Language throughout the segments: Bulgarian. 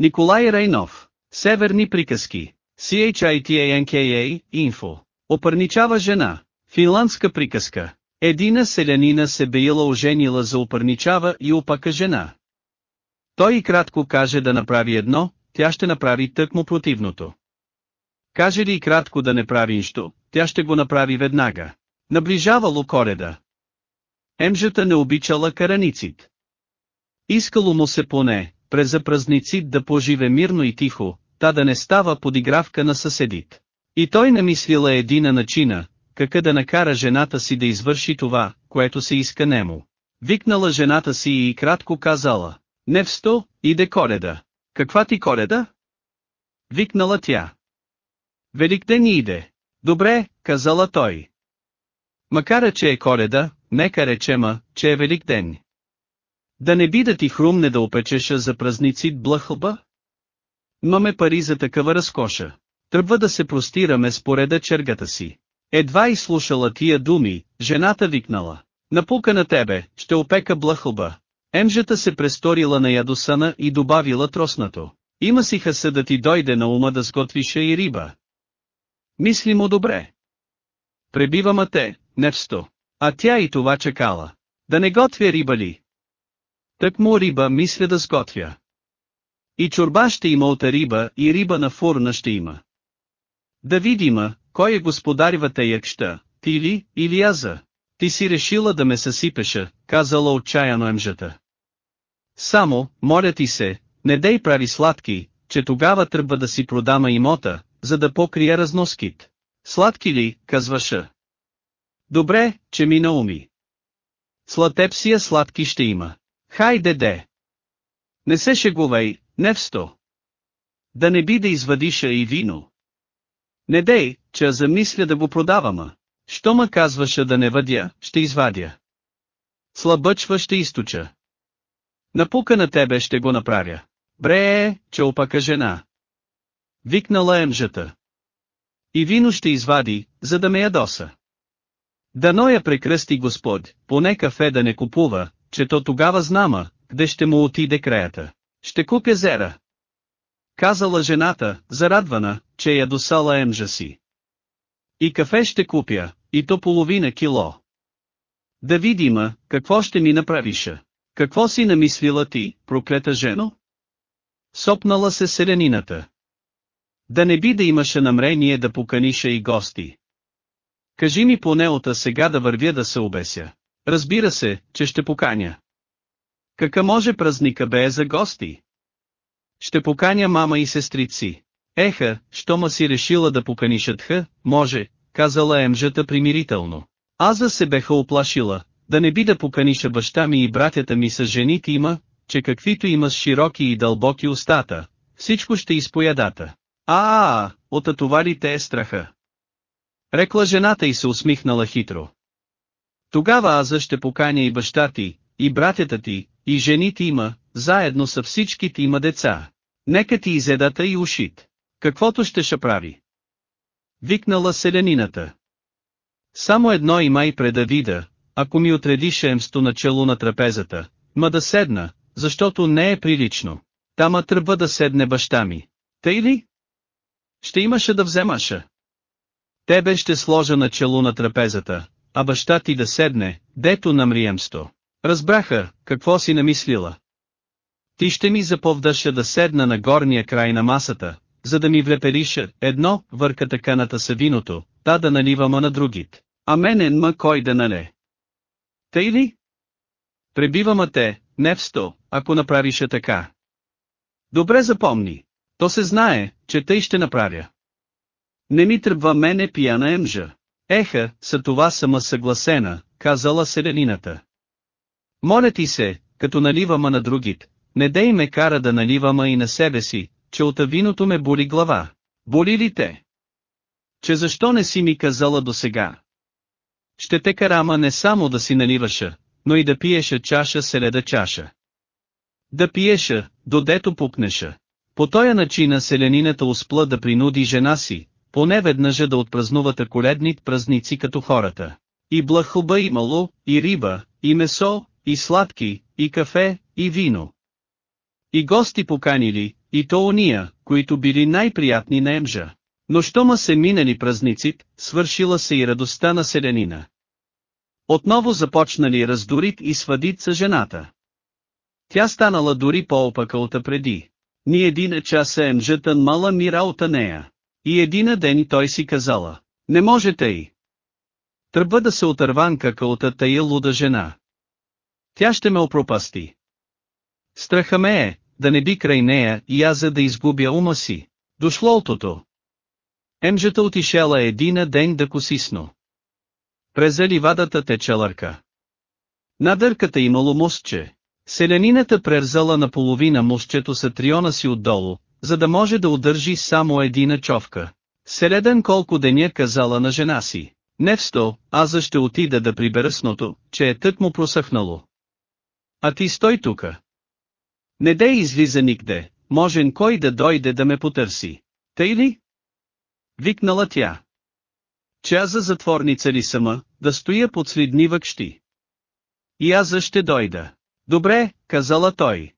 Николай Рейнов. Северни приказки. CHITANKA, Info. Опърничава жена. Финландска приказка. Едина селянина се била оженила за опърничава и опака жена. Той и кратко каже да направи едно, тя ще направи тъкмо противното. Каже ли и кратко да не прави нищо, тя ще го направи веднага. Наближавало кореда. Емжата не обичала караницит. Искало му се поне, през празници да поживе мирно и тихо, та да не става подигравка на съседит. И той намислила едина начина, кака да накара жената си да извърши това, което се иска нему. Викнала жената си и кратко казала, не в сто, иде коледа. Каква ти коледа? Викнала тя. Великден иде. Добре, казала той. Макар че е коледа, нека речема, че е Великден. Да не би да ти хрумне да опечеша за празници блъхълба? Маме пари за такава разкоша. Тръбва да се простираме спореда чергата си. Едва изслушала тия думи, жената викнала. Напука на тебе, ще опека блъхълба. Емжата се престорила на ядосана и добавила троснато. Има си хаса да ти дойде на ума да сготвиша и риба. Мисли му добре. Пребивама те, не в сто. А тя и това чекала. Да не готвя риба ли? Так му риба мисля да сготвя. И чорба ще има от риба и риба на фурна ще има. Да видима, кой е господаривата якща, ти ли, или аза? Ти си решила да ме съсипеша, казала отчаяно емжата. Само, моля ти се, не дей прави сладки, че тогава трябва да си продама имота, за да покрия разноскит. Сладки ли, казваша. Добре, че ми науми. Слатепсия сладки ще има. Хайде де. Не се шегувай, не в сто. Да не би да извадиша и вино. Не дей, че замисля да го продавама. Що ма казваше да не въдя, ще извадя. Слабъчва ще източа. Напука на тебе ще го направя. Бре, че опака жена. Викнала емжата. И вино ще извади, за да ме ядоса. Дано я прекръсти Господ, поне кафе да не купува, че то тогава знама, къде ще му отиде краята. Ще купя зера. Казала жената, зарадвана, че я досала емжа си. И кафе ще купя, и то половина кило. Да видима, какво ще ми направиша. Какво си намислила ти, проклета жено? Сопнала се селенината. Да не би да имаше намрение да поканиша и гости. Кажи ми поне ота сега да вървя да се обеся. Разбира се, че ще поканя. Кака може празника бе за гости? Ще поканя мама и сестрици. Еха, що ма си решила да поканишат ха, може, казала емжата примирително. Аза се беха оплашила, да не би да поканиша баща ми и братята ми с жените има, че каквито има с широки и дълбоки устата, всичко ще изпоядата. А, а, от те е страха. Рекла жената и се усмихнала хитро. Тогава Аза ще поканя и баща ти, и братята ти, и жените има, заедно са всичките има деца. Нека ти изедата и ушит. Каквото ще ще прави. Викнала селянината. Само едно има и преда вида, ако ми отредиш емсто начало на трапезата, ма да седна, защото не е прилично. Тама тръба да седне баща ми. Тъй ли? Ще имаше да вземаша. Тебе ще сложа начало на трапезата, а баща ти да седне, дето намриемсто. Разбраха, какво си намислила. Ти ще ми заповдаша да седна на горния край на масата, за да ми влепериша, едно, върка таканата са виното, та да наливама на другит. А менен ма кой да нале. Тъй ли? Пребивама те, не в сто, ако направиша така. Добре запомни. То се знае, че тъй ще направя. Не ми тръбва мене пияна емжа. Еха, са това сама съгласена, казала селенината. Моля ти се, като наливама на другит, не дей ме кара да наливама и на себе си, че от виното ме боли глава. Боли ли те? Че защо не си ми казала до сега? Ще те карама не само да си наливаша, но и да пиеша чаша селеда чаша. Да пиеша, додето пукнеша. По тоя начин селенината успла да принуди жена си, поне веднъжа да отпразнуват коледни празници като хората. И блахоба имало, и риба, и месо, и сладки, и кафе, и вино. И гости поканили, и то ония, които били най-приятни на Емжа. Но щома се минали празници, свършила се и радостта на селянина. Отново започнали раздорит и свадит с жената. Тя станала дори по-опакълта преди. Ни един час е емжътън мала мира от нея. И един ден той си казала, не можете и. Тръба да се отърванка кълта тая луда жена. Тя ще ме опропасти. Страха ме е, да не би край нея и аз за да изгубя ума си. Дошло отото. Емжата отишела едина ден да косисно. През ливадата тече лърка. На дърката имало мостче. Селянината прерзала наполовина мостчето с триона си отдолу, за да може да удържи само една човка. Селеден колко деня казала на жена си. Не в сто, аз ще отида да прибера сното, че е тък му просъхнало. А ти стой тука. Не дей излиза никде, можен кой да дойде да ме потърси. Тъй ли? Викнала тя. Че аз за затворница ли сама, да стоя под следни въкщи. И аз ще дойда. Добре, казала той.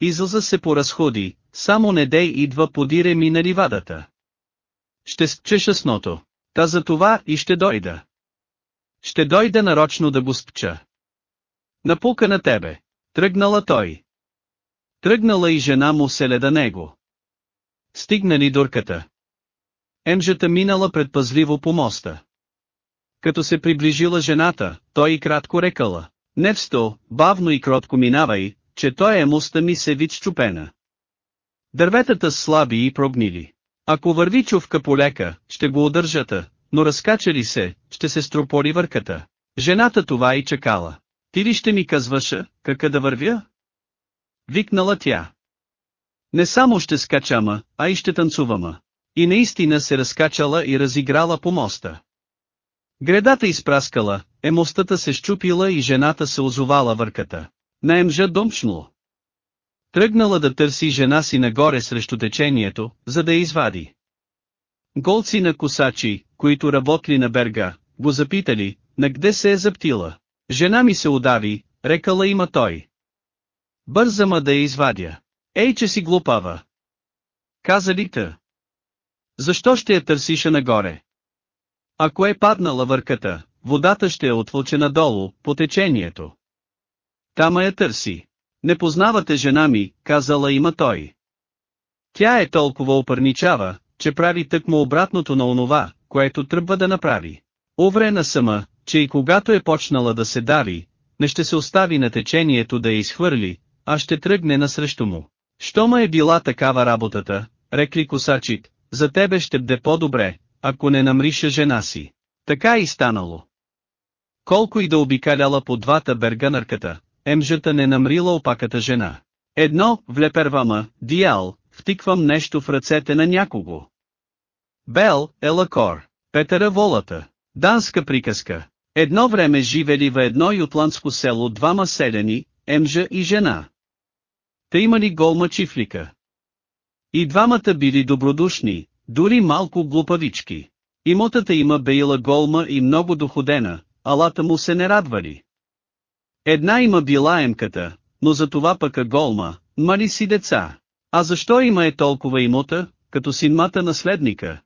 Излза се поразходи, само не дей идва подире ми на ливадата. Ще спчеша сното. Та за това и ще дойда. Ще дойда нарочно да го спча. Напука на тебе. Тръгнала той. Тръгнала и жена му селеда него. Стигнали дурката. Емжата минала предпазливо по моста. Като се приближила жената, той и кратко рекала. Не в сто, бавно и кротко минавай, че той е моста ми се вид щупена. Дърветата слаби и прогнили. Ако върви чувка полека, ще го удържата, но разкача ли се, ще се стропори върката. Жената това и чекала. Ти ли ще ми казваша, кака да вървя? Викнала тя. Не само ще скачама, а и ще танцувама. И наистина се разкачала и разиграла по моста. Гредата изпраскала, емостата се щупила и жената се озовала върката. На емжа домшнуло. Тръгнала да търси жена си нагоре срещу течението, за да я извади. Голци на косачи, които работли на берга, го запитали, на къде се е заптила. Жена ми се удави, рекала има той. Бърза ма да я извадя. Ей, че си глупава. Каза ли та? Защо ще я търсиша нагоре? Ако е паднала върката, водата ще е отвлече надолу, по течението. Тама я търси. Не познавате жена ми, казала има той. Тя е толкова опърничава, че прави тъкмо обратното на онова, което тръгва да направи. Уврена сама, че и когато е почнала да се дави, не ще се остави на течението да я изхвърли, а ще тръгне насрещу му. Щома е била такава работата, рекли косачит, за тебе ще бде по-добре, ако не намриша жена си. Така и станало. Колко и да обикаляла по двата берга нърката, емжата не намрила опаката жена. Едно, влепервама, диал, втиквам нещо в ръцете на някого. Бел, Елакор, Петъра Волата, данска приказка. Едно време живели в едно ютландско село двама селени, емжа и жена. Те имали голма чифлика. И двамата били добродушни, дори малко глупавички. Имотата има бейла голма и много доходена, алата му се не радвали. Една има била емката, но за това пъка голма, мали си деца. А защо има е толкова имота, като синмата наследника?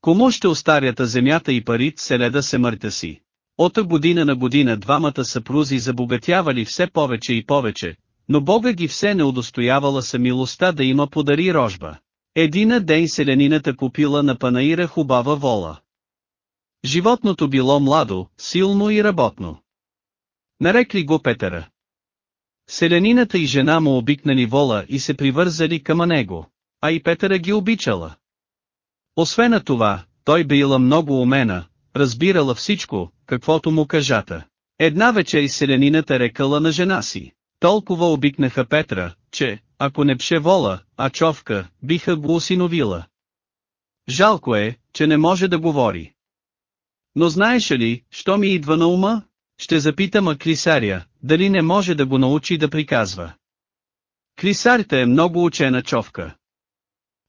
Кому ще остарята земята и парит селеда се мъртя си? Ота година на година двамата съпрузи забогатявали все повече и повече, но Бога ги все не удостоявала са милостта да има подари рожба. Едина ден селенината купила на панаира хубава вола. Животното било младо, силно и работно. Нарекли го Петъра. Селянината и жена му обикнали вола и се привързали към него, а и Петъра ги обичала. Освен на това, той била много умена, разбирала всичко, каквото му кажата. Една вечер и селянината рекала на жена си. Толкова обикнаха Петра, че, ако не пше вола, а човка, биха го осиновила. Жалко е, че не може да говори. Но знаеш ли, що ми идва на ума? Ще запитам Клисаря, дали не може да го научи да приказва. Клисарите е много учена човка.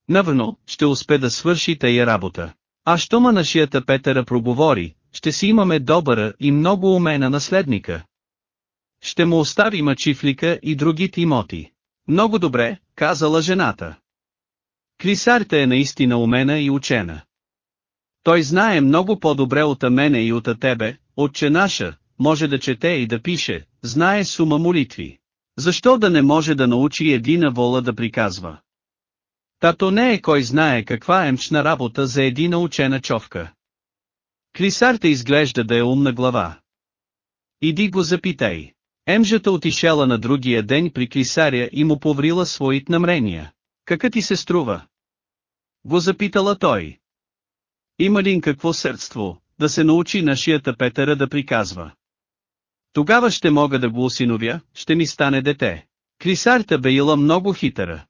Навъно, ще успе да свърши тая работа. А що ма нашията Петъра проговори, ще си имаме добъра и много умена наследника. Ще му остави мачифлика и другите имоти. Много добре, казала жената. Клисарта е наистина умена и учена. Той знае много по-добре от мене и от тебе, отче наша, може да чете и да пише, знае сума молитви. Защо да не може да научи едина вола да приказва? Тато не е кой знае каква емчна работа за едина учена човка. Клисарта изглежда да е умна глава. Иди го запитай. Емжата отишела на другия ден при клисаря и му поврила своите намрения. Кака ти се струва? Го запитала той. Има ли какво сърдство, да се научи нашията Петъра да приказва? Тогава ще мога да го осиновя, ще ми стане дете. Клисарта беила много хитъра.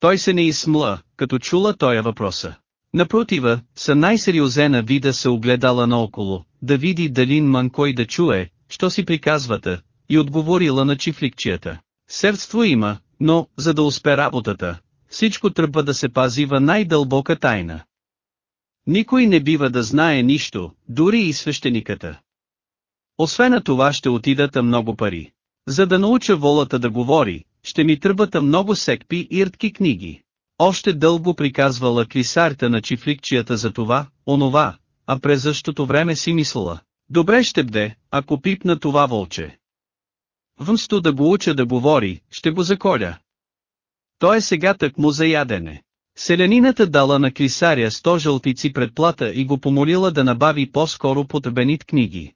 Той се не изсмла, като чула тоя въпроса. Напротива, са най-сериозена вида се огледала наоколо, да види дали манкой да чуе, що си приказвата, и отговорила на чифликчията. Сърдство има, но, за да успе работата, всичко трябва да се пази в най-дълбока тайна. Никой не бива да знае нищо, дори и свещениката. Освен на това ще отидата много пари. За да науча волата да говори, ще ми тръбата много секпи и ртки книги. Още дълго приказвала клисарта на чифликчията за това, онова, а през същото време си мислила. Добре ще бде, ако пипна това волче. Вмсто да го уча да говори, ще го заколя. Той е сега тък му за ядене. Селянината дала на крисаря сто жълтици пред плата и го помолила да набави по-скоро потъбенит книги.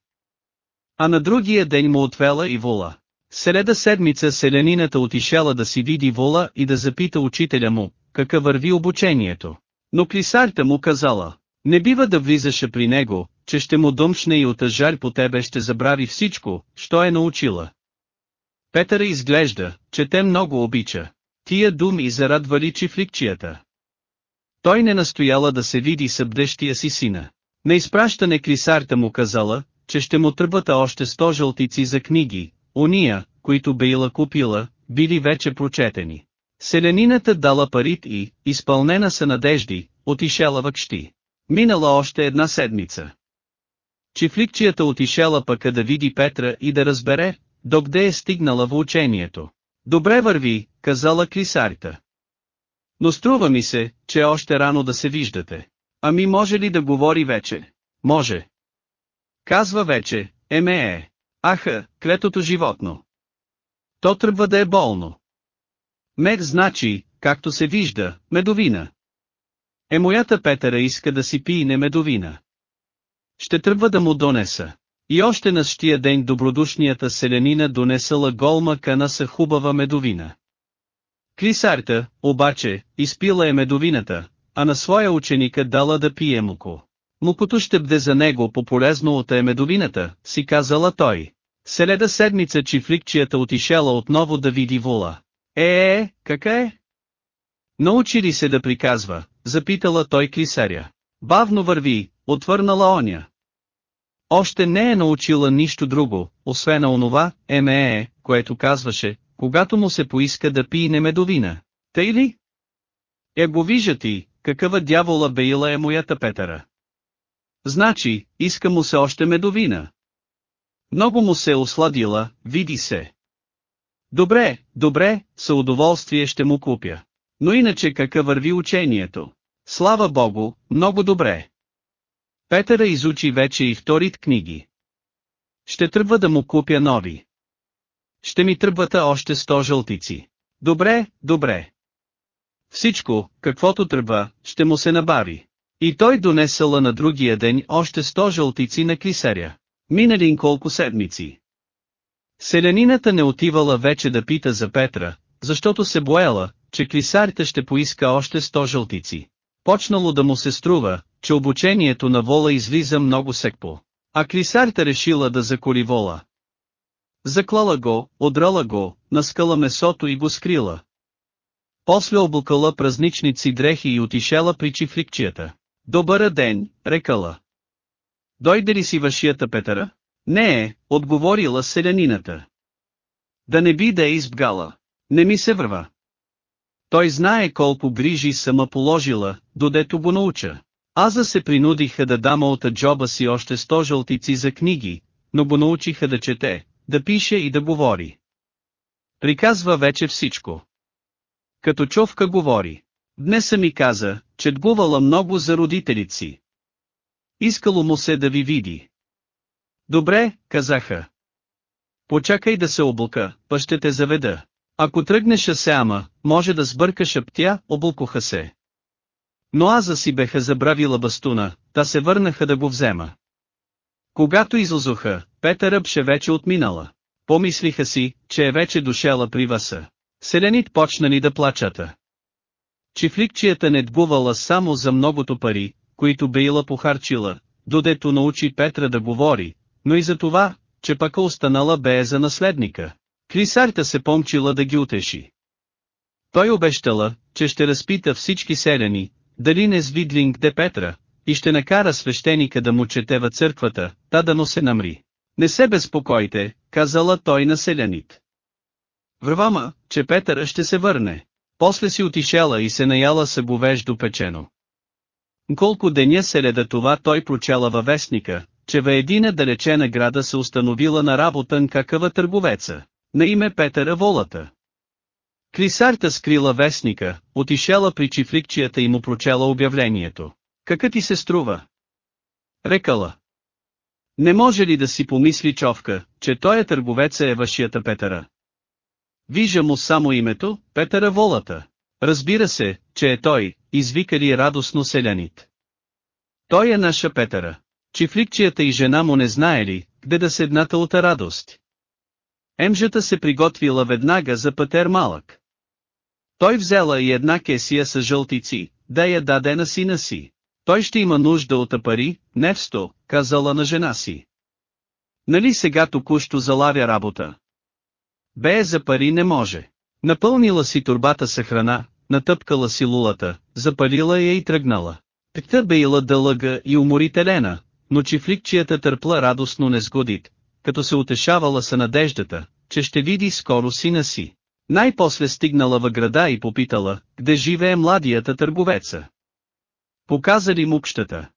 А на другия ден му отвела и вола. Среда седмица селянината отишела да си види вола и да запита учителя му, какъв върви обучението. Но клисарта му казала, не бива да влизаше при него, че ще му дъмшне и от жар по тебе ще забрави всичко, що е научила. Петъра изглежда, че те много обича. Тия думи зарадвали чифликчията. Той не настояла да се види с бъдещия си сина. На изпращане Крисарта му казала, че ще му тръбата още сто жълтици за книги, уния, които била купила, били вече прочетени. Селенината дала парит и, изпълнена са надежди, отишела въкщи. Минала още една седмица. Чифликчията отишела пъка да види Петра и да разбере, докъде е стигнала в учението. Добре върви, казала Клисарта. Но струва ми се, че е още рано да се виждате. Ами може ли да говори вече? Може. Казва вече, еме е. Аха, клетото животно. То трябва да е болно. Мед значи, както се вижда, медовина. Е моята Петъра иска да си пине медовина. Ще трябва да му донеса. И още на щия ден добродушнията селянина донесала голма кана са хубава медовина. Крисарта, обаче, изпила е медовината, а на своя ученика дала да пие муко. Мукото ще бде за него по-полезно от е медовината, си казала той. Селеда седмица чифликчията отишела отново да види вола. Е, е, е, кака е? Научи ли се да приказва, запитала той крисаря. Бавно върви, отвърнала оня. Още не е научила нищо друго, освен онова, еме е, което казваше, когато му се поиска да пине медовина. Тъй ли? Е го вижда ти, какъва дявола бейла е моята Петъра. Значи, иска му се още медовина. Много му се осладила, види се. Добре, добре, с удоволствие ще му купя. Но иначе какъв върви учението? Слава Богу, много добре. Петъра изучи вече и вторит книги. Ще тръгва да му купя нови. Ще ми тръбвата още сто жълтици. Добре, добре. Всичко, каквото тръба, ще му се набави. И той донесъла на другия ден още сто жълтици на клисаря. Минали колко седмици. Селянината не отивала вече да пита за Петра, защото се боела, че клисарите ще поиска още сто жълтици. Почнало да му се струва, че обучението на вола излиза много секпо. А клисарите решила да заколи вола. Заклала го, одрала го, наскала месото и го скрила. После облукала празничници дрехи и отишела при чифликчията. Добър ден, рекала. Дойде ли си вашията Петъра? Не е, отговорила селянината. Да не би да е избгала. Не ми се върва. Той знае колко грижи сама положила, додето го науча. Аз да се принудиха да дама от джоба си още сто жълтици за книги, но го научиха да чете, да пише и да говори. приказва вече всичко. Като човка говори. Днес ми каза, че дгувала много за родителите си. Искало му се да ви види. Добре, казаха. Почакай да се облака, па ще те заведа. Ако тръгнеш се ама, може да сбъркаш аптя, облукоха се. Но аза си беха забравила бастуна, та се върнаха да го взема. Когато излзоха, Петър беше вече отминала. Помислиха си, че е вече дошела при Васа. Селенит почнали да плачата. Чифликчията не дгувала само за многото пари, които бейла похарчила, додето научи Петра да говори, но и за това, че пък останала бе за наследника. Крисарта се помчила да ги утеши. Той обещала, че ще разпита всички селяни, дали не свидлинг де Петра, и ще накара свещеника да му чете в църквата, та да но се намри. Не се безпокойте, казала той на селянит. Врвама, че Петъра ще се върне. После си отишела и се наяла са говеждо печено. Колко деня се леда това той прочела във вестника, че във една далечена града се установила на работа какъва търговеца, на име Петъра Волата. Крисарта скрила вестника, отишела при чифликчията и му прочела обявлението. Какъв ти се струва? Рекала. Не може ли да си помисли човка, че той е търговеца е вашията Петъра? Вижа му само името, Петъра Волата. Разбира се, че е той, извикали радостно селянит. Той е наша Петъра. Чифликчията и жена му не знаели, где да седната от радост. Емжата се приготвила веднага за пътер малък. Той взела и една кесия с жълтици, да я даде на сина си. Той ще има нужда от пари, невсто, казала на жена си. Нали сега току-що залавя работа? Бе за пари не може. Напълнила си турбата с храна, натъпкала си лулата, запалила я и тръгнала. Пекта бейла дълъга и уморителена, но чифликчията търпла радостно не сгодит, като се утешавала са надеждата, че ще види скоро сина си. Най-после стигнала в града и попитала, где живее младията търговеца. Показали му пщата.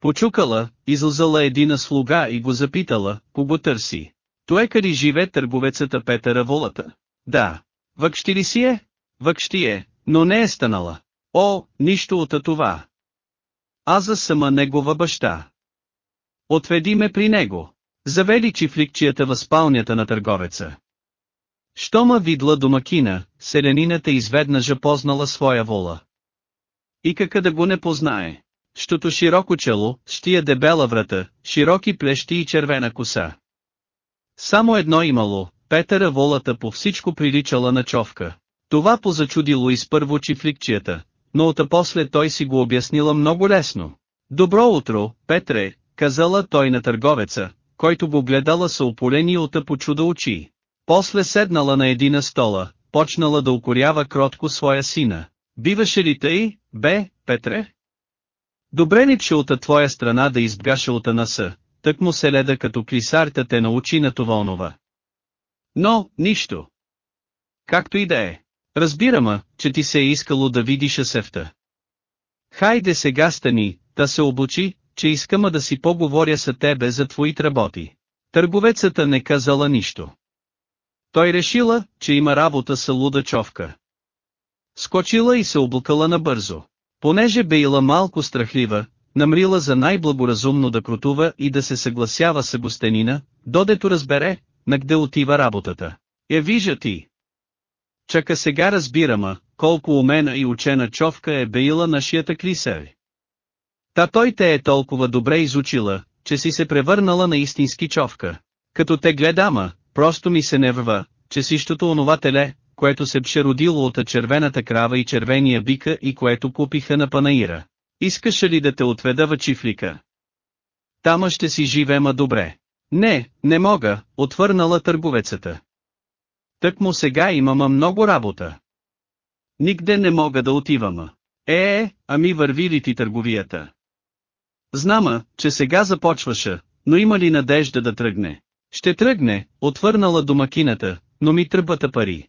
Почукала, излзала едина слуга и го запитала, кого търси. Той къде живе търговецата Петъра Волата? Да. Въкщи ли си е? Въкщи е, но не е станала. О, нищо от това. Аз за сама негова баща. Отведи ме при него. Завели чифликчията в спалнята на търговеца. Щома видла домакина, селенината изведнъжа познала своя вола. И кака да го не познае. Щото широко чело, щия дебела врата, широки плещи и червена коса. Само едно имало, Петъра волата по всичко приличала на човка. Това позачудило изпърво чифликчията, но ота после той си го обяснила много лесно. Добро утро, Петре, казала той на търговеца, който го гледала са ополени от почуда очи. После седнала на едина стола, почнала да укорява кротко своя сина. Биваше ли тъй, бе, Петре? Добре ли че от твоя страна да избгаша от наса, тък му се леда като клисарта те научи на това онова. Но, нищо. Както и да е. Разбирама, че ти се е искало да видиш Асефта. Хайде сега стани, да се обучи, че искама да си поговоря с тебе за твоите работи. Търговецата не казала нищо. Той решила, че има работа с луда човка. Скочила и се облукала набързо. Понеже бейла малко страхлива, намрила за най-благоразумно да крутува и да се съгласява с гостенина, додето разбере, на къде отива работата. Я вижа ти. Чака сега разбирама, колко умена и учена човка е бейла нашията клисар. Та той те е толкова добре изучила, че си се превърнала на истински човка. Като те гледама, просто ми се не върва, че сищото онова теле, което се бше родило от червената крава и червения бика и което купиха на панаира. Искаше ли да те отведа в чифлика? Тама ще си живеема добре. Не, не мога, отвърнала търговецата. Тък му сега имама много работа. Никде не мога да отивама. Е, е, ами върви ли ти търговията? Знама, че сега започваше, но има ли надежда да тръгне? Ще тръгне, отвърнала домакината, но ми тръбата пари.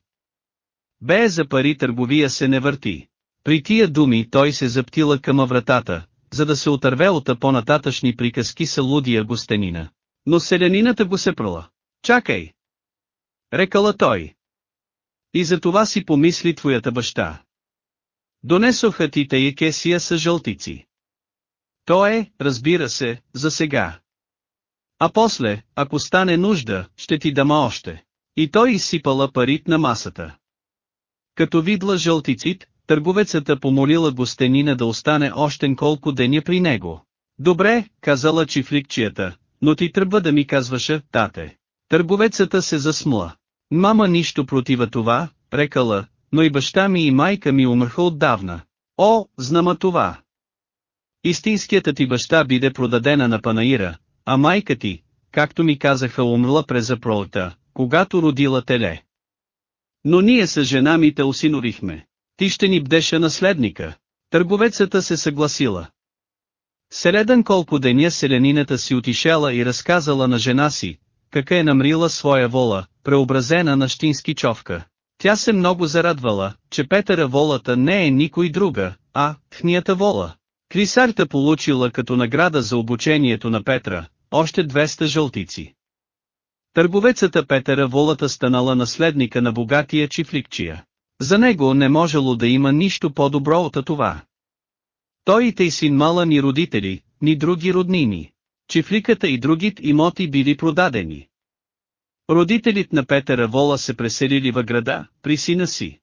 Бе за пари търговия се не върти. При тия думи той се заптила към вратата, за да се отърве от по-нататъчни приказки са лудия гостенина. Но селянината го се прала. Чакай! Рекала той. И за това си помисли твоята баща. Донесоха ти тая кесия с жълтици. То е, разбира се, за сега. А после, ако стане нужда, ще ти дама още. И той изсипала парит на масата. Като видла жълтицит, търговецата помолила гостенина да остане още колко деня при него. Добре, казала чифликчията, но ти тръгва да ми казваше, тате. Търговецата се засмла. Мама нищо протива това, рекала, но и баща ми и майка ми умърха отдавна. О, знама това. Истинският ти баща биде продадена на панаира, а майка ти, както ми казаха умрла през пролета, когато родила теле. Но ние с жена ми те осиновихме. Ти ще ни бдеша наследника. Търговецата се съгласила. Селеден колко деня селенината си отишела и разказала на жена си, кака е намрила своя вола, преобразена на щински човка. Тя се много зарадвала, че Петъра волата не е никой друга, а тхнията вола. Крисарта получила като награда за обучението на Петра, още 200 жълтици. Търговецата Петъра волата станала наследника на богатия чифликчия. За него не можело да има нищо по-добро от това. Той и тъй син мала ни родители, ни други роднини. Чифликата и другите имоти били продадени. Родителите на Петъра Вола се преселили във града, при сина си.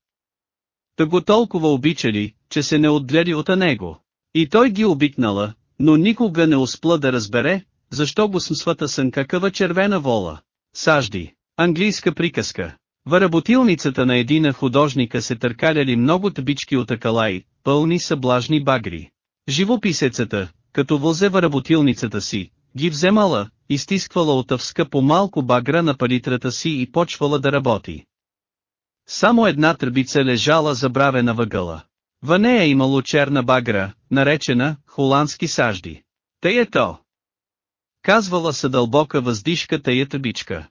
Та го толкова обичали, че се не отгледи от него. И той ги обикнала, но никога не успла да разбере, защо го смсвата сън какъва червена вола. Сажди. Английска приказка. В работилницата на едина художника се търкаляли много табички от акалай, пълни съблажни багри. Живописецата, като вълзе в работилницата си, ги вземала, изтисквала от авска по малко багра на палитрата си и почвала да работи. Само една тръбица лежала забравена въгъла. В нея имало черна багра, наречена холандски сажди. Тъй е то. Казвала се дълбока въздишка тая тръбичка.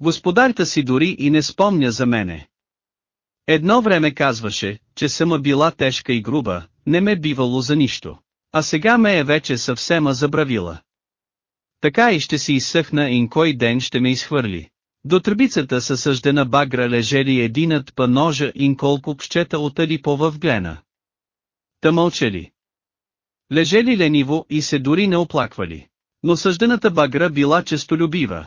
Господарта си дори и не спомня за мене. Едно време казваше, че съм била тежка и груба, не ме бивало за нищо. А сега ме е вече съвсема забравила. Така и ще си изсъхна и кой ден ще ме изхвърли. До тръбицата със съждена багра лежели единът па ножа и колко пщета отали по въвглена. Та мълчали. Лежели лениво и се дори не оплаквали. Но съждената багра била честолюбива.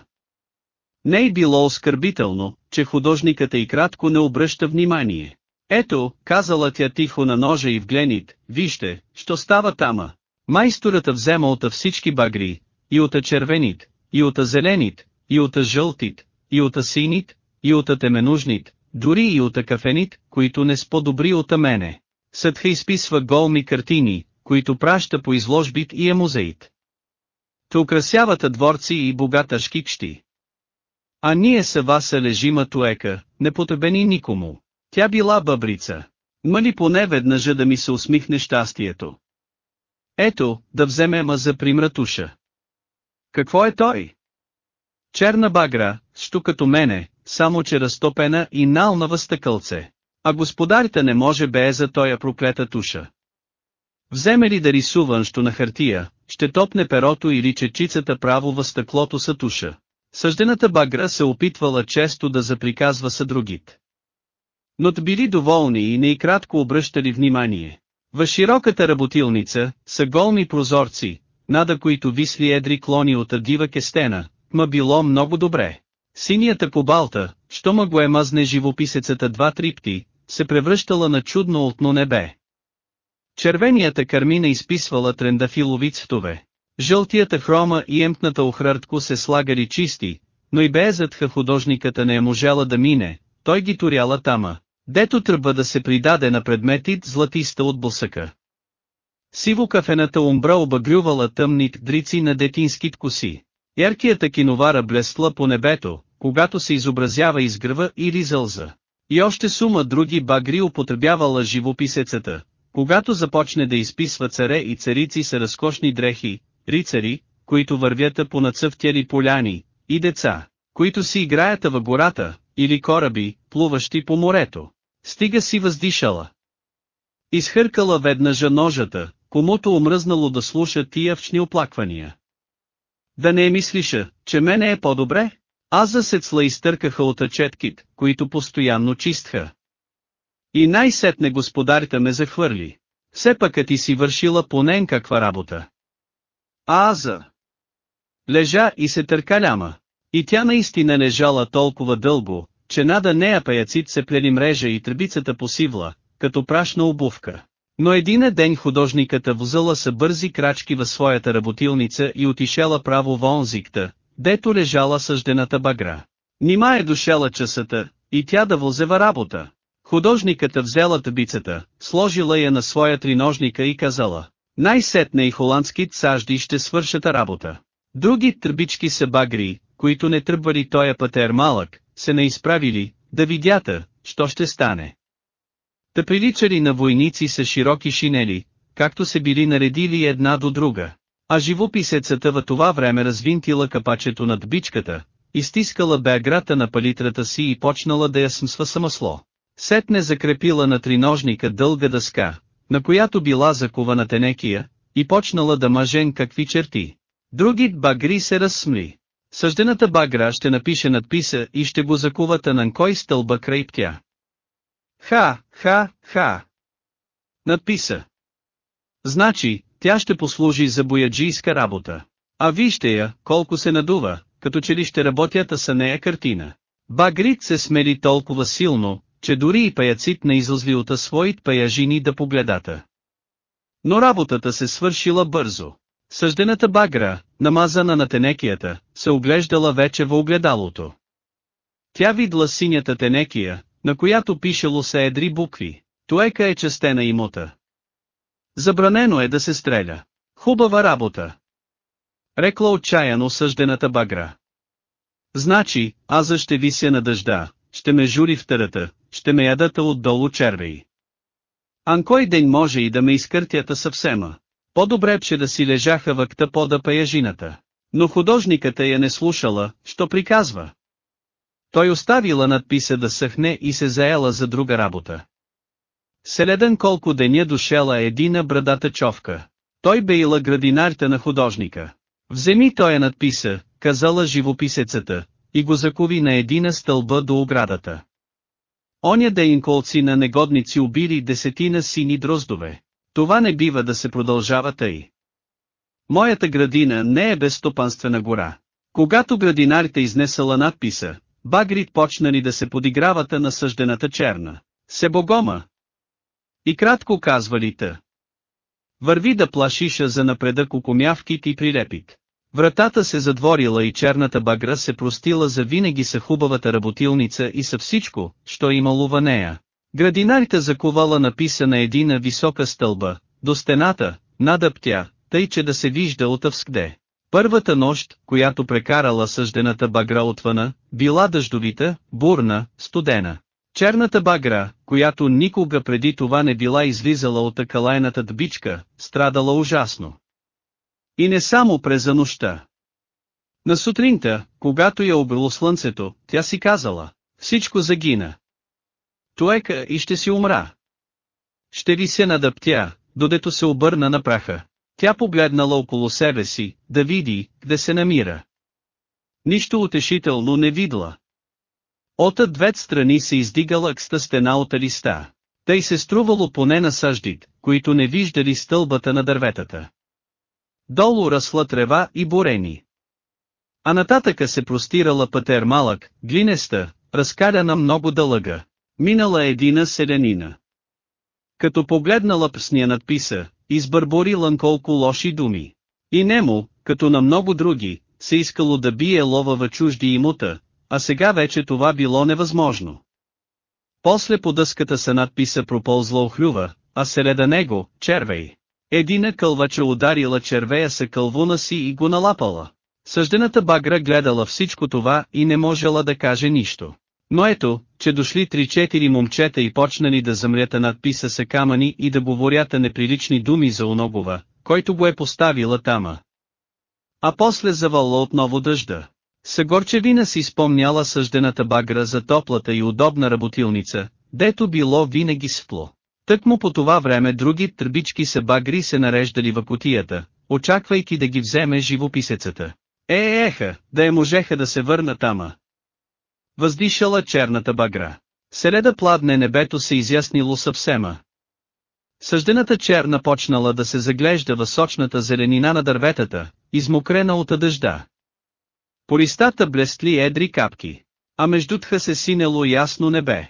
Не е било оскърбително, че художникът и кратко не обръща внимание. Ето, казала тя тихо на ножа и в гленит, вижте, що става тама. Майстората взема от всички багри, и от червенит, и от зеленит, и от жълтит, и от синит, и от теменужнит, дори и от кафенит, които не сподобри от мене. Съдха изписва голми картини, които праща по изложбит и е музеит. Те украсяват дворци и богата шкикщи. А ние са васа лежима туека, непотребени никому. Тя била бъбрица. Мали поне веднъж да ми се усмихне щастието. Ето, да вземем за примратуша. Какво е той? Черна багра, що като мене, само че разтопена и налнава стъкълце. А господарите не може бе за тоя проклета туша. Вземе ли да рисува що на хартия, ще топне перото или чечицата право в стъклото са туша. Съждената багра се опитвала често да заприказва са другит. Но били доволни и не и кратко обръщали внимание. В широката работилница, са голни прозорци, нада които висли едри клони от дива кестена, ма било много добре. Синията кобалта, що ма го е мазне живописецата два трипти, се превръщала на чудно отно небе. Червенията кармина изписвала трендафилови цветове. Жълтията хрома и емпната охръртко се слагали чисти, но и безътха художниката не е можела да мине, той ги туряла тама, дето тръба да се придаде на предметит златиста от босъка. Сиво кафената умбра обагрювала тъмните дрици на детински коси. Яркията киновара блестла по небето, когато се изобразява изгръва или зълза. И още сума други багри употребявала живописецата, когато започне да изписва царе и царици с разкошни дрехи, рицари, които вървят по нацъфтяли поляни, и деца, които си играят във гората, или кораби, плуващи по морето. Стига си въздишала. Изхъркала веднъж ножата, комуто омръзнало да слуша тия вчни оплаквания. Да не е мислиша, че мене е по-добре? Аз засецла изтъркаха от ачеткит, които постоянно чистха. И най-сетне господарите ме захвърли. Все пък ти си вършила поне каква работа. Аза. Лежа и се търкаляма. И тя наистина лежала толкова дълго, че нада нея паяцит се плели мрежа и тръбицата посивла, като прашна обувка. Но един ден художниката взела са бързи крачки във своята работилница и отишела право в онзикта, дето лежала съждената багра. Нима е дошела часата, и тя да возева работа. Художниката взела табицата, сложила я на своя триножника и казала, най-сетне и холандски сажди ще свършат работа. Други тръбички са багри, които не тръбвали тоя пътер малък, се не изправили, да видята, що ще стане. Та на войници с широки шинели, както се били наредили една до друга. А живописецата в това време развинтила капачето над бичката, изтискала беаграта на палитрата си и почнала да я смсва самосло. Сетне закрепила на триножника дълга дъска, на която била закувана тенекия, и почнала да мъжен какви черти. Други багри се разсмли. Съждената багра ще напише надписа и ще го закувата на кой стълба край птя. Ха, ха, ха. Надписа. Значи, тя ще послужи за бояджийска работа. А вижте я, колко се надува, като че ли ще работят са нея картина. Багрит се смели толкова силно, че дори и паяцит не от своите паяжини да погледата. Но работата се свършила бързо. Съждената багра, намазана на тенекията, се оглеждала вече в огледалото. Тя видла синята тенекия, на която пишело се едри букви. Туека е частена имота. Забранено е да се стреля. Хубава работа. Рекла отчаяно съждената багра. Значи, аз ще вися на дъжда, ще ме жури в търата, ще ме ядата отдолу червеи. Ан кой ден може и да ме изкъртята съвсема. По-добре че да си лежаха въкта пода паяжината. Но художниката я не слушала, що приказва. Той оставила надписа да съхне и се заела за друга работа. Селеден колко деня дошела едина брадата човка. Той беила градинарта на художника. Вземи той надписа, казала живописецата, и го закуви на едина стълба до оградата. Оня ден колци на негодници убили десетина сини дроздове. Това не бива да се продължава тъй. Моята градина не е безстопанствена гора. Когато градинарите изнесала надписа, багрит почнали да се подигравата на съждената черна. Себогома. И кратко казвали та. Върви да плашиша за напреда кукумявкит и прилепит. Вратата се задворила и черната багра се простила за винаги са хубавата работилница и са всичко, що имало в нея. Градинарите закувала написа на висока стълба, до стената, надъптя, тъй че да се вижда отъвскде. Първата нощ, която прекарала съждената багра отвъна, била дъждовита, бурна, студена. Черната багра, която никога преди това не била излизала от акалайната дбичка, страдала ужасно. И не само през нощта. На сутринта, когато я обило слънцето, тя си казала, всичко загина. Туека и ще си умра. Ще ви се надъптя, додето се обърна на праха. Тя погледнала около себе си, да види, къде се намира. Нищо утешително не видла. Ота две страни се издигала кста стена от листа. Тъй се струвало поне на съждит, които не виждали стълбата на дърветата. Долу ръсла трева и бурени. А нататъка се простирала пътер малък, глинеста, разкаляна много дълъга. Минала едина селянина. Като погледнала псния надписа, избърборила колко лоши думи. И нему, като на много други, се искало да бие лова в чужди имота, а сега вече това било невъзможно. После по дъската са надписа проползла охлюва, а селеда него, червей. Едина кълвача ударила червея са кълвуна си и го налапала. Съждената багра гледала всичко това и не можела да каже нищо. Но ето, че дошли три-четири момчета и почнали да замрята надписа се камъни и да говорята неприлични думи за оногова, който го е поставила тама. А после завала отново дъжда. Съгорчевина си спомняла съждената багра за топлата и удобна работилница, дето било винаги спло. Тъкмо по това време други тръбички са багри се нареждали в котията, очаквайки да ги вземе живописецата. Е, еха, да е можеха да се върнат ама. Въздишала черната багра. Селеда пладне небето се изяснило съвсема. Съждената черна почнала да се заглежда в сочната зеленина на дърветата, измокрена от дъжда. По листата блестли едри капки, а между тха се синело ясно небе.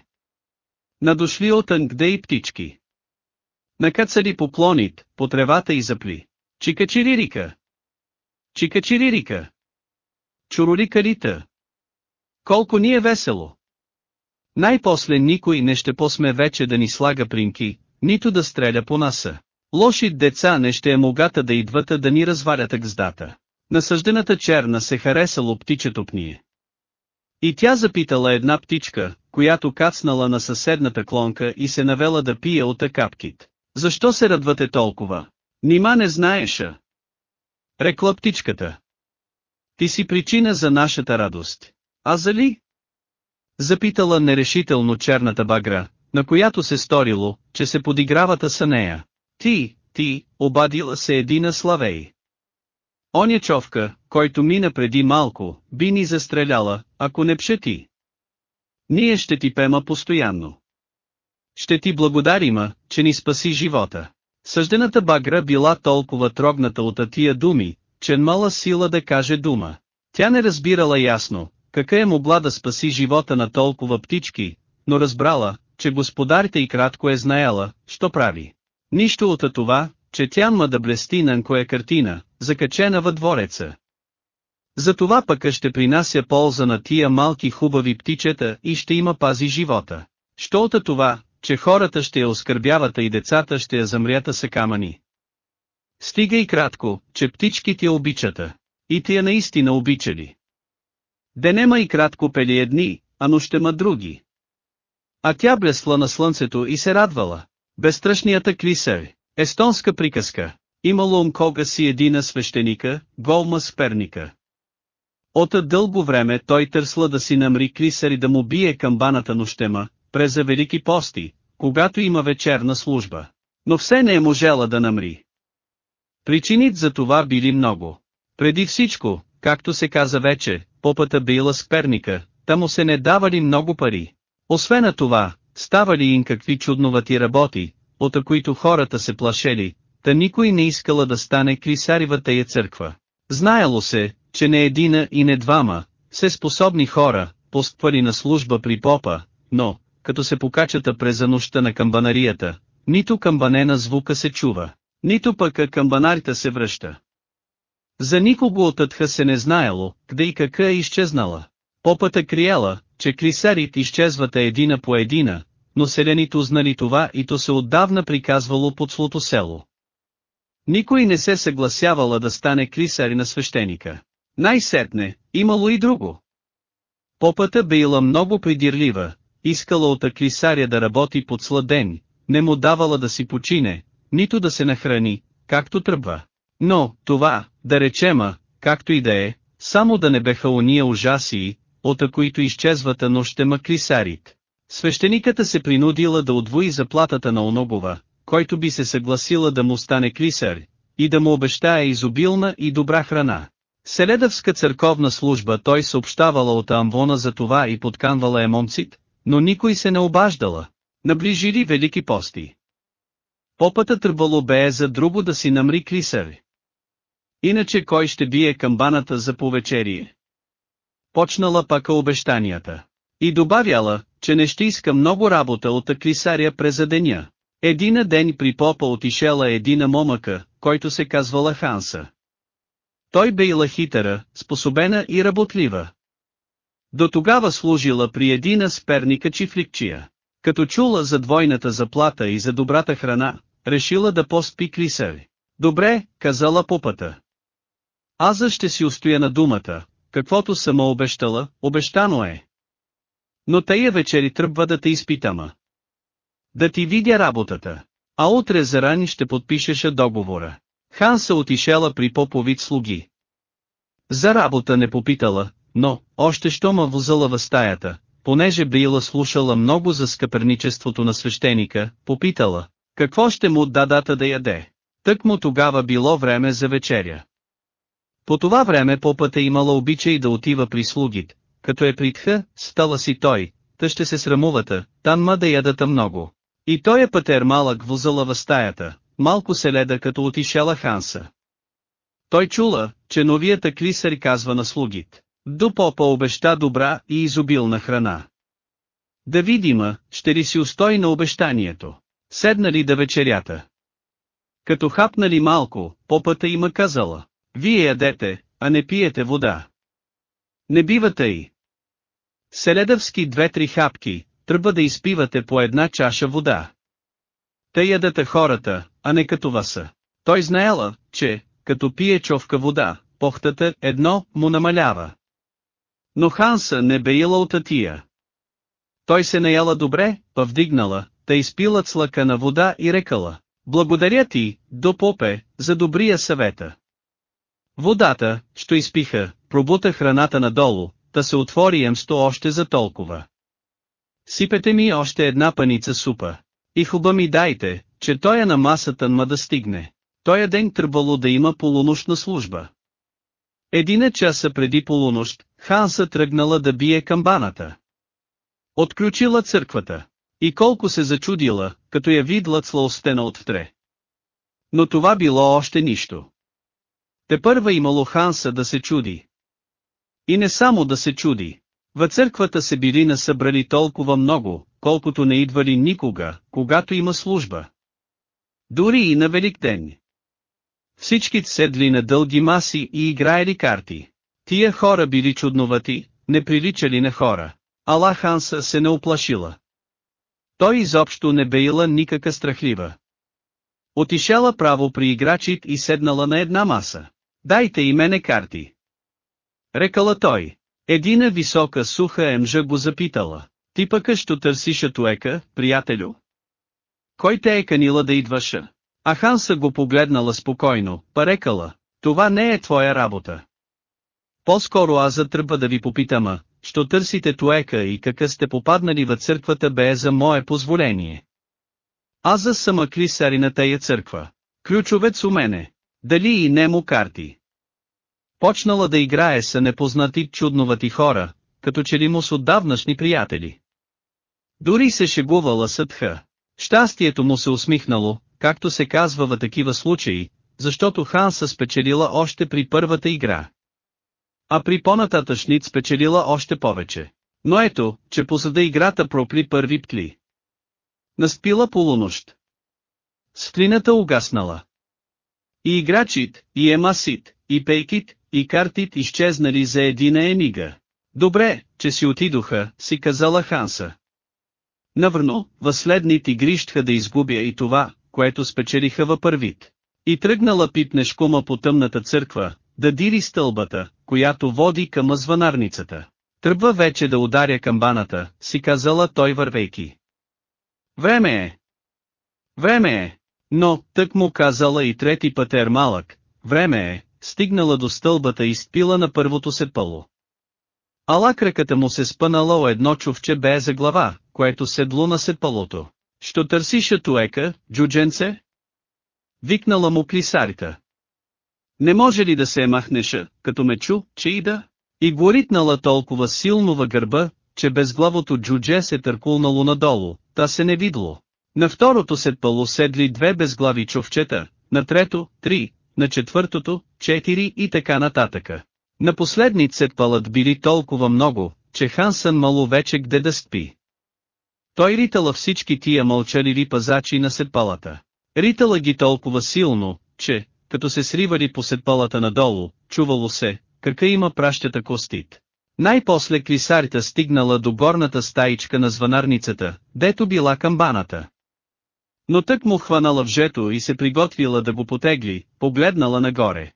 Надошли от ангде и птички. Накацали поклонит, по тревата и запли. Чикачиририка! Чикачиририка! Чуроликалита! Колко ни е весело! Най-после никой не ще посме вече да ни слага принки, нито да стреля по наса. Лоши деца не ще е могата да идвата да ни развалят гздата. Насъждената черна се харесало птичето пние. И тя запитала една птичка, която кацнала на съседната клонка и се навела да пие от капкит. Защо се радвате толкова? Нима не знаеша. Рекла птичката. Ти си причина за нашата радост. А зали? Запитала нерешително черната багра, на която се сторило, че се подигравата са нея. Ти, ти, обадила се едина славей. Оня човка, който мина преди малко, би ни застреляла, ако не пшети. Ние ще ти пема постоянно. Ще ти благодарима, че ни спаси живота. Съждената багра била толкова трогната от тия думи, че мала сила да каже дума. Тя не разбирала ясно, кака е могла да спаси живота на толкова птички, но разбрала, че господарите и кратко е знаела, що прави. Нищо от това, че тя ма да блести на кое картина, закачена във двореца. Затова пък ще принася полза на тия малки хубави птичета и ще има пази живота. Що това, че хората ще я оскърбяват и децата ще я замрята са камъни. Стига и кратко, че птички ти обичата. И тия наистина обичали. Денема и кратко пели едни, а нощема други. А тя блесла на слънцето и се радвала. Безстрашнията клисер, естонска приказка, имало умкога си едина свещеника, голма сперника. От дълго време той търсла да си намри клисър и да му бие камбаната нощема, през за велики пости, когато има вечерна служба. Но все не е можела да намри. Причинит за това били много. Преди всичко, както се каза вече, попата била сперника, та му се не давали много пари. Освен на това, ставали им какви чудновати работи, от които хората се плашели, та никой не искала да стане крисаривата я църква. Знаело се, че не едина и не двама, все способни хора, постпали на служба при попа, но, като се покачата през нощта на камбанарията, нито камбанена звука се чува, нито пък камбанарите се връща. За никого от Атха се не знаело, къде и кака е изчезнала. Попата криела, че крисарите изчезват едина по едина, но селените узнали това и то се отдавна приказвало под слото село. Никой не се съгласявала да стане крисари на свещеника. Най-сетне, имало и друго. Попата била много придирлива, искала от крисаря да работи под сладен, не му давала да си почине, нито да се нахрани, както тръбва. Но, това, да речема, както и да е, само да не беха уния ужаси, от които изчезват нощема крисарит. Свещениката се принудила да отвои заплатата на оногова, който би се съгласила да му стане крисар, и да му обещае изобилна и добра храна. Селедовска църковна служба той съобщавала от Амвона за това и подканвала емонцит, но никой се не обаждала. Наближили велики пости. Попата тръбало бе за друго да си намри крисар. Иначе кой ще бие камбаната за повечерие? Почнала пака обещанията. И добавяла, че не ще иска много работа от крисаря през деня. Едина ден при попа отишела едина момъка, който се казвала Ханса. Той бейла хитъра, способена и работлива. До тогава служила при едина сперника чифликчия. Като чула за двойната заплата и за добрата храна, решила да поспи крисар. Добре, казала попата. Аза ще си устоя на думата, каквото съм обещала, обещано е. Но тая вечери тръбва да те изпитама. Да ти видя работата. А утре зарани ще подпишеша договора. Хан се отишела при поповит слуги. За работа не попитала, но, още що ма возала в стаята, понеже била слушала много за скъперничеството на свещеника, попитала, какво ще му дадата да яде. Тък му тогава било време за вечеря. По това време попът е имала обичай да отива при слугите, като е притха, стала си той, та ще се срамувата, там ма да ядата много. И той е пътер малък возала в стаята, малко се леда като отишела Ханса. Той чула, че новията клисар казва на слугите. До попа обеща добра и изобилна храна. Да видима, ще ли си устой на обещанието. Седнали да вечерята. Като хапнали малко, попата има казала. Вие ядете, а не пиете вода. Не бивате и. Селедъвски две-три хапки, тръба да изпивате по една чаша вода. Те ядете хората, а не като васа. Той знаела, че, като пие човка вода, похтата едно му намалява. Но Ханса не беяла от тия. Той се наяла добре, повдигнала, та изпила цлъка на вода и рекала. Благодаря ти, до попе, за добрия съвета. Водата, що изпиха, пробута храната надолу, та се отвори емсто още за толкова. Сипете ми още една паница супа. И хуба ми дайте, че той е на масата ма да стигне. Тоя ден тръбало да има полунощна служба. Едина часа преди полунощ, Ханса тръгнала да бие камбаната. Отключила църквата. И колко се зачудила, като я видла цлаостена отвтре. Но това било още нищо. Те първа имало Ханса да се чуди. И не само да се чуди. В църквата се били насъбрали толкова много, колкото не идвали никога, когато има служба. Дори и на Великден. Всички седли на дълги маси и играели карти. Тия хора били чудновати, не приличали на хора. Ала Ханса се не оплашила. Той изобщо не беила никака страхлива. Отишела право при играчит и седнала на една маса. Дайте и мене карти. Рекала той. Едина висока суха емжа го запитала. Ти пъка що търсиш атуека, приятелю? Кой те е канила да идваша? А Ханса го погледнала спокойно, парекала. Това не е твоя работа. По-скоро аз затръба да ви попитама, що търсите туека и какъв сте попаднали в църквата бе за мое позволение. Аз за сама клисари на тая църква. Ключовец у мене. Дали и не му карти. Почнала да играе са непознати чудновати хора, като че ли му с отдавнашни приятели. Дори се шегувала съдха. Щастието му се усмихнало, както се казва в такива случаи, защото Ханса спечелила още при първата игра. А при по-нататъчнит спечелила още повече. Но ето, че посада играта пропли първи птли. Настпила полунощ. Склината угаснала. И играчит, и емасит, и пейкит, и картит изчезнали за едина емига. Добре, че си отидоха, си казала Ханса. Навърно, възследните игрищха да изгубя и това, което спечелиха във първит. И тръгнала пипнешкома по тъмната църква, да дири стълбата, която води към звънарницата. Тръбва вече да ударя камбаната, си казала той вървейки. Време е! Време е! Но, тък му казала и трети пътер малък, време е, стигнала до стълбата и спила на първото се пъло. Ала краката му се спънала о едно чувче бе за глава, което седло на сетпалото. Що търсиша туека, джудженце? Викнала му клисарита. Не може ли да се е махнеша, като ме чу, че и да? И горитнала толкова силно във гърба, че безглавото джудже се търкулнало надолу, та се не видло. На второто сетпало седли две безглави човчета, на трето, три, на четвъртото, четири и така нататъка. На последният сетпалът били толкова много, че Хансън мало вече где да спи. Той ритала всички тия мълчаливи пазачи на сетпалата. Ритала ги толкова силно, че, като се сривали по сетпалата надолу, чувало се, кака има пращата костит. Най-после клисарите стигнала до горната стаичка на звънарницата, дето била камбаната. Но тък му хванала въжето и се приготвила да го потегли, погледнала нагоре.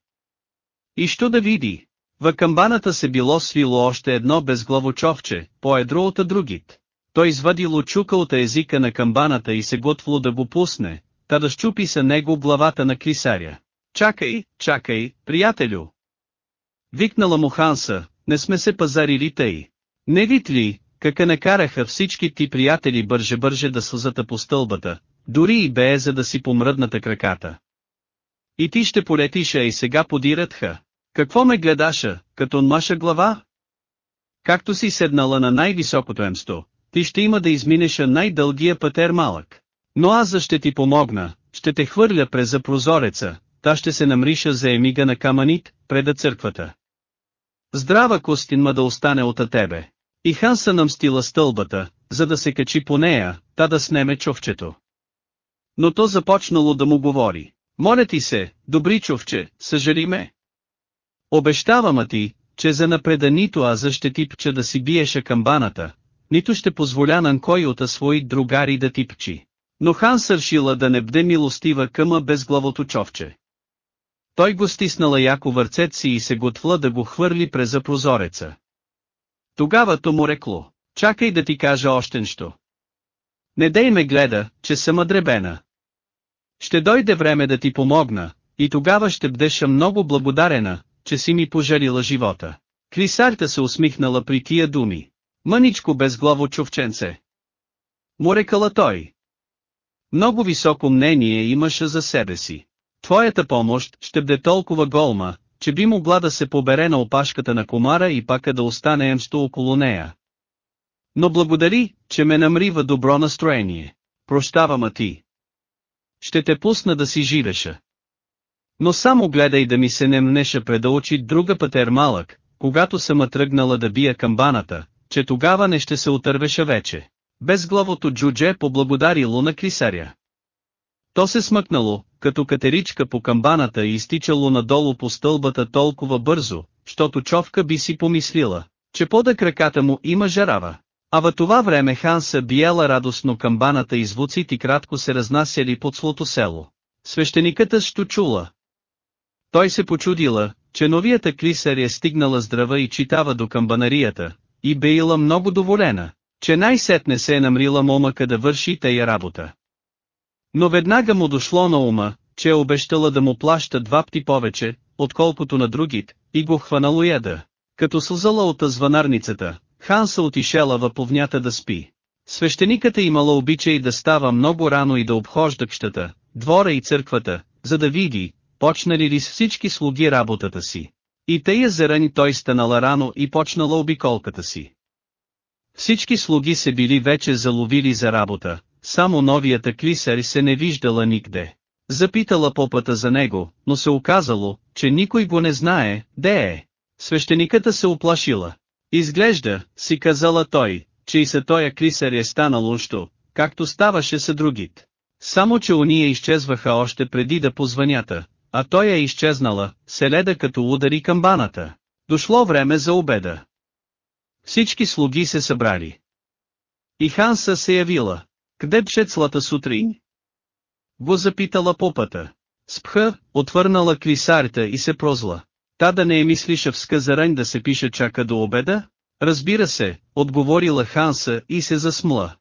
И що да види? В камбаната се било свило още едно безглаво човче, по-едро от другит. Той извадило чука от езика на камбаната и се готвло да го пусне, та да щупи са него главата на клисаря. Чакай, чакай, приятелю! Викнала му Ханса, не сме се пазарили тъй. Не вид ли, кака накараха всички ти приятели бърже-бърже да слезата по стълбата, дори и бе за да си помръдната краката. И ти ще полетиш, а и сега подиратха. Какво ме гледаша, като маша глава? Както си седнала на най-високото емсто, ти ще има да изминеша най-дългия пътер малък. Но аз за ще ти помогна, ще те хвърля през за прозореца, та ще се намриша за емига на каманит, преда църквата. Здрава Костинма да остане от тебе. И Ханса намстила стълбата, за да се качи по нея, та да снеме човчето. Но то започнало да му говори. Моля ти се, добри човче, съжали ме. Обещавам ти, че за напреда нито аз ще типча да си биеше камбаната, нито ще позволя на кой от свои другари да типчи. Но хан сършила да не бде милостива къма безглавото човче. Той го стиснала яко върцет си и се готвла да го хвърли през прозореца. Тогава то му рекло, чакай да ти кажа още нещо. Не дей ме гледа, че съм дребена. Ще дойде време да ти помогна, и тогава ще бдеша много благодарена, че си ми пожалила живота. Крисарта се усмихнала при тия думи. Мъничко безглаво чувченце. Му рекала той. Много високо мнение имаш за себе си. Твоята помощ ще бде толкова голма, че би могла да се побере на опашката на комара и пака да остане емсто около нея. Но благодари, че ме намрива добро настроение. Прощавам ти. Ще те пусна да си живеша. Но само гледай да ми се не мнеша пред очи друга пътер малък, когато съм тръгнала да бия камбаната, че тогава не ще се отървеша вече. Безглавото джудже поблагодарило на крисаря. То се смъкнало, като катеричка по камбаната и изтичало надолу по стълбата толкова бързо, щото човка би си помислила, че пода краката му има жарава. А в това време Ханса биела радостно камбаната и звуците кратко се разнасяли под слото село. Свещениката що чула. Той се почудила, че новията клисар е стигнала здрава и читава до камбанарията, и беила много доволена, че най-сетне се е намрила момъка да върши тая работа. Но веднага му дошло на ума, че е обещала да му плаща два пти повече, отколкото на другит, и го хванало яда. Като сълзала от звънарницата, Ханса отишела в повнята да спи. Свещениката имала обичай да става много рано и да обхожда къщата, двора и църквата, за да види, почнали ли с всички слуги работата си. И тъй зарани той станала рано и почнала обиколката си. Всички слуги се били вече заловили за работа, само новията клисар се не виждала никде. Запитала попата за него, но се оказало, че никой го не знае, де е. Свещениката се оплашила. Изглежда, си казала той, че и са тоя клисар е станал ущо, както ставаше са другит. Само че уния изчезваха още преди да позванята, а той е изчезнала, селеда като удари камбаната. Дошло време за обеда. Всички слуги се събрали. И Ханса се явила. Къде пше цлата сутрин? Го запитала попата. Спха, отвърнала клисарите и се прозла. Та да не е мислиша в сказарен да се пише чака до обеда? Разбира се, отговорила Ханса и се засмла.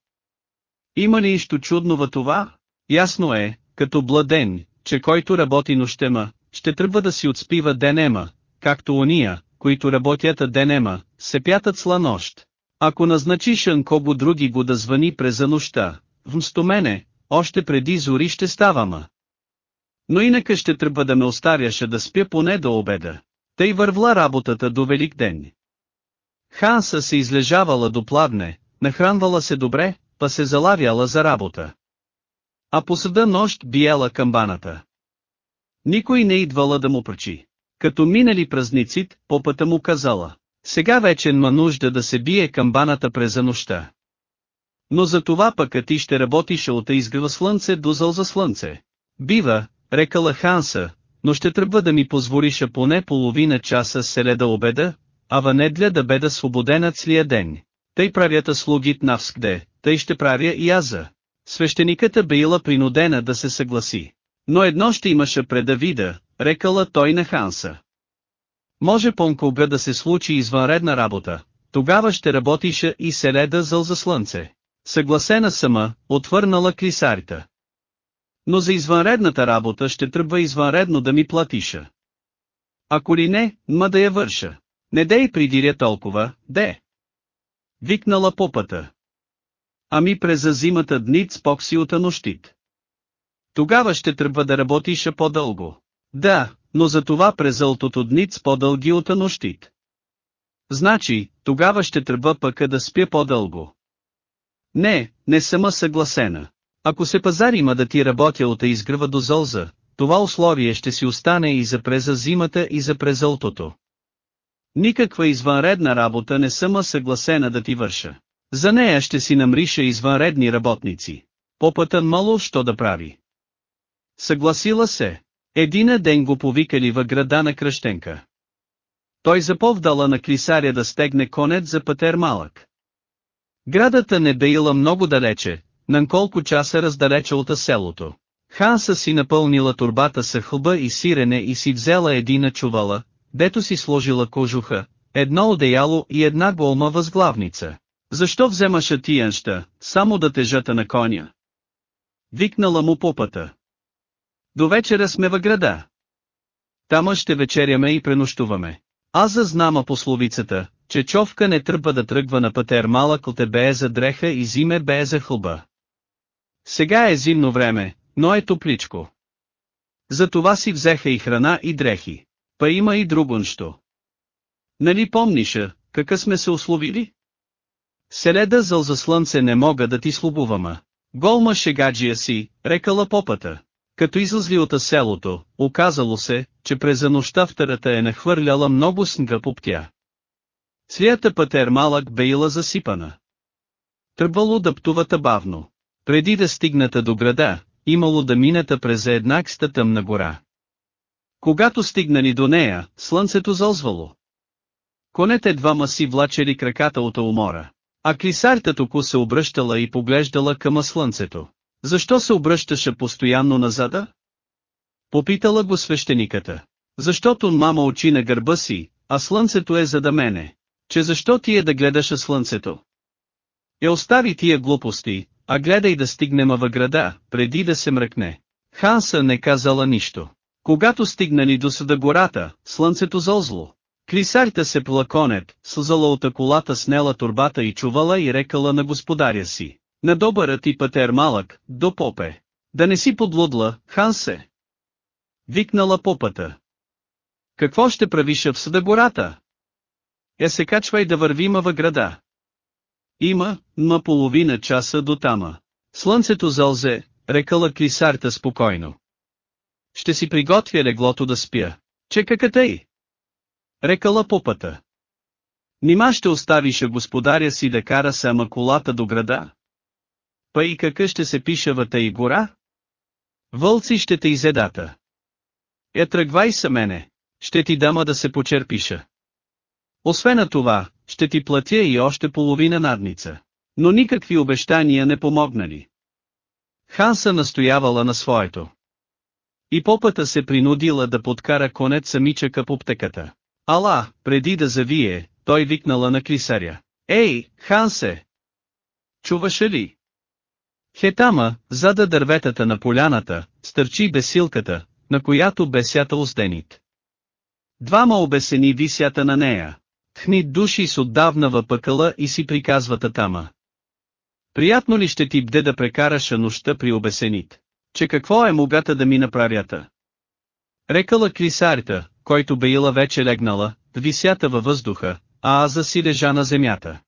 Има ли нищо чудно в това? Ясно е, като бладен, че който работи нощема, ще тръгва да си отспива денема, както ония, които работят денема, се пятат сла нощ. Ако назначиш кого други го да звъни през за нощта, вмсто мене, още преди зори ще ставама. Но инака ще трябва да ме остаряше да спя поне до обеда. Тъй вървла работата до велик ден. Ханса се излежавала до пладне, нахранвала се добре, па се залавяла за работа. А по съда нощ биела камбаната. Никой не идвала да му прочи. Като минали празницит, попата му казала. Сега вече ма нужда да се бие камбаната през нощта. Но за това пък ти ще работиш от изгрева слънце до зъл за слънце. Бива, рекала Ханса, но ще трябва да ми позволиша поне половина часа селеда обеда, а в да беда свободена цлия ден. Тъй правята слугит навскде, тъй ще правя и аза. Свещениката била принудена да се съгласи. Но едно ще имаше преда вида, рекала той на Ханса. Може понкога да се случи извънредна работа, тогава ще работиша и селеда зъл за слънце. Съгласена сама, отвърнала клисарите. Но за извънредната работа ще тръбва извънредно да ми платиша. Ако ли не, ма да я върша. Не дей придиря толкова, де. Викнала попата. Ами през зимата дниц пок си нощит. Тогава ще трябва да работиша по-дълго. Да, но за това през зълтото дниц по-дълги от нощит. Значи, тогава ще трябва пъка да спя по-дълго. Не, не сама съгласена. Ако се пазарима да ти работя от изгръва до зълза, това условие ще си остане и за преза зимата и за презълтото. Никаква извънредна работа не съм съгласена да ти върша. За нея ще си намриша извънредни работници. Попътън мало що да прави. Съгласила се. Едина ден го повикали във града на кръщенка. Той заповдала на клисаря да стегне конец за пътер малък. Градата не беила много далече, на колко часа раздалече от селото. Ханса си напълнила турбата с хълба и сирене и си взела едина чувала, дето си сложила кожуха, едно одеяло и една голма възглавница. Защо вземаше тиянща, само да тежата на коня? Викнала му попата. До вечера сме във града. Тама ще вечеряме и пренощуваме. Аз зазнама пословицата, че човка не тръгва да тръгва на пътер малък от бее за дреха и зиме бее за хълба. Сега е зимно време, но е топличко. За това си взеха и храна и дрехи. Па има и друго нещо. Нали помниша, какъв сме се условили? Селеда зъл за слънце не мога да ти слубувама. Голма шегаджия си, рекала попата. Като излезли от селото, оказало се, че през нощта втората е нахвърляла много снга по птя. Цвята пътер малък бейла засипана. Тръбвало да птувата бавно. Преди да стигната до града, имало да мината през еднакста тъмна гора. Когато стигнали до нея, слънцето залзвало. Конете двама си влачели краката от умора. А клисарта току се обръщала и поглеждала към слънцето. Защо се обръщаше постоянно назада? Попитала го свещениката. Защото мама очи на гърба си, а слънцето е за да мене. Че защо ти е да гледаш слънцето? Е остави тия глупости, а гледай да стигнем във града, преди да се мръкне. Ханса не казала нищо. Когато стигнали до съда гората, слънцето зълзло. Клисарта се плаконет, сълзала от колата снела турбата и чувала и рекала на господаря си. На добърът и пътер малък, до попе. Да не си подлудла, Хансе. Викнала попата. Какво ще правиша в съда гората? Е се качвай да вървима във града. Има, ма половина часа до тама. Слънцето залзе, рекала клисарта спокойно. Ще си приготвя леглото да спя. Че каката й? Рекала попата. Нима ще оставиша господаря си да кара сама колата до града? Па и какъв ще се пиша въта и гора? Вълци ще те изедата. Я тръгвай са мене, ще ти дама да се почерпиша. Освен на това, ще ти платя и още половина надница. Но никакви обещания не помогнали. Ханса настоявала на своето. И попата се принудила да подкара конец самичъка по птеката. Ала, преди да завие, той викнала на клисаря. Ей, Хансе! Чуваше ли? Хетама, зада дърветата на поляната, стърчи бесилката, на която бесята устенит. Двама обесени висята на нея. Хни души с отдавна въпъкала и си приказвата тама. Приятно ли ще ти бде да прекараш нощта при обесенит? Че какво е могата да ми направята? Рекала Крисарта, който беила вече легнала, висята във въздуха, а аз си лежа на земята.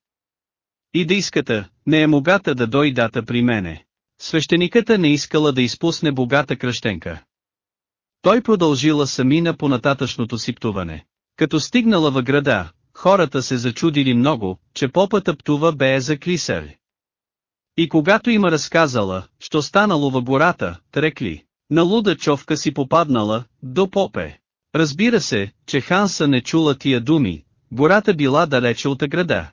И да иската, не е могата да дойдата при мене. Свещениката не искала да изпусне богата кръщенка. Той продължила самина по нататъчното си птуване. Като стигнала във града, хората се зачудили много, че попата птува бе за крисер. И когато има разказала, що станало във гората, трекли, на луда човка си попаднала, до попе. Разбира се, че Ханса не чула тия думи, гората била далече от града.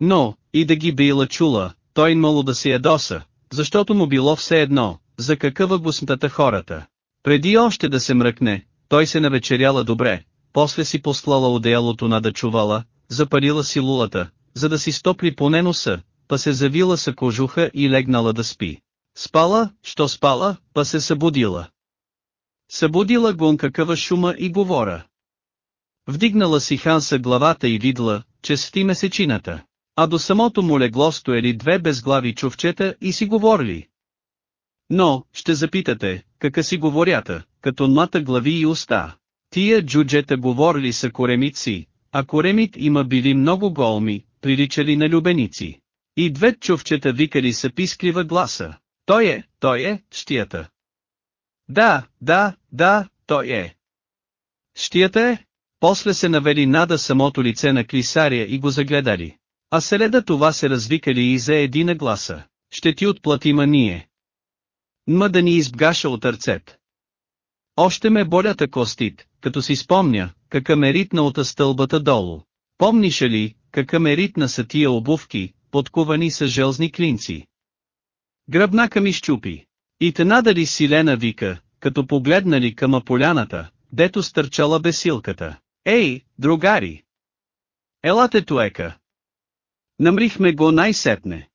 Но, и да ги била чула, той мало да се ядоса, защото му било все едно, за какъва гусмтата хората. Преди още да се мръкне, той се навечеряла добре, после си послала одеялото на да чувала, запарила си лулата, за да си стопли поне носа, па се завила са кожуха и легнала да спи. Спала, що спала, па се събудила. Събудила гон какъва шума и говора. Вдигнала си Ханса главата и видла, че спи месечината. А до самото му легло стоели две безглави чувчета и си говорили. Но, ще запитате, кака си говорята, като мата глави и уста. Тия джуджета говорили са коремици, а коремит има били много голми, приличали на любеници. И две чувчета викали са писклива гласа. Той е, той е, щията. Да, да, да, той е. Щията е? После се навели нада самото лице на Клисария и го загледали. А селеда това се развикали и за едина гласа. Ще ти отплатима ние. Ма да ни избгаша от ръцет. Още ме болята костит, като си спомня, кака ме ритна от стълбата долу. Помниша ли, кака ме ритна са тия обувки, подковани с желзни клинци. Гръбнака ми щупи. И те надали силена вика, като погледнали към аполяната, дето стърчала бесилката. Ей, другари! Елате туека! Намрихме го най-сетне.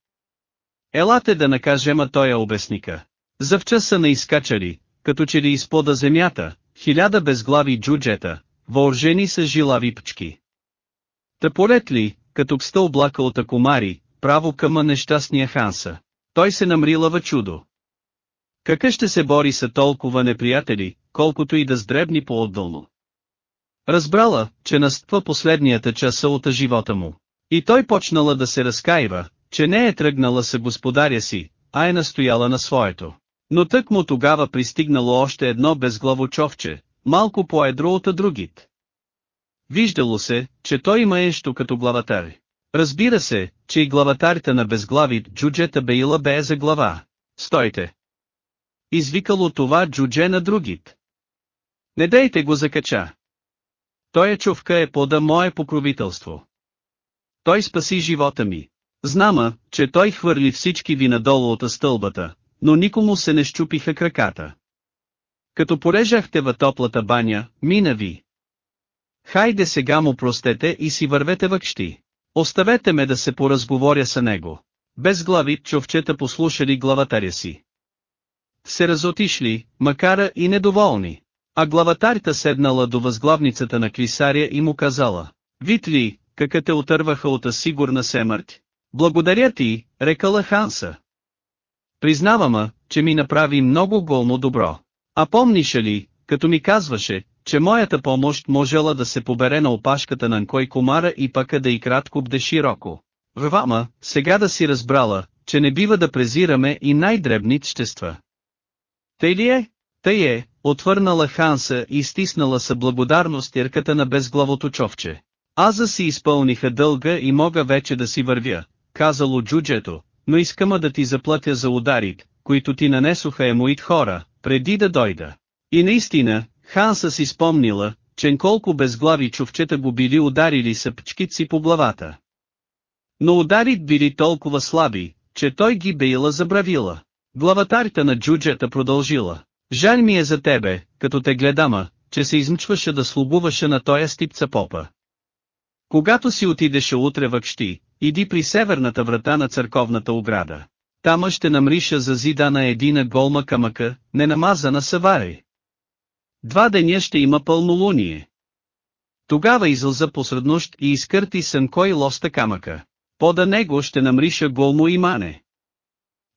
Елате да накажема тоя обясника. Завча са наискачали, като че ли изпода земята, хиляда безглави джуджета, въоръжени с жилави пчки. Та полет ли, като кста облака от акумари, право къма нещастния Ханса. Той се намрила чудо. Какъв ще се бори са толкова неприятели, колкото и да сдребни по-отдълно. Разбрала, че настъпва последнията часа от живота му. И той почнала да се разкаива, че не е тръгнала с господаря си, а е настояла на своето. Но тък му тогава пристигнало още едно безглаво човче, малко по-едро от другит. Виждало се, че той има ещо като главатар. Разбира се, че и главатарите на безглави джуджета беила бе за глава. Стойте! Извикало това джудже на другит. Не дейте го закача. Той е чувка е пода мое покровителство. Той спаси живота ми. Знама, че той хвърли всички ви надолу от стълбата, но никому се не щупиха краката. Като порежахте в топлата баня, мина ви. Хайде сега му простете и си вървете въкщи. Оставете ме да се поразговоря с него. Без глави човчета послушали главатаря си. Се разотишли, макара и недоволни. А главатарята седнала до възглавницата на Клисария и му казала, «Вид ли, кака те отърваха от сигурна семърт?» Благодаря ти, рекала Ханса. Признавама, че ми направи много голмо добро. А помниша ли, като ми казваше, че моята помощ можела да се побере на опашката на кой комара и пъка да и кратко бде широко. Вама, сега да си разбрала, че не бива да презираме и най-дребни тщества. Тъй ли е? Тъй е, отвърнала Ханса и стиснала са благодарност ярката на безглавото човче. Аза си изпълниха дълга и мога вече да си вървя, казало джуджето, но искама да ти заплатя за ударит, които ти нанесоха емоит хора, преди да дойда. И наистина, Ханса си спомнила, че колко безглави чувчета го били ударили са пчкици по главата. Но ударит били толкова слаби, че той ги бейла забравила. Главатарта на джуджета продължила. Жаль ми е за тебе, като те гледама, че се измчваше да слугуваше на тоя стипца попа. Когато си отидеше утре въкщи, иди при северната врата на църковната ограда. Тама ще намриша за зида на едина голма камъка, ненамазана саваре. Два деня ще има пълнолуние. Тогава излза посред нощ и изкърти сънкой лоста камъка. Пода него ще намриша голмо имане.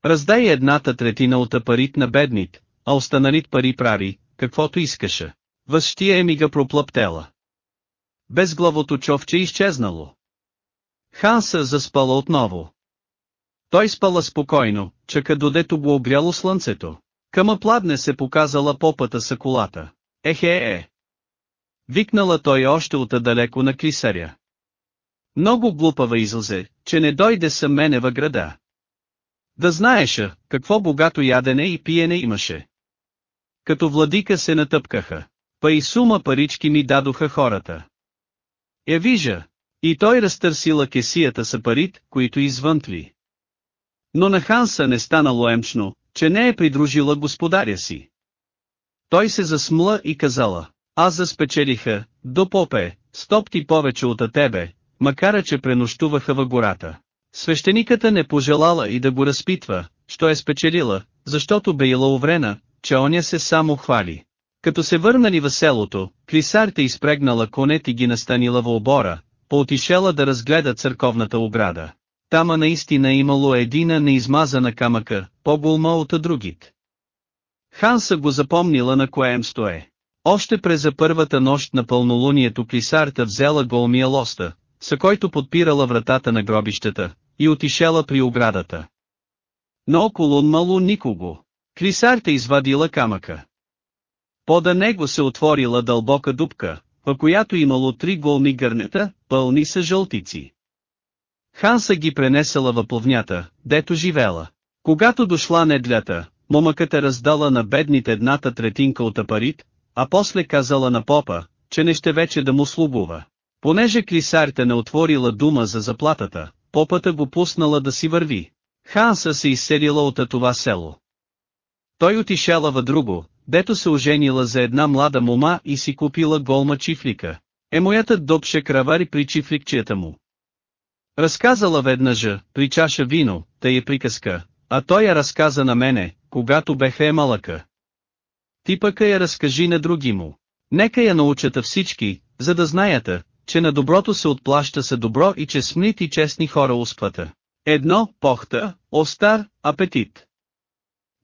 Раздай едната третина от парит на беднит, а останалит пари прави, каквото искаше. Възщия ми ga проплъптела. Безглавото човче изчезнало. Ханса заспала отново. Той спала спокойно, чака додето го обряло слънцето. Къма пладне се показала попата са колата. Ехе е. Викнала той още отдалеко на крисаря. Много глупава излзе, че не дойде съм мене в града. Да знаеша, какво богато ядене и пиене имаше. Като владика се натъпкаха. Па и сума парички ми дадоха хората. Я вижа. И той разтърсила кесията са парит, които извънтли. Но на Ханса не станало емчно, че не е придружила господаря си. Той се засмла и казала, аз заспечелиха, до попе, стопти повече от тебе, макар че пренощуваха във гората. Свещениката не пожелала и да го разпитва, що е спечелила, защото била уврена, че оня се само хвали. Като се върнали в селото, Клисарта изпрегнала конет и ги настанила в обора, поотишела да разгледа църковната ограда. Тама наистина имало едина неизмазана камъка, по-голма от другит. Ханса го запомнила на кое стое. Още през за първата нощ на пълнолунието Клисарта взела голмия лоста, с който подпирала вратата на гробищата, и отишела при оградата. Но около мало никого. Клисарта извадила камъка. Пода него се отворила дълбока дупка, в която имало три голми гърнета, пълни с жълтици. Ханса ги пренесела в пловнята, дето живела. Когато дошла недлята, момъката раздала на бедните едната третинка от апарит, а после казала на попа, че не ще вече да му слугува. Понеже клисарта не отворила дума за заплатата, попата го пуснала да си върви. Ханса се изселила от това село. Той отишела в друго, дето се оженила за една млада мома и си купила голма чифлика. Е моята допше кравари при чифликчията му. Разказала веднъжа, при чаша вино, тъй е приказка, а той я разказа на мене, когато беха е малъка. Ти пък я разкажи на други му. Нека я научата всички, за да знаята, че на доброто се отплаща са добро и че смнит и честни хора успата. Едно, похта, остар, апетит.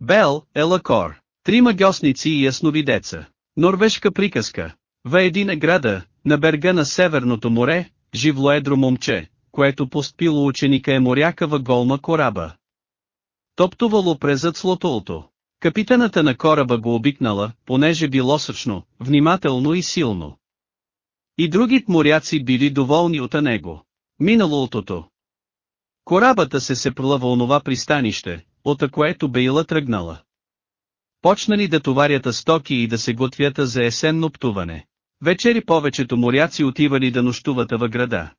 Бел, елакор. Три магиосници и ясновидеца. Норвежка приказка. В един града, на берга на Северното море, живло едро момче, което постпило ученика е морякава голма кораба. Топтувало през слотолто. Капитаната на кораба го обикнала, понеже било съчно, внимателно и силно. И другите моряци били доволни от него. Минало лтото. Корабата се се пролъва онова пристанище, от което Бейла тръгнала. Почнали да товарята стоки и да се готвята за есенно птуване. Вечери повечето моряци отивали да нощуват в града.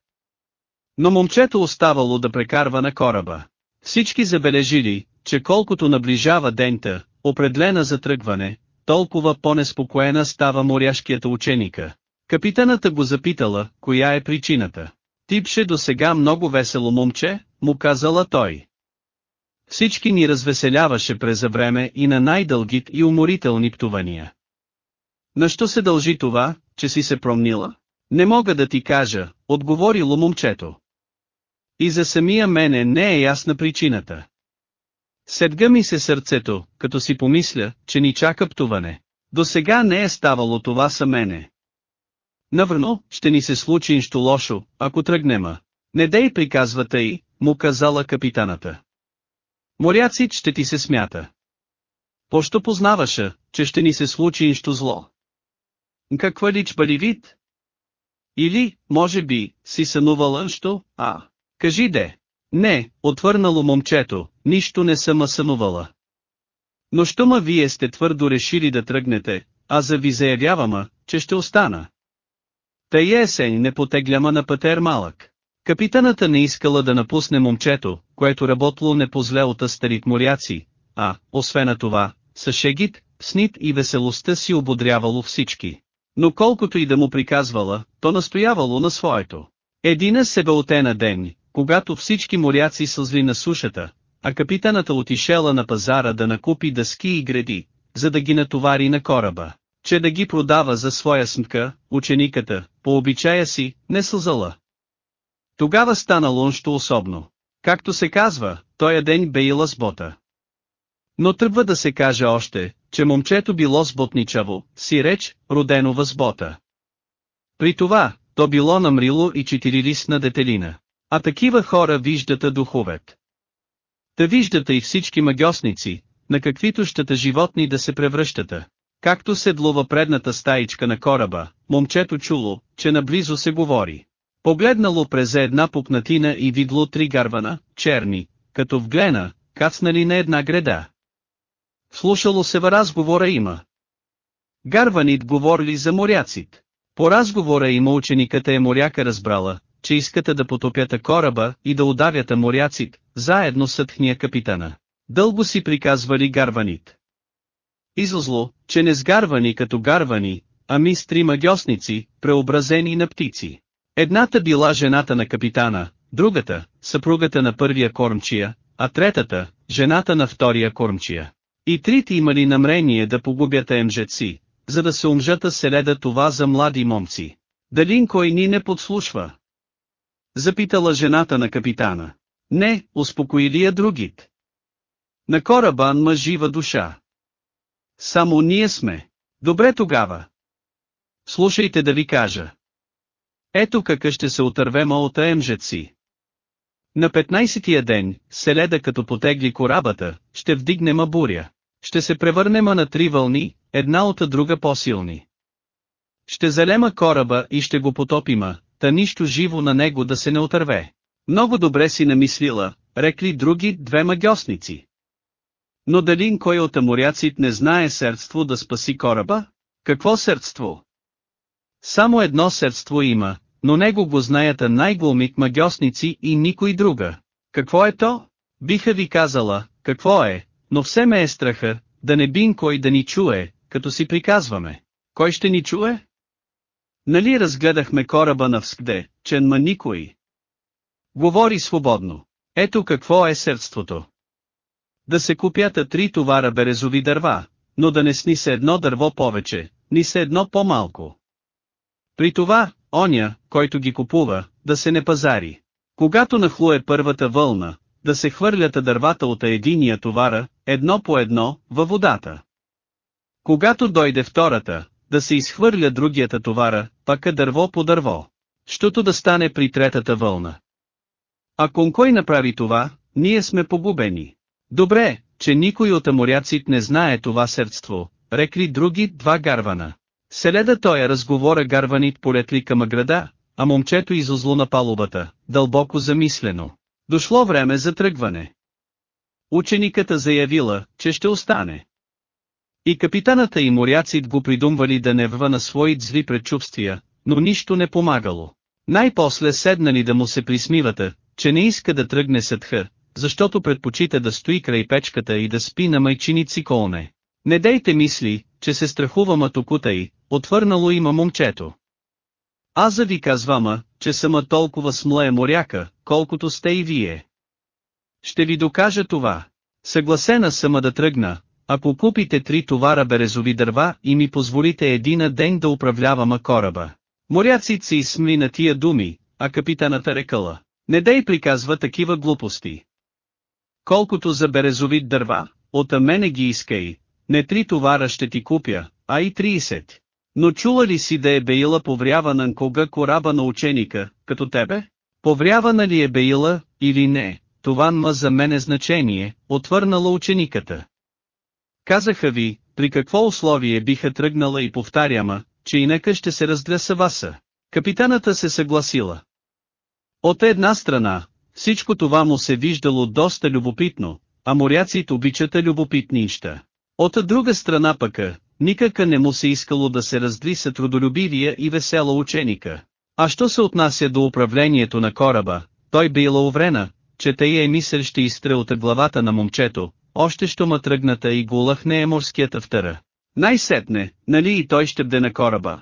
Но момчето оставало да прекарва на кораба. Всички забележили, че колкото наближава дента, определена за тръгване, толкова по-неспокоена става моряшкият ученика. Капитаната го запитала, коя е причината. Типше до сега много весело момче, му казала той. Всички ни развеселяваше през време и на най-дългит и уморителни птувания. На що се дължи това, че си се промнила? Не мога да ти кажа, отговорило момчето. И за самия мене не е ясна причината. Седга ми се сърцето, като си помисля, че ни чака птуване. До сега не е ставало това са мене. Навърно, ще ни се случи нищо лошо, ако тръгнема. Не дей приказвата и, му казала капитаната. Моряцит ще ти се смята. Пощо познаваша, че ще ни се случи нищо зло? Каква лич бъде вид? Или, може би, си сънувала нещо, а? Кажи де. Не, отвърнало момчето, нищо не съм сънувала. Но щома вие сте твърдо решили да тръгнете, а за ви заявявама, че ще остана. Тая есен не потегляма на пътер малък. Капитаната не искала да напусне момчето, което работло не позле от старит моряци, а, освен това, с шегит, снит и веселостта си ободрявало всички. Но колкото и да му приказвала, то настоявало на своето. Едина себеотена ден, когато всички моряци сълзли на сушата, а капитаната отишела на пазара да накупи дъски и гради, за да ги натовари на кораба, че да ги продава за своя смка, учениката, по обичая си, не сълзала. Тогава станало нещо особено. Както се казва, тоя ден беила с бота. Но тръгва да се каже още, че момчето било сботничаво, си реч, родено възбота. При това, то било намрило и четирилистна детелина. А такива хора виждата духовет. Та виждата и всички магиосници, на каквито щата животни да се превръщата. Както седлова предната стаичка на кораба, момчето чуло, че наблизо се говори. Погледнало през една пупнатина и видло три гарвана, черни, като в глена, кацнали на една греда. Слушало се в разговора има. Гарванит говорили за моряцит. По разговора има учениката е моряка разбрала, че искате да потопята кораба и да удавята моряцит, заедно с тхния капитана. Дълго си приказвали гарванит. Излзло, че не сгарвани като гарвани, ами с три магиосници, преобразени на птици. Едната била жената на капитана, другата, съпругата на първия кормчия, а третата, жената на втория кормчия. И трите имали намрение да погубят емжеци, за да се умжата селеда това за млади момци. Дали кой ни не подслушва? Запитала жената на капитана. Не, успокоили я другит. На кораба ма жива душа. Само ние сме. Добре тогава. Слушайте да ви кажа. Ето какъв ще се отървема от си. На 15-тия ден, Селеда като потегли корабата, ще вдигнема буря. Ще се превърнема на три вълни, една от друга по-силни. Ще залема кораба и ще го потопима, та нищо живо на него да се не отърве. Много добре си намислила, рекли други две магиосници. Но дали кой от аморяците не знае сърдство да спаси кораба? Какво сърдство? Само едно сърдство има, но него го знаят най-глумит магиосници и никой друга. Какво е то? Биха ви казала, какво е, но все ме е страха, да не бин кой да ни чуе, като си приказваме. Кой ще ни чуе? Нали разгледахме кораба на Вскде, ченма никой. Говори свободно. Ето какво е сърдството. Да се купята три товара березови дърва, но да не сни се едно дърво повече, ни се едно по-малко. При това, оня, който ги купува, да се не пазари. Когато нахлуе първата вълна, да се хвърлят дървата от единия товара, едно по едно, във водата. Когато дойде втората, да се изхвърля другията товара, пък дърво по дърво. Щото да стане при третата вълна. Ако кой направи това, ние сме погубени. Добре, че никой от аморяците не знае това сърдство, рекли други два гарвана. Селеда той разговора гарванит полетли към града, а момчето изозло на палубата, дълбоко замислено. Дошло време за тръгване. Учениката заявила, че ще остане. И капитаната и моряците го придумвали да не вва на свои зли предчувствия, но нищо не помагало. Най-после седнали да му се присмивата, че не иска да тръгне съдха, защото предпочита да стои край печката и да спи на майчиници колне. Не дейте мисли, че се страхува матокута й, отвърнало има момчето. Аз за ви казвама, че сама толкова смлая моряка, колкото сте и вие. Ще ви докажа това. Съгласена сама да тръгна, ако купите три товара березови дърва и ми позволите един ден да управлявам кораба. Моряците се изсмли на тия думи, а капитаната рекала. Не дай приказва такива глупости. Колкото за березовит дърва, от мене ги искай, не три товара ще ти купя, а и 30. Но чула ли си да е беила поврявана кога кораба на ученика, като тебе? Поврявана ли е беила, или не, това ма за мене значение, отвърнала учениката. Казаха ви, при какво условие биха тръгнала и повтаряма, че инека ще се разглеса васа. Капитаната се съгласила. От една страна, всичко това му се виждало доста любопитно, а моряците обичата любопитни неща. От друга страна пъка, никака не му се искало да се раздри с трудолюбивия и весела ученика. А що се отнася до управлението на кораба, той била уврена, че тъй е мисъл ще изтре от главата на момчето, още що ма тръгната и го лъхне е морският автъра. Най-сетне, нали и той ще бде на кораба.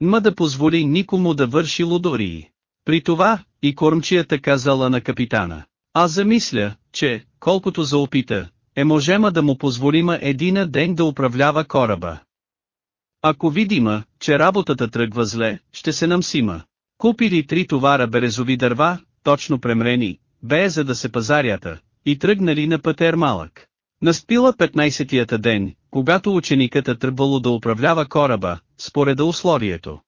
Ма да позволи никому да върши лудории. При това, и кормчията казала на капитана. Аз замисля, че, колкото за опита, е можема да му позволима едина ден да управлява кораба. Ако видима, че работата тръгва зле, ще се намсима. Купили три товара березови дърва, точно премрени, бе за да се пазарята, и тръгнали на пътер малък. Настъпила 15-тията ден, когато ученикът е тръбвало да управлява кораба, според условието.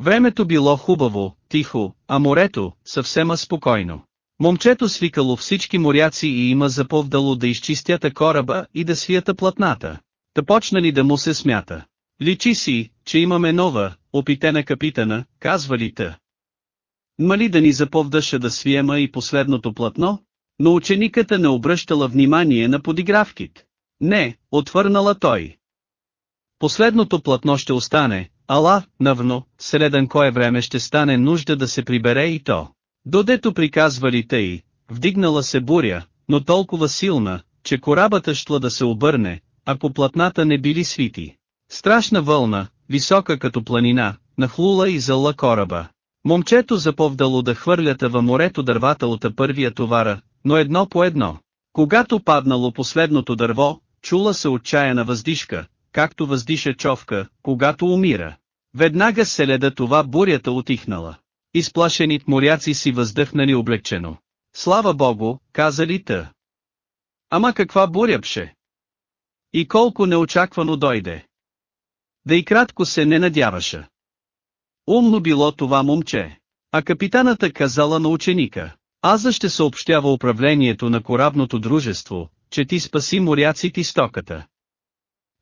Времето било хубаво, тихо, а морето, съвсем спокойно. Момчето свикало всички моряци и има заповдало да изчистята кораба и да свията платната. Та почнали да му се смята. Личи си, че имаме нова, опитена капитана, казвали та. Мали да ни заповдаше да свиема и последното платно? Но учениката не обръщала внимание на подигравките. Не, отвърнала той. Последното платно ще остане, ала, навно, среден кое време ще стане нужда да се прибере и то. Додето приказвали тъй, вдигнала се буря, но толкова силна, че корабата шла да се обърне, ако платната не били свити. Страшна вълна, висока като планина, нахлула и зала кораба. Момчето заповдало да хвърлята във морето дървата от първия товара, но едно по едно. Когато паднало последното дърво, чула се отчаяна въздишка, както въздиша човка, когато умира. Веднага се леда това бурята отихнала. Изплашените моряци си въздъхнали облегчено. Слава богу, казали та. Ама каква буря пше? И колко неочаквано дойде. Да и кратко се не надяваше. Умно било това момче. А капитаната казала на ученика, Аза ще съобщява управлението на корабното дружество, че ти спаси моряците стоката.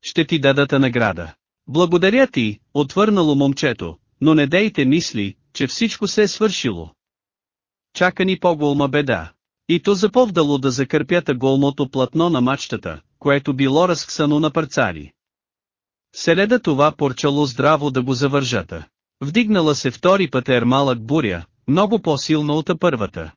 Ще ти дадата награда. Благодаря ти, отвърнало момчето, но не дейте мисли, че всичко се е свършило. Чака ни по-голма беда. И то заповдало да закърпята голмото платно на мачтата, което било разксано на парцали. Селеда това порчало здраво да го завържата. Вдигнала се втори пътер малък буря, много по-силна от първата.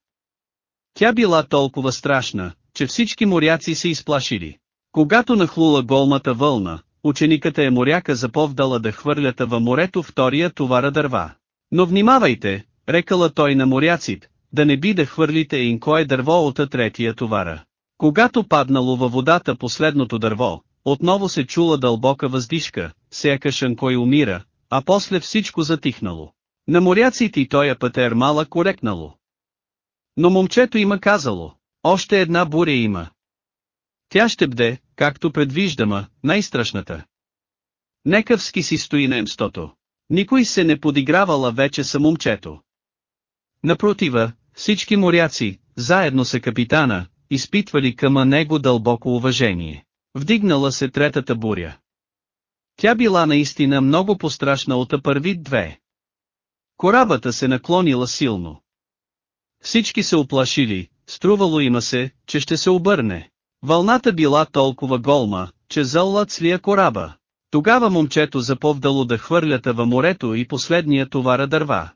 Тя била толкова страшна, че всички моряци се изплашили. Когато нахлула голмата вълна, учениката е моряка заповдала да хвърлята във морето втория товара дърва. Но внимавайте, рекала той на моряците, да не би да хвърлите им кое дърво от третия товара. Когато паднало във водата последното дърво, отново се чула дълбока въздишка, сякаш кой умира, а после всичко затихнало. На моряците и тоя пътер малък орекнало. Но момчето има казало, още една буря има. Тя ще бде, както предвиждама, най-страшната. Некъвски си стои на емстото. Никой се не подигравала вече са момчето. Напротива, всички моряци, заедно с капитана, изпитвали към него дълбоко уважение. Вдигнала се третата буря. Тя била наистина много пострашна от първи две. Корабата се наклонила силно. Всички се оплашили, струвало има се, че ще се обърне. Вълната била толкова голма, че зълла цвия кораба. Тогава момчето заповдало да хвърлята във морето и последния товара дърва.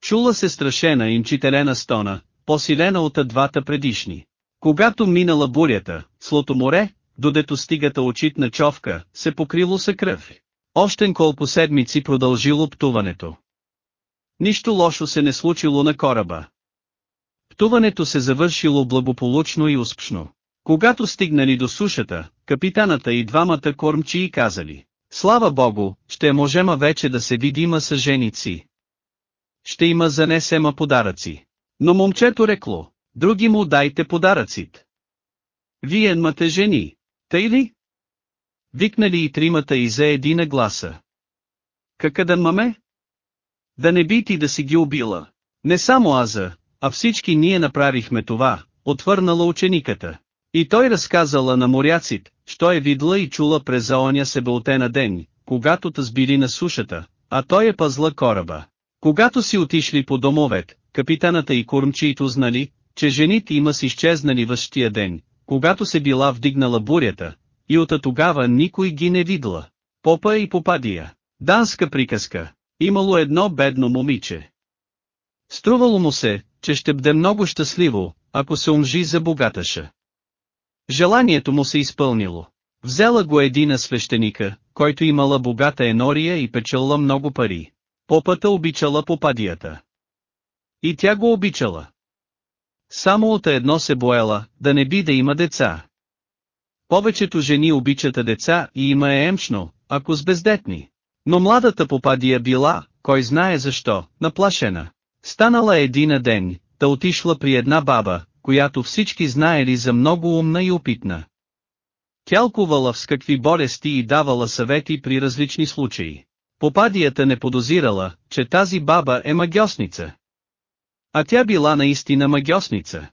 Чула се страшена им чителена стона, по-силена от двата предишни. Когато минала бурята, слото море, додето стигата очитна човка, се покрило се кръв. Още колко седмици продължило птуването. Нищо лошо се не случило на кораба. Птуването се завършило благополучно и успешно. Когато стигнали до сушата, капитаната и двамата кормчии казали, Слава Богу, ще можем вече да се видима с женици. Ще има занесема подаръци. Но момчето рекло, други му дайте подаръците. Вие мате жени, тъй ли? Викнали и тримата и за едина гласа. Кака да маме? Да не би ти да си ги убила. Не само Аза, а всички ние направихме това, отвърнала учениката. И той разказала на моряците, що е видла и чула през заоня себелтена ден, когато та сбили на сушата, а той е пазла кораба. Когато си отишли по домовет, капитаната и курмчиито знали, че жените има си изчезнали въщия ден, когато се била вдигнала бурята, и от тогава никой ги не видла. Попа и попадия. Данска приказка. Имало едно бедно момиче. Струвало му се, че ще бде много щастливо, ако се умжи за богаташа. Желанието му се изпълнило. Взела го едина свещеника, който имала богата енория и печела много пари. Попата обичала попадията. И тя го обичала. Само от едно се боела, да не би да има деца. Повечето жени обичат деца и има е емшно, ако с бездетни. Но младата попадия била, кой знае защо, наплашена. Станала един ден, да отишла при една баба, която всички знаели за много умна и опитна. Тялкувала с какви болести и давала съвети при различни случаи. Попадията не подозирала, че тази баба е магиосница. А тя била наистина магиосница.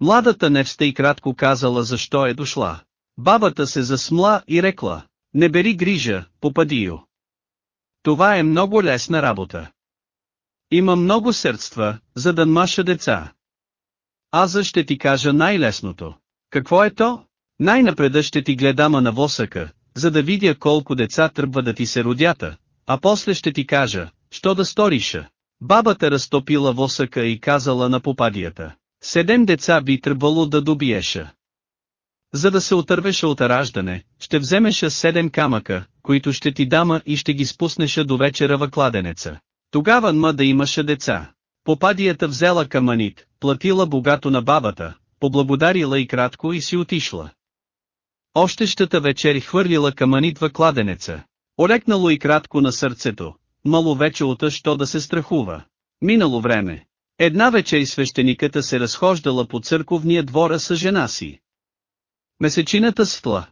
Младата невста и кратко казала защо е дошла. Бабата се засмла и рекла, не бери грижа, попадио. Това е много лесна работа. Има много сърдства, за да маша деца. Аз ще ти кажа най-лесното. Какво е то? Най-напреда ще ти гледама на восъка, за да видя колко деца тръбва да ти се родята, а после ще ти кажа, що да сториша. Бабата разтопила восъка и казала на попадията. Седем деца би трябвало да добиеша. За да се отървеша от раждане, ще вземеша седем камъка, които ще ти дама и ще ги спуснеша до вечера в кладенеца. Тогава ма да имаше деца. Попадията взела камънит, платила богато на бабата, поблагодарила и кратко и си отишла. Още щата вечер хвърлила камънит в кладенеца. Олекнало и кратко на сърцето, мало вече ота що да се страхува. Минало време. Една вечер свещениката се разхождала по църковния двора с жена си. Месечината стла.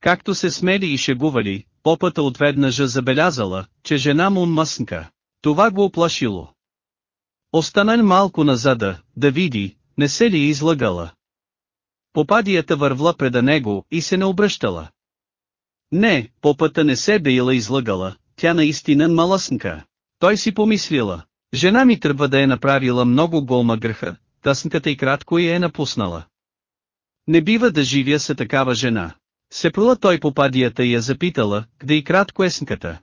Както се смели и шегували, попата отведнъж забелязала, че жена му мъснка. Това го оплашило. Остана малко назада, да види, не се ли излагала. Попадията вървла преда него и се не обръщала. Не, попата не се била излъгала, тя наистина малъснка. Той си помислила. Жена ми тръгва да е направила много голма греха, тъснката и кратко я е напуснала. Не бива да живя с такава жена. Сепрула той по падията и я запитала, къде и кратко е снката.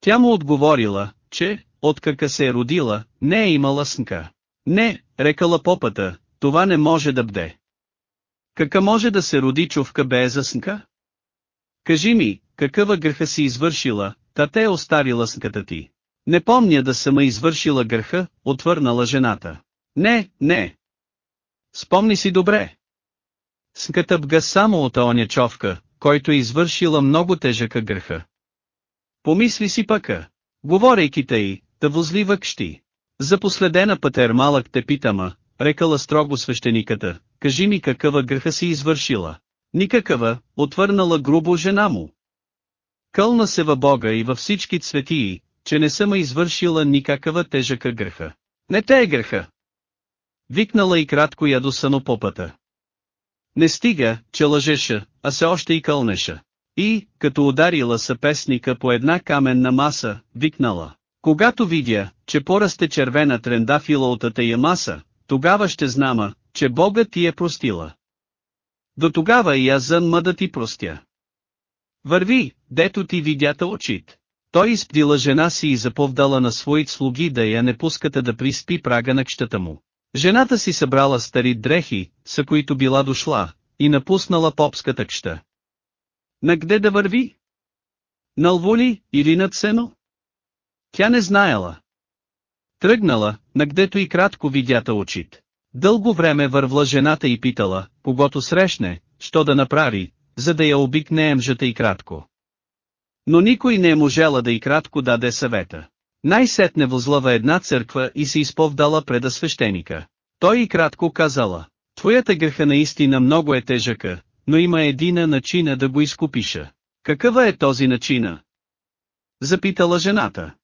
Тя му отговорила, че, откака се е родила, не е имала снка. Не, рекала попата, това не може да бде. Кака може да се роди чувка без снка? Кажи ми, какъва греха си извършила, та те е оставила снката ти. Не помня да съм извършила греха, отвърнала жената. Не, не. Спомни си добре. Снката бга само от оня човка, който е извършила много тежъка греха. Помисли си пъка. Говорейки тъй, да възлива кщи. За последена пътер малък те питама, рекала строго свещениката, кажи ми какъва греха си извършила. Никакъва, отвърнала грубо жена му. Кълна се във Бога и във всички цветии, че не съм извършила никаква тежъка греха. Не те е греха. Викнала и кратко ядосано попата. Не стига, че лъжеша, а се още и кълнеша. И, като ударила съпесника по една каменна маса, викнала. Когато видя, че порасте червена трендафила от тая маса, тогава ще знама, че Бога ти е простила. До тогава и аз зън да ти простя. Върви, дето ти видята очит. Той изпдила жена си и заповдала на своите слуги да я не пускате да приспи прага на къщата му. Жената си събрала стари дрехи, са които била дошла, и напуснала попската къща. На къде да върви? На лволи или над сено? Тя не знаела. Тръгнала, нагдето и кратко видята очит. Дълго време вървла жената и питала, когато срещне, що да направи, за да я обикне мжата и кратко. Но никой не е можела да и кратко даде съвета. Най-сетне възлава една църква и се изповдала преда свещеника. Той и кратко казала, твоята греха наистина много е тежъка, но има едина начина да го изкупиша. Какъва е този начина? Запитала жената.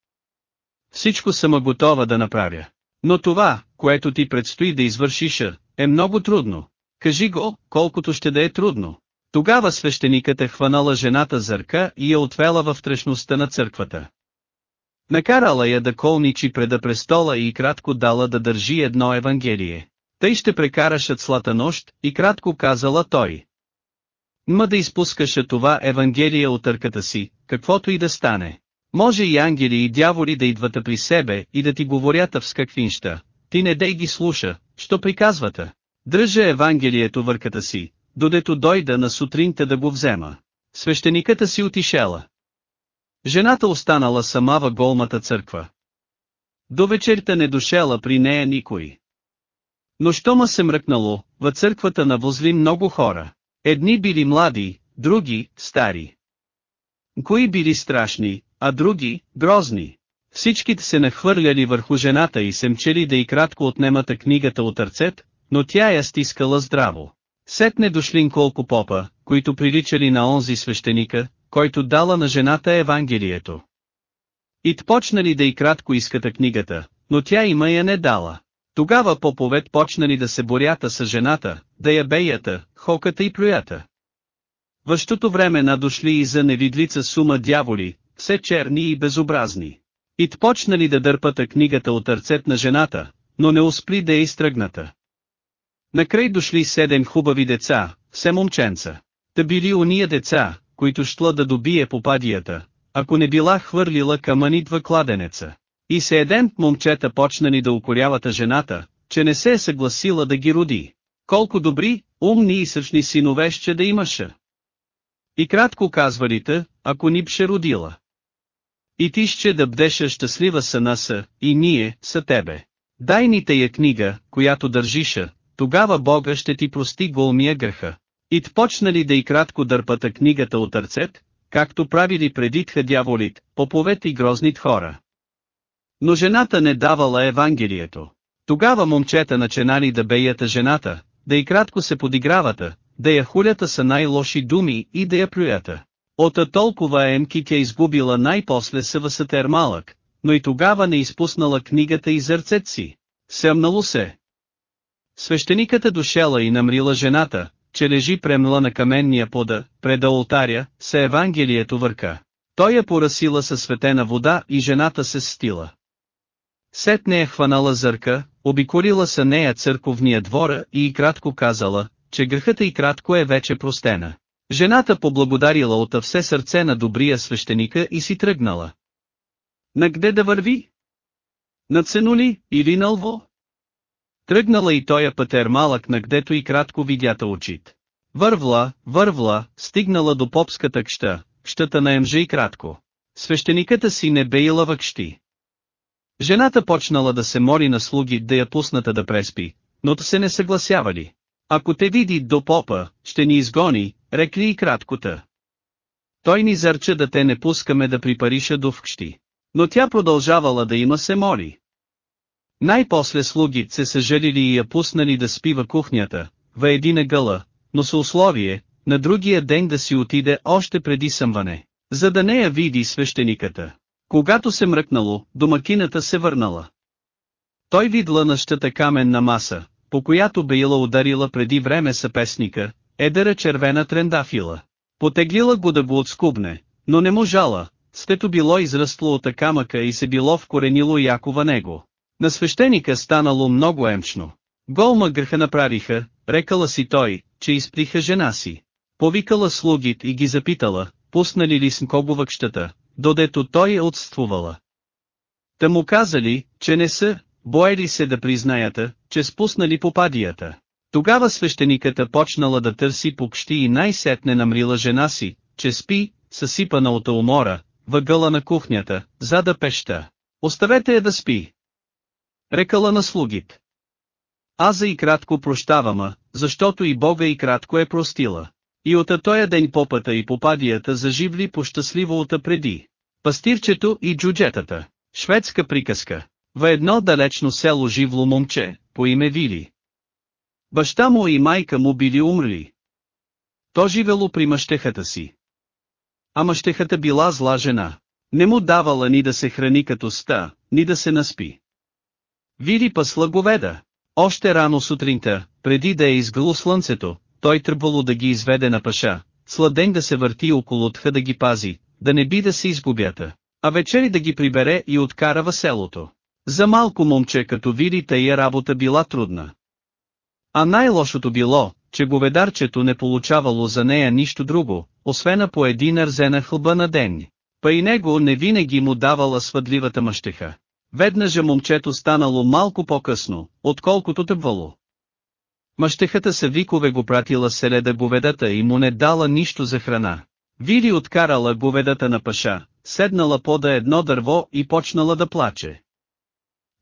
Всичко съм готова да направя. Но това, което ти предстои да извършиш, е много трудно. Кажи го, колкото ще да е трудно. Тогава свещеникът е хванала жената за ръка и я отвела в трешността на църквата. Накарала я да колничи преда престола и кратко дала да държи едно Евангелие. Тъй ще прекарашат слата нощ, и кратко казала той. Ма да изпускаше това Евангелие от търката си, каквото и да стане. Може и ангели и дяволи да идват при себе и да ти говорят в скаквинща. Ти не дей ги слуша, що приказвата. Дръжа Евангелието върката си, додето дойда на сутринта да го взема. Свещениката си отишела. Жената останала сама във голмата църква. До вечерта не дошела при нея никой. Но щома се мръкнало, във църквата навозли много хора. Едни били млади, други, стари. Кои били страшни, а други, грозни. Всичките се нахвърляли върху жената и се мчели да и кратко отнемата книгата от ръцет, но тя я стискала здраво. Сетне дошлин колко попа, които приличали на онзи свещеника, който дала на жената Евангелието. И почнали да и кратко иската книгата, но тя има я не дала. Тогава поповед почнали да се борята с жената, да я беята, хоката и плюята. Въщото време надошли и за невидлица сума дяволи, все черни и безобразни. И почнали да дърпата книгата от ръцет на жената, но не успли да е изтръгната. Накрай дошли седем хубави деца, все момченца. Та били уния деца, които щла да добие попадията, ако не била хвърлила камънитва кладенеца. И се еден момчета почнали да укорявата жената, че не се е съгласила да ги роди. Колко добри, умни и същни синове ще да имаше. И кратко казвалите, ако ни пше родила. И ти ще да бдеша щастлива са са, и ние, са тебе. Дай ни тая книга, която държиша, тогава Бога ще ти прости голмия греха. И почнали да и кратко дърпата книгата от ръцет, както правили предитха дяволит, поповет и грознит хора. Но жената не давала Евангелието. Тогава момчета начинали да беята жената, да и кратко се подигравата, да я хулята са най-лоши думи и да я плюята. Ота толкова емки изгубила най-после съвъсътер малък, но и тогава не изпуснала книгата и зърцет си. Съмнало се. Свещеникът е дошела и намрила жената, че лежи премла на каменния пода, пред алтаря, се Евангелието върка. Той я порасила със светена вода и жената се стила. Сетне е хванала зърка, обиколила са нея църковния двора и кратко казала, че грехата и кратко е вече простена. Жената поблагодарила от все сърце на добрия свещеника и си тръгнала. На къде да върви? На цено ли, или на лво? Тръгнала и тоя пътер малък на гдето и кратко видята очит. Вървла, вървла, стигнала до попската кща, кщата на емжа и кратко. Свещениката си не беила въкщи. Жената почнала да се мори на слуги да я пусната да преспи, но се не съгласявали. Ако те види до попа, ще ни изгони, рекли и краткота. Той ни зарча да те не пускаме да припариша до вкщи. Но тя продължавала да има се моли. Най-после слугите се съжалили и я пуснали да спи в кухнята, в едина гъла, но с условие, на другия ден да си отиде още преди съмване, за да не я види свещениката. Когато се мръкнало, домакината се върнала. Той видла нащата каменна маса, по която била ударила преди време съпесника, едъра червена трендафила. Потеглила го да го отскубне, но не можала, стето било израсло от камъка и се било вкоренило якова него. На свещеника станало много емчно. Голма греха направиха, рекала си той, че изплиха жена си. Повикала слугит и ги запитала, пуснали ли с къщата, додето той е отствувала. Та му казали, че не са, боели се да признаята, че спуснали попадията. Тогава свещениката почнала да търси покщи и най-сетне намрила жена си, че спи, съсипана от умора, въгъла на кухнята, зада пеща. Оставете я да спи. Рекала на слугит. Аза и кратко прощавама, защото и Бога и кратко е простила. И от тоя ден попата и попадията заживли по-щастливо от преди. Пастирчето и джуджетата. Шведска приказка. В едно далечно село живло момче, по име Вили. Баща му и майка му били умрли. То живело при мъщехата си. А мъщехата била зла жена. Не му давала ни да се храни като ста, ни да се наспи. Вили пасла говеда. Още рано сутринта, преди да е изгъло слънцето, той тръбвало да ги изведе на паша, сладен да се върти около тха да ги пази, да не би да се изгубята, а вечери да ги прибере и откара в селото. За малко момче като види тая работа била трудна. А най-лошото било, че говедарчето не получавало за нея нищо друго, освен по един арзена хълба на ден. Па и него не винаги му давала свъдливата мъщеха. Веднъж момчето станало малко по-късно, отколкото тъбвало. Мъщехата са викове го пратила селеда говедата и му не дала нищо за храна. Вили откарала говедата на паша, седнала пода едно дърво и почнала да плаче.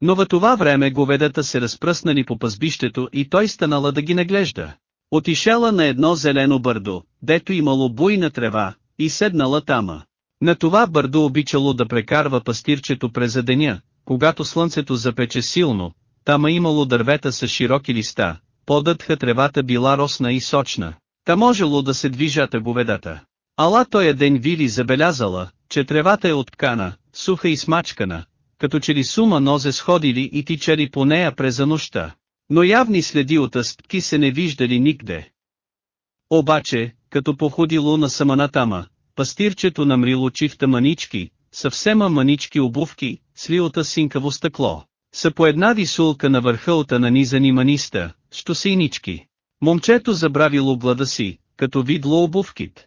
Но в това време говедата се разпръснали по пазбището и той станала да ги наглежда. Отишела на едно зелено бърдо, дето имало буйна трева, и седнала тама. На това бърдо обичало да прекарва пастирчето през деня, когато слънцето запече силно, тама имало дървета с широки листа, подътха тревата била росна и сочна, та можело да се движата говедата. Ала тоя ден Вили забелязала, че тревата е откана, суха и смачкана, като че ли сума нозе сходили и тичали по нея през нощта. Но явни следи от ъстки се не виждали никде. Обаче, като походило на саманатама, пастирчето намрило чифта манички, съвсема манички обувки, свилата синкаво стъкло. Са по една висулка на върхълта на низани маниста, що. Момчето забравило глада си, като видло обувкит.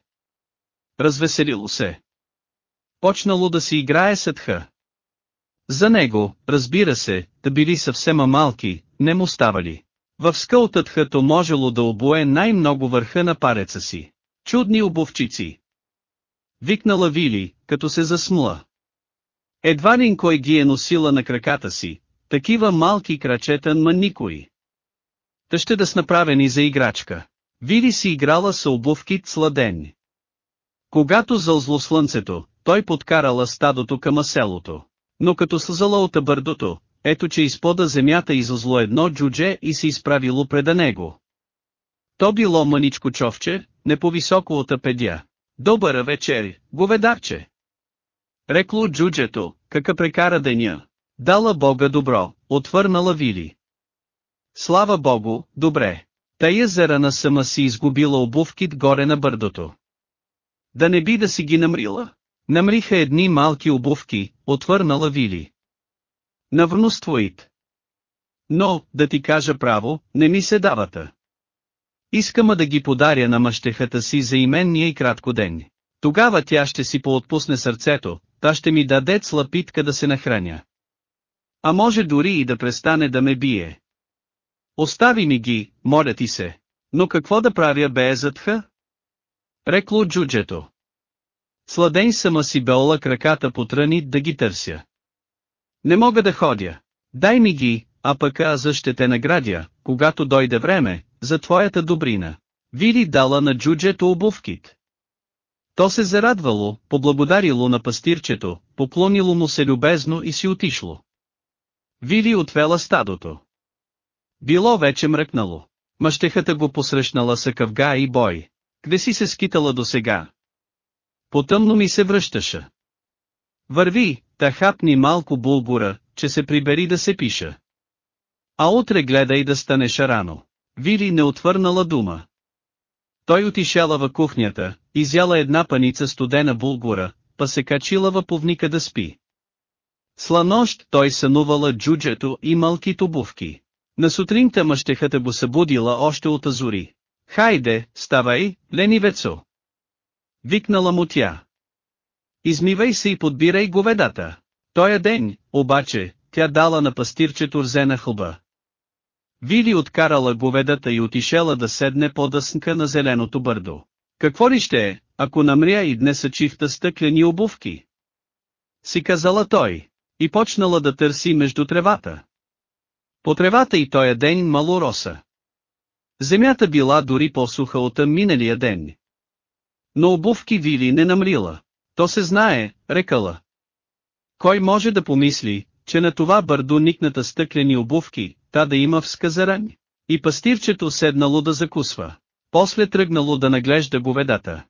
Развеселило се. Почнало да си играе съдха. За него, разбира се, да били съвсема малки, не му ставали. В скълтът можело да обое най-много върха на пареца си. Чудни обувчици. Викнала Вили, като се засмла. Едва ли кой ги е носила на краката си, такива малки крачета ма никой. Та ще да с направени за играчка. Вили си играла с обувки сладени. Когато зълзло слънцето, той подкарала стадото към селото. Но като слъзала от бърдото, ето че изпода земята изозло едно джудже и се изправило преда него. То било мъничко човче, не по-високо от апедя. Добър вечер, говедарче. Рекло джуджето, кака прекара деня. Дала Бога добро, отвърнала Вили. Слава Богу, добре. Тая зарана сама си изгубила обувките горе на бърдото. Да не би да си ги намрила? Намриха едни малки обувки, отвърнала Вили. Наврноствоит. Но, да ти кажа право, не ми се давата. Искама да ги подаря на мъщехата си за именния и кратко ден. Тогава тя ще си поотпусне сърцето, та ще ми даде цлапитка да се нахраня. А може дори и да престане да ме бие. Остави ми ги, моля ти се. Но какво да правя бе задха? Рекло джуджето. Сладен сама си беола краката потръни да ги търся. Не мога да ходя. Дай ми ги, а пък аз ще те наградя, когато дойде време, за твоята добрина. Вили дала на джуджето обувкит. То се зарадвало, поблагодарило на пастирчето, поклонило му се любезно и си отишло. Вили отвела стадото. Било вече мръкнало. Мъщехата го посрещнала с къвга и бой. Къде си се скитала до сега? Потъмно ми се връщаше. Върви, та хапни малко булгура, че се прибери да се пиша. А утре гледай да станеш рано. Вили не отвърнала дума. Той отишала във кухнята, изяла една паница студена булгура, па се качила във повника да спи. Сланощ той сънувала джуджето и малките обувки. На сутринта мъщехата го събудила още от азури. Хайде, ставай, ленивецо! Викнала му тя. Измивай се и подбирай говедата. Тоя ден, обаче, тя дала на пастирчето рзена хлба. Вили откарала говедата и отишела да седне по дъснка на зеленото бърдо. Какво ли ще е, ако намря и днес чифта стъклени обувки? Си казала той. И почнала да търси между тревата. По тревата и тоя ден мало роса. Земята била дори по-суха от миналия ден. Но обувки Вили не намрила. То се знае, рекала. Кой може да помисли, че на това бърдо никната стъклени обувки, та да има в сказарань? И пастирчето седнало да закусва. После тръгнало да наглежда говедата.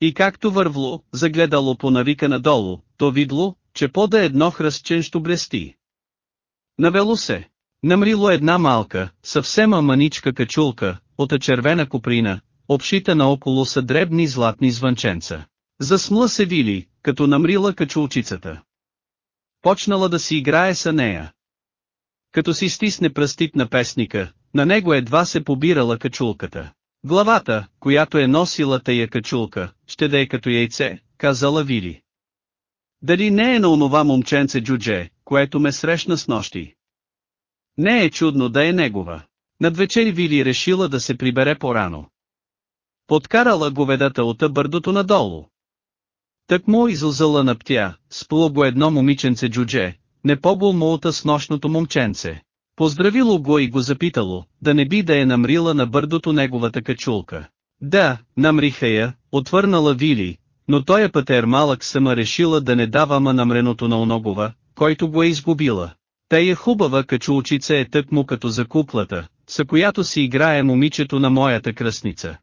И както вървло, загледало по навика надолу, то видло, че пода едно хръстченщо блести. Навело се. Намрило една малка, съвсем маничка качулка, от червена куприна, обшита наоколо са дребни златни звънченца. Засмла се вили, като намрила качулчицата. Почнала да си играе са нея. Като си стисне пръстит на песника, на него едва се побирала качулката. Главата, която е носила тая качулка, ще да е като яйце, казала Вили. Дали не е на онова момченце Джудже, което ме срещна с нощи? Не е чудно да е негова. Над вечер Вили решила да се прибере по-рано. Подкарала говедата от бърдото надолу. Так му излзала на птя, спло го едно момиченце джудже, не по молта с нощното момченце. Поздравило го и го запитало, да не би да е намрила на бърдото неговата качулка. Да, намриха я, отвърнала Вили, но той пътер малък сама решила да не дава ма намреното на оногова, който го е изгубила. Тая хубава качулчица е тъкмо като за куклата, с която си играе момичето на моята кръсница.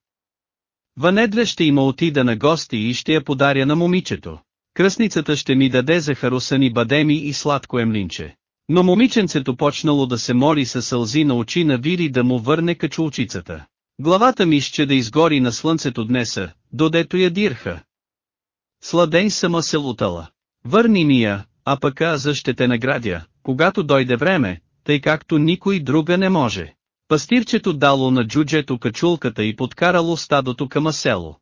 Ванедле ще има отида на гости и ще я подаря на момичето. Кръсницата ще ми даде захарусани бадеми и сладко емлинче. Но момиченцето почнало да се моли със сълзи на очи на Вили да му върне качулчицата. Главата ми ще да изгори на слънцето днеса, додето я дирха. Сладен сама се лутала. Върни ми я, а пък аз ще те наградя, когато дойде време, тъй както никой друга не може. Пастирчето дало на джуджето качулката и подкарало стадото към село.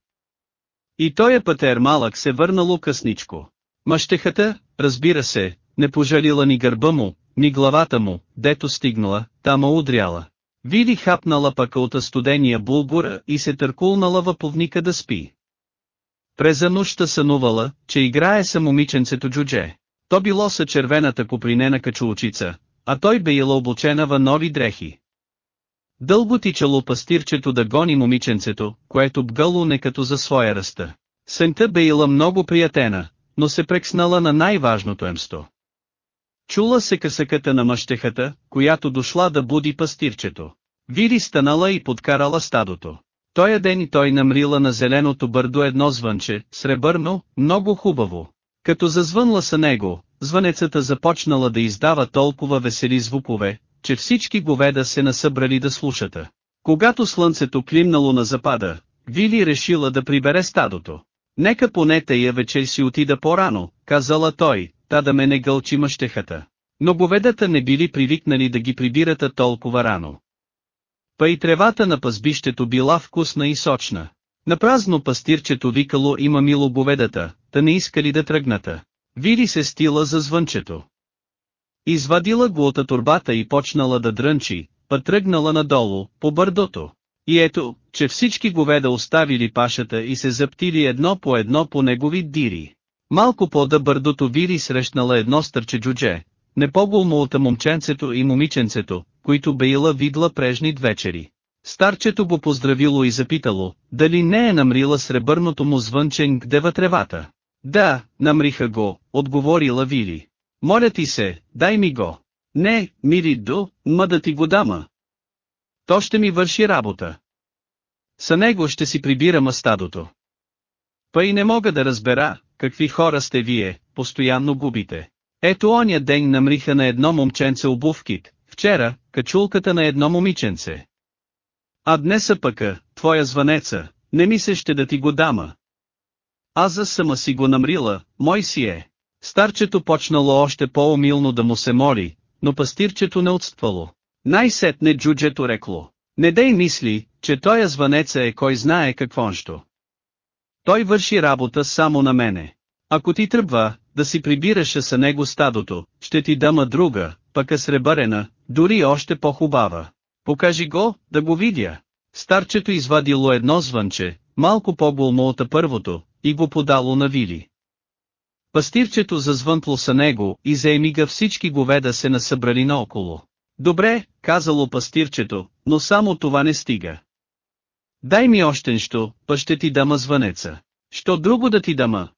И той е пътер малък се върнало късничко. Мъщехата, разбира се, не пожалила ни гърба му, ни главата му, дето стигнала, тама удряла. Види хапнала пъка от студения булгура и се търкулнала във повника да спи. През нощта сънувала, че играе са момиченцето джудже. То било са червената купринена качулчица, а той беяла облачена в нови дрехи. Дълго тичало пастирчето да гони момиченцето, което бгало не като за своя ръста. Сента беила много приятена, но се прекснала на най-важното емсто. Чула се късъката на мъщехата, която дошла да буди пастирчето. Вири станала и подкарала стадото. Тоя ден и той намрила на зеленото бърдо едно звънче, сребърно, много хубаво. Като зазвънла са него, звънецата започнала да издава толкова весели звукове, че всички говеда се насъбрали да слушата. Когато слънцето климнало на запада, Вили решила да прибере стадото. Нека поне тая вечер си отида по-рано, казала той, та да ме не гълчи мъщехата. Но говедата не били привикнали да ги прибирата толкова рано. Па и тревата на пазбището била вкусна и сочна. Напразно пастирчето викало има мило говедата, та не искали да тръгната. Вили се стила за звънчето. Извадила го от турбата и почнала да дрънчи, па тръгнала надолу, по бърдото. И ето, че всички говеда оставили пашата и се заптили едно по едно по негови дири. Малко по-да бърдото Вири срещнала едно стърче джудже, не по-голмо от момченцето и момиченцето, които бейла видла прежни вечери. Старчето го поздравило и запитало, дали не е намрила сребърното му звънчен где тревата. Да, намриха го, отговорила Вили. Моля ти се, дай ми го. Не, мири до, ма да ти го дама. То ще ми върши работа. Са него ще си прибирам стадото. Па и не мога да разбера, какви хора сте вие, постоянно губите. Ето оня ден намриха на едно момченце обувкит, вчера, качулката на едно момиченце. А днеса пъка, твоя звънеца, не ми ще да ти го дама. Аз за сама си го намрила, мой си е. Старчето почнало още по-умилно да му се моли, но пастирчето не отствало. Най-сетне джуджето рекло. Не дай мисли, че тоя звънеца е кой знае каквонщо. Той върши работа само на мене. Ако ти тръбва, да си прибираше са него стадото, ще ти дама друга, пък е сребърена, дори още по-хубава. Покажи го, да го видя. Старчето извадило едно звънче, малко по-голмо от първото, и го подало на Вили. Пастирчето зазвънтло са него и за емига всички говеда се насъбрали наоколо. Добре, казало пастирчето, но само това не стига. Дай ми още нещо, па ще ти дама звънеца. Що друго да ти дама?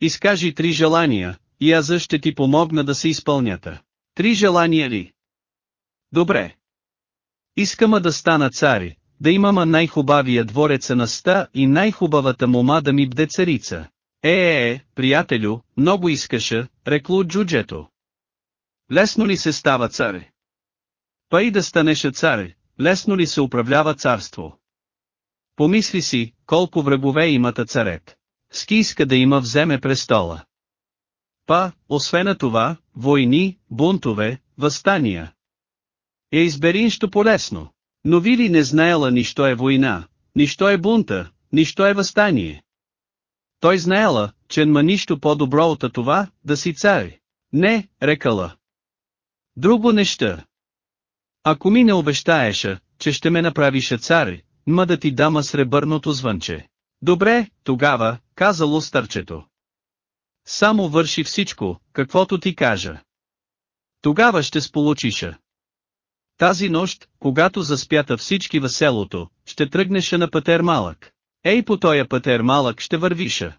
Изкажи три желания, и аз ще ти помогна да се изпълнята. Три желания ли? Добре. Искама да стана цари, да имама най-хубавия двореца на ста и най-хубавата мома да ми бде царица. Е, е, е, приятелю, много искаша, рекло джуджето. Лесно ли се става царе? Па и да станеше царе, лесно ли се управлява царство? Помисли си, колко врагове имата царет. Ски иска да има вземе престола. Па, освен това, войни, бунтове, възстания. Е избери нищо полезно. Но Вили не знаела нищо е война, нищо е бунта, нищо е възстание. Той знаела, че нма нищо по-добро от това, да си цар. Не, рекала. Друго неща. Ако ми не обещаеша, че ще ме направиша цар, ма да ти дама сребърното звънче. Добре, тогава, казало старчето. Само върши всичко, каквото ти кажа. Тогава ще сполучиша. Тази нощ, когато заспята всички в селото, ще тръгнеше на пътер малък. Ей по тоя пътер малък ще вървиша.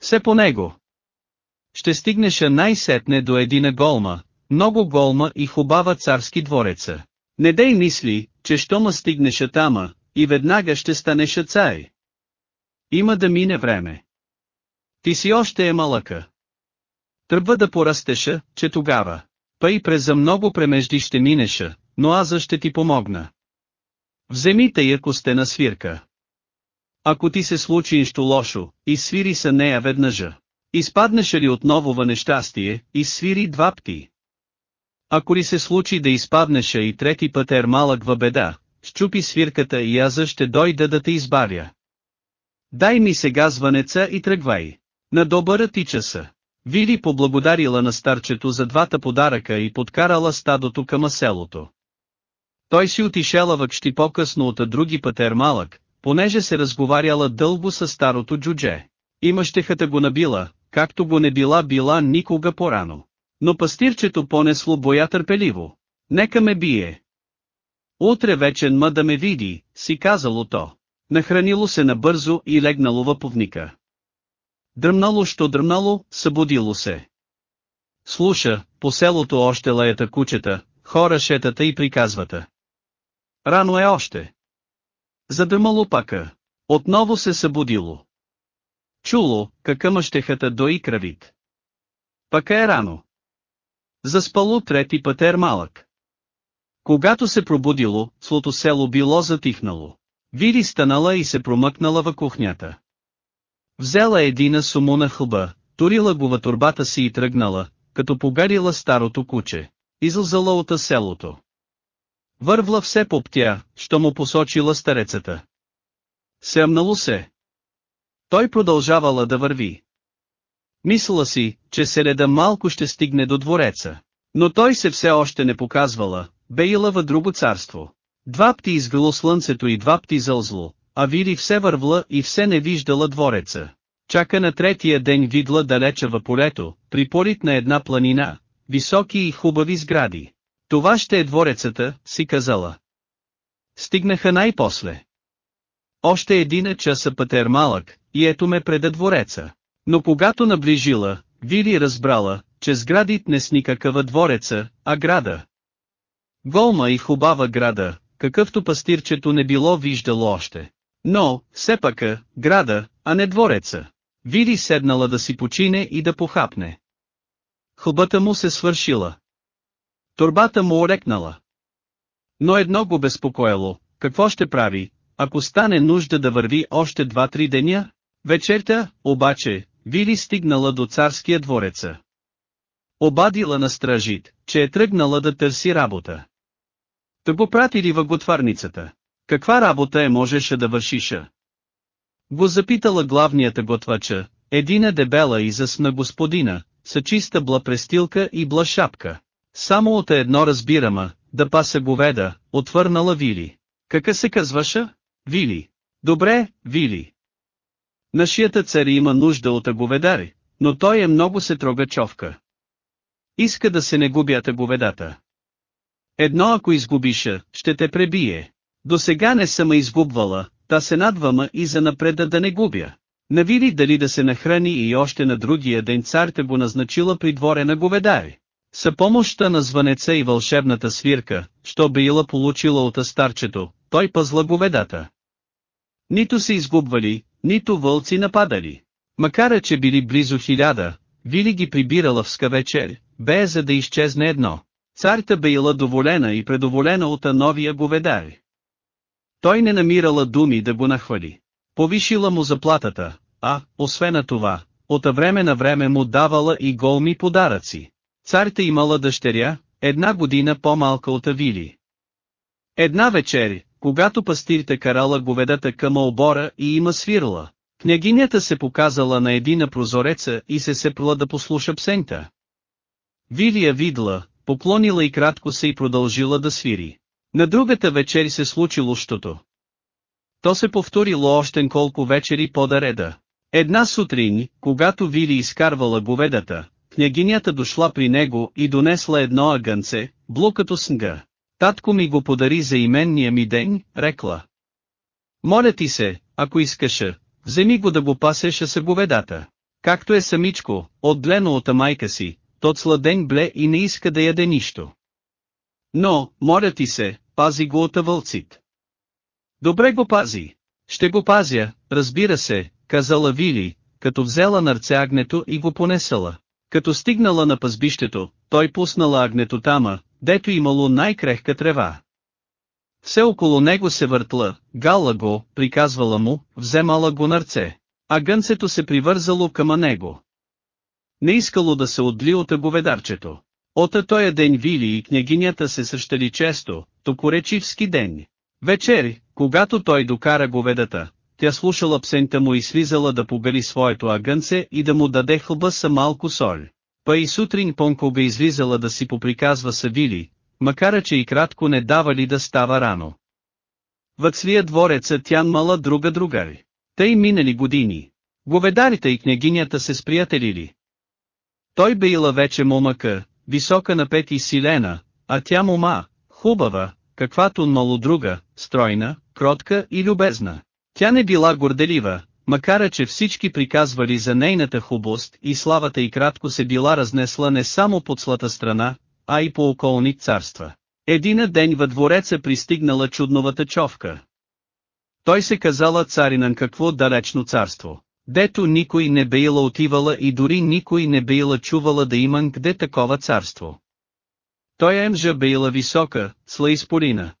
Все по него. Ще стигнеша най-сетне до едина голма, много голма и хубава царски двореца. Не дей мисли, че що ма стигнеша тама, и веднага ще станеша цай. Има да мине време. Ти си още е малъка. Тръбва да порастеша, че тогава. Па и през за много премежди ще минеша, но аз ще ти помогна. Вземи тая костена свирка. Ако ти се случи нищо лошо, изсвири са нея веднъжа. Изпаднеш ли отново в нещастие, изсвири два пти. Ако ли се случи да изпаднеш и трети пътер малък в беда, щупи свирката и аз ще дойда да те избавя. Дай ми сега звънеца и тръгвай. На добъра ти часа. Вили поблагодарила на старчето за двата подаръка и подкарала стадото към селото. Той си отишела въкщи по-късно от други пътер малък, понеже се разговаряла дълго с старото джудже. Имащехата го набила, както го не била била никога порано. Но пастирчето понесло боя търпеливо. Нека ме бие. Утре вечен ма да ме види, си казало то. Нахранило се набързо и легнало във повника. Дръмнало що дръмнало, събудило се. Слуша, по селото още лаята кучета, хора шетата и приказвата. рано е още. Задъмало пака. Отново се събудило. Чуло, какъм мъщехата дои кравит. Пъка е рано. Заспало трети пътер малък. Когато се пробудило, слото село било затихнало. Види станала и се промъкнала във кухнята. Взела едина сумуна хълба, турила го във турбата си и тръгнала, като погарила старото куче. Излзала от селото. Вървла все поптя, що му посочила старецата. Сямнало се. Той продължавала да върви. Мисля си, че селеда малко ще стигне до двореца. Но той се все още не показвала, беила във друго царство. Два пти изгрело слънцето и два пти зълзло, а Вири все вървла и все не виждала двореца. Чака на третия ден видла далеча във полето, при порит на една планина, високи и хубави сгради. Това ще е дворецата, си казала. Стигнаха най-после. Още един часа пътер малък, и ето ме преда двореца. Но когато наближила, Вири разбрала, че сградит не с никакъва двореца, а града. Голма и хубава града, какъвто пастирчето не било виждало още. Но, все пъка, града, а не двореца. Види седнала да си почине и да похапне. Хубата му се свършила. Турбата му орекнала. Но едно го безпокоило, какво ще прави, ако стане нужда да върви още два-три деня? Вечерта, обаче, Вили стигнала до царския двореца. Обадила на стражит, че е тръгнала да търси работа. Та го пратили във готварницата. Каква работа е можеше да вършиша? Го запитала главнията готвача, едина дебела и засна господина, са чиста бла престилка и бла шапка. Само от едно разбирама, да паса говеда, отвърнала Вили. Кака се казваша? Вили. Добре, Вили. Нашията цар има нужда от аговедари, но той е много се трога човка. Иска да се не губят аговедата. Едно ако изгубиша, ще те пребие. До сега не съм изгубвала, та се надвама и за напреда да не губя. Навири дали да се нахрани и още на другия ден царта го назначила при дворе на говедари. Са помощта на звънеца и вълшебната свирка, що била получила от старчето, той пъзла говедата. Нито се изгубвали, нито вълци нападали. Макар че били близо хиляда, Вили ги прибирала в скавечер, бе за да изчезне едно. Царта била доволена и предоволена от новия говедар. Той не намирала думи да го нахвали. Повишила му заплатата, а, освен на това, от време на време му давала и голми подаръци. Царта имала дъщеря, една година по-малка от Авили. Една вечер, когато пастирите карала говедата към обора и има свирала, княгинята се показала на едина прозореца и се сепла да послуша псента. Вилия видла, поклонила и кратко се и продължила да свири. На другата вечер се случило щото. То се повторило още колко вечери по-дареда. Една сутрин, когато Вили изкарвала говедата, княгинята дошла при него и донесла едно агънце, блукато снга. Татко ми го подари за именния ми ден, рекла. Моля ти се, ако искаше, вземи го да го пасеша с говедата. Както е самичко, отглено от майка си, тот сладен бле и не иска да яде нищо. Но, моля ти се, пази го от вълцит. Добре го пази. Ще го пазя, разбира се, казала Вили, като взела нарце агнето и го понесала. Като стигнала на пазбището, той пуснала агнето тама, дето имало най-крехка трева. Все около него се въртла, гала го, приказвала му, вземала го нарце. А гънцето се привързало към него. Не искало да се отдли от говедарчето. Ота тоя ден Вили и княгинята се срещали често, токоречивски ден. Вечери, когато той докара говедата, тя слушала псента му и слизала да побели своето агънце и да му даде хлба са малко соль. Па и сутрин Понко бе излизала да си поприказва Савили, макар че и кратко не давали да става рано. Въцвия двореца тя мала друга другари. Тъй минали години. Говедарите и княгинята се сприятелили. Той била вече момъка, висока на пет и силена, а тя мома, хубава, каквато мало друга, стройна, кротка и любезна. Тя не била горделива, макар че всички приказвали за нейната хубост и славата и кратко се била разнесла не само под слата страна, а и по околни царства. Едина ден във двореца пристигнала чудновата човка. Той се казала царинан какво далечно царство, дето никой не бейла отивала и дори никой не бейла чувала да иман къде такова царство. Той емжа бейла висока, сла изпорина.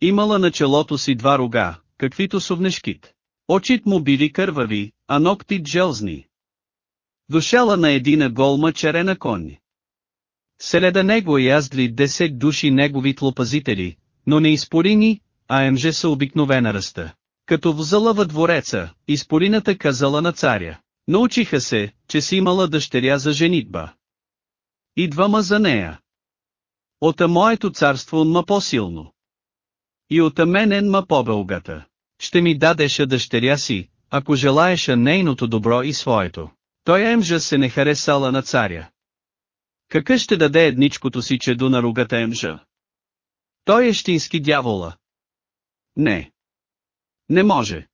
Имала на челото си два рога, каквито совнешкит. Очит му били кървави, а ногтит желзни. Дошела на едина голма черена конни. Селеда него яздли десет души негови тлопазители, но не изпорини, а емже са обикновена ръста. Като взала във двореца, изпорината казала на царя. Научиха се, че си имала дъщеря за женитба. И двама за нея. Ота моето царство ма по-силно. И ота менен ма по-бългата. Ще ми дадеша дъщеря си, ако желаеша нейното добро и своето. Той Емжа се не харесала на царя. Какъв ще даде едничкото си чеду на ругата Емжа? Той е щински дявола. Не. Не може.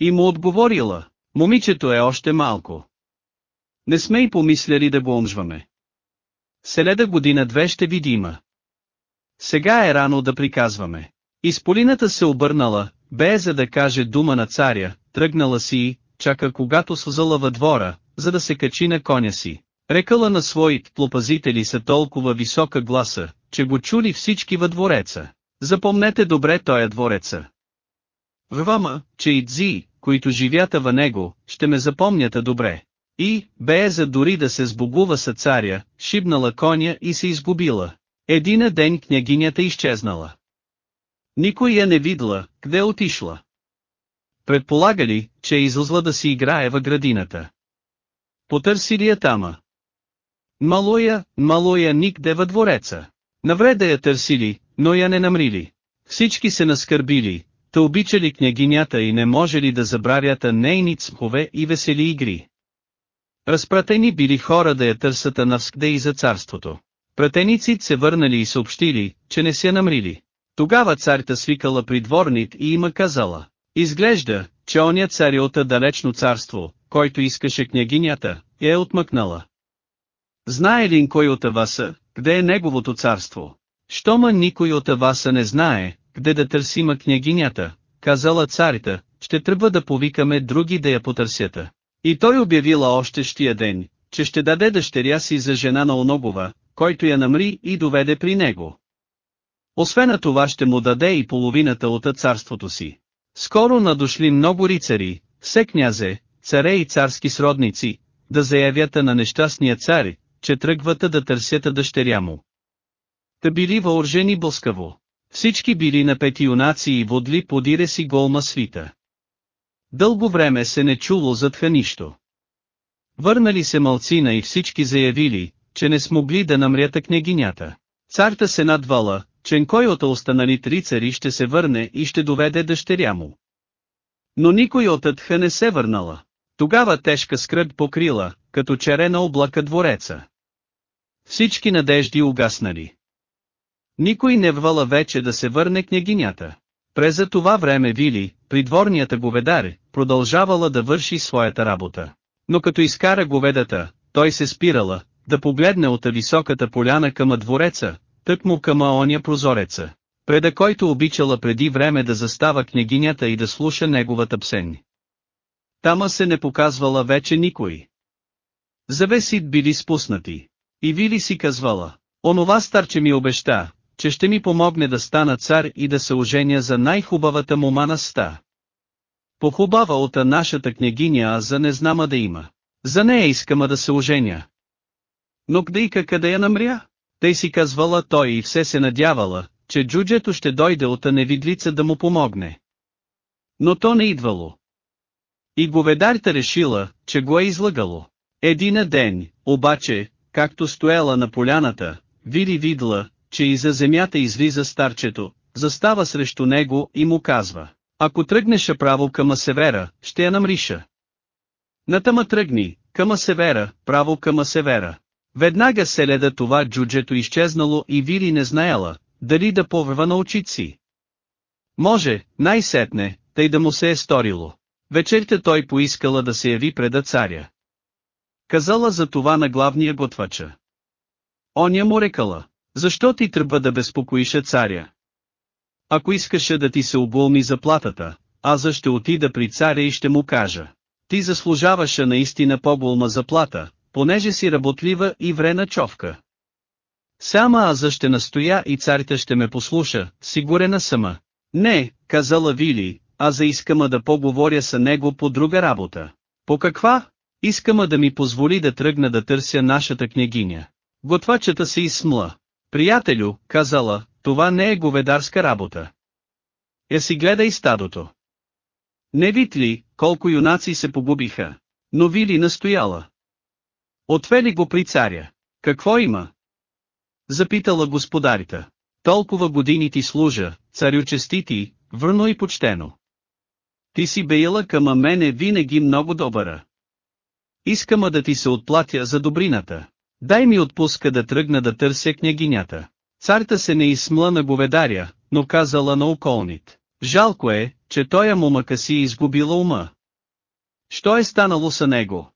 И му отговорила, момичето е още малко. Не сме и помисляли да го омжваме. Селеда година-две ще видима. Сега е рано да приказваме. Изполината се обърнала, бе за да каже дума на царя, тръгнала си и, чака когато слзала във двора, за да се качи на коня си. Рекала на своите плопазители са толкова висока гласа, че го чули всички във двореца. Запомнете добре тоя двореца. Вама, че и дзи, които живята във него, ще ме запомняте добре. И, бе за дори да се сбогува с царя, шибнала коня и се изгубила. Едина ден княгинята изчезнала. Никой я не видла, къде отишла. Предполагали, че е излъзла да си играе във градината. Потърсили я тама. Малоя, малоя никде във двореца. Навреда я търсили, но я не намрили. Всички се наскърбили, та обичали княгинята и не можели да забравят нейни цмхове и весели игри. Разпратени били хора да я търсят навскде и за царството. Пратениците се върнали и съобщили, че не се намрили. Тогава царята свикала придворник и има казала, изглежда, че оня царя от далечно царство, който искаше княгинята, я е отмъкнала. Знае ли кой от Аваса, къде е неговото царство? Щома никой от Аваса не знае, къде да търсима княгинята, казала царята, ще трябва да повикаме други да я потърсята. И той обявила още щия ден, че ще даде дъщеря си за жена на оногова, който я намри и доведе при него. Освен на това ще му даде и половината от царството си. Скоро надошли много рицари, все князе, царе и царски сродници, да заявят на нещастния цар, че тръгват да търсят дъщеря му. Та били въоръжени блъскаво. Всички били на пети юнаци и водли подире си голма свита. Дълго време се не чуло зад нищо. Върнали се малцина и всички заявили, че не смогли да намрята княгинята. Царта се надвала, че кой от останалите рицари ще се върне и ще доведе дъщеря му. Но никой от Атха не се върнала. Тогава тежка скръд покрила, като черена облака двореца. Всички надежди угаснали. Никой не ввала вече да се върне княгинята. През за това време Вили, придворнията говедар, продължавала да върши своята работа. Но като изкара говедата, той се спирала, да погледне от високата поляна към двореца, тък му към оня прозореца, преда който обичала преди време да застава княгинята и да слуша неговата псен. Тама се не показвала вече никой. Завесит били спуснати. И Вили си казвала, онова старче ми обеща, че ще ми помогне да стана цар и да се оженя за най-хубавата на ста. Похубава от нашата княгиня а за не знама да има. За нея искама да се оженя. Но и къде я намря? Тъй си казвала той и все се надявала, че джуджето ще дойде от невидлица да му помогне. Но то не идвало. И говедарите решила, че го е излагало. Едина ден, обаче, както стояла на поляната, види видла, че и за земята излиза старчето, застава срещу него и му казва, ако тръгнеш право към севера, ще я намриша. Натама тръгни, към севера, право към севера. Веднага се леда това джуджето изчезнало и Вили не знаела, дали да повева на очици. Може, най-сетне, тъй да му се е сторило. Вечерта той поискала да се яви преда царя. Казала за това на главния готвача. Оня му рекала, Защо ти тръба да безпокоиша царя? Ако искаше да ти се оболни заплатата, аз ще отида при царя и ще му кажа. Ти заслужаваше наистина по-голма заплата, понеже си работлива и врена човка. Сама Аза ще настоя и царите ще ме послуша, сигурена сама. Не, казала Вили, Аза искама да поговоря с него по друга работа. По каква? Искама да ми позволи да тръгна да търся нашата княгиня. Готвачата се изсмла. Приятелю, казала, това не е говедарска работа. Я си гледай стадото. Не вид ли, колко юнаци се погубиха? Но Вили настояла. Отвели го при царя. Какво има? Запитала господарита. Толкова години ти служа, царю честити, върно и почтено. Ти си беяла към мене винаги много добъра. Искама да ти се отплатя за добрината. Дай ми отпуска да тръгна да търся княгинята. Царта се не изсмла на говедаря, но казала на околнит. Жалко е, че тоя мумъка си изгубила ума. Що е станало са него?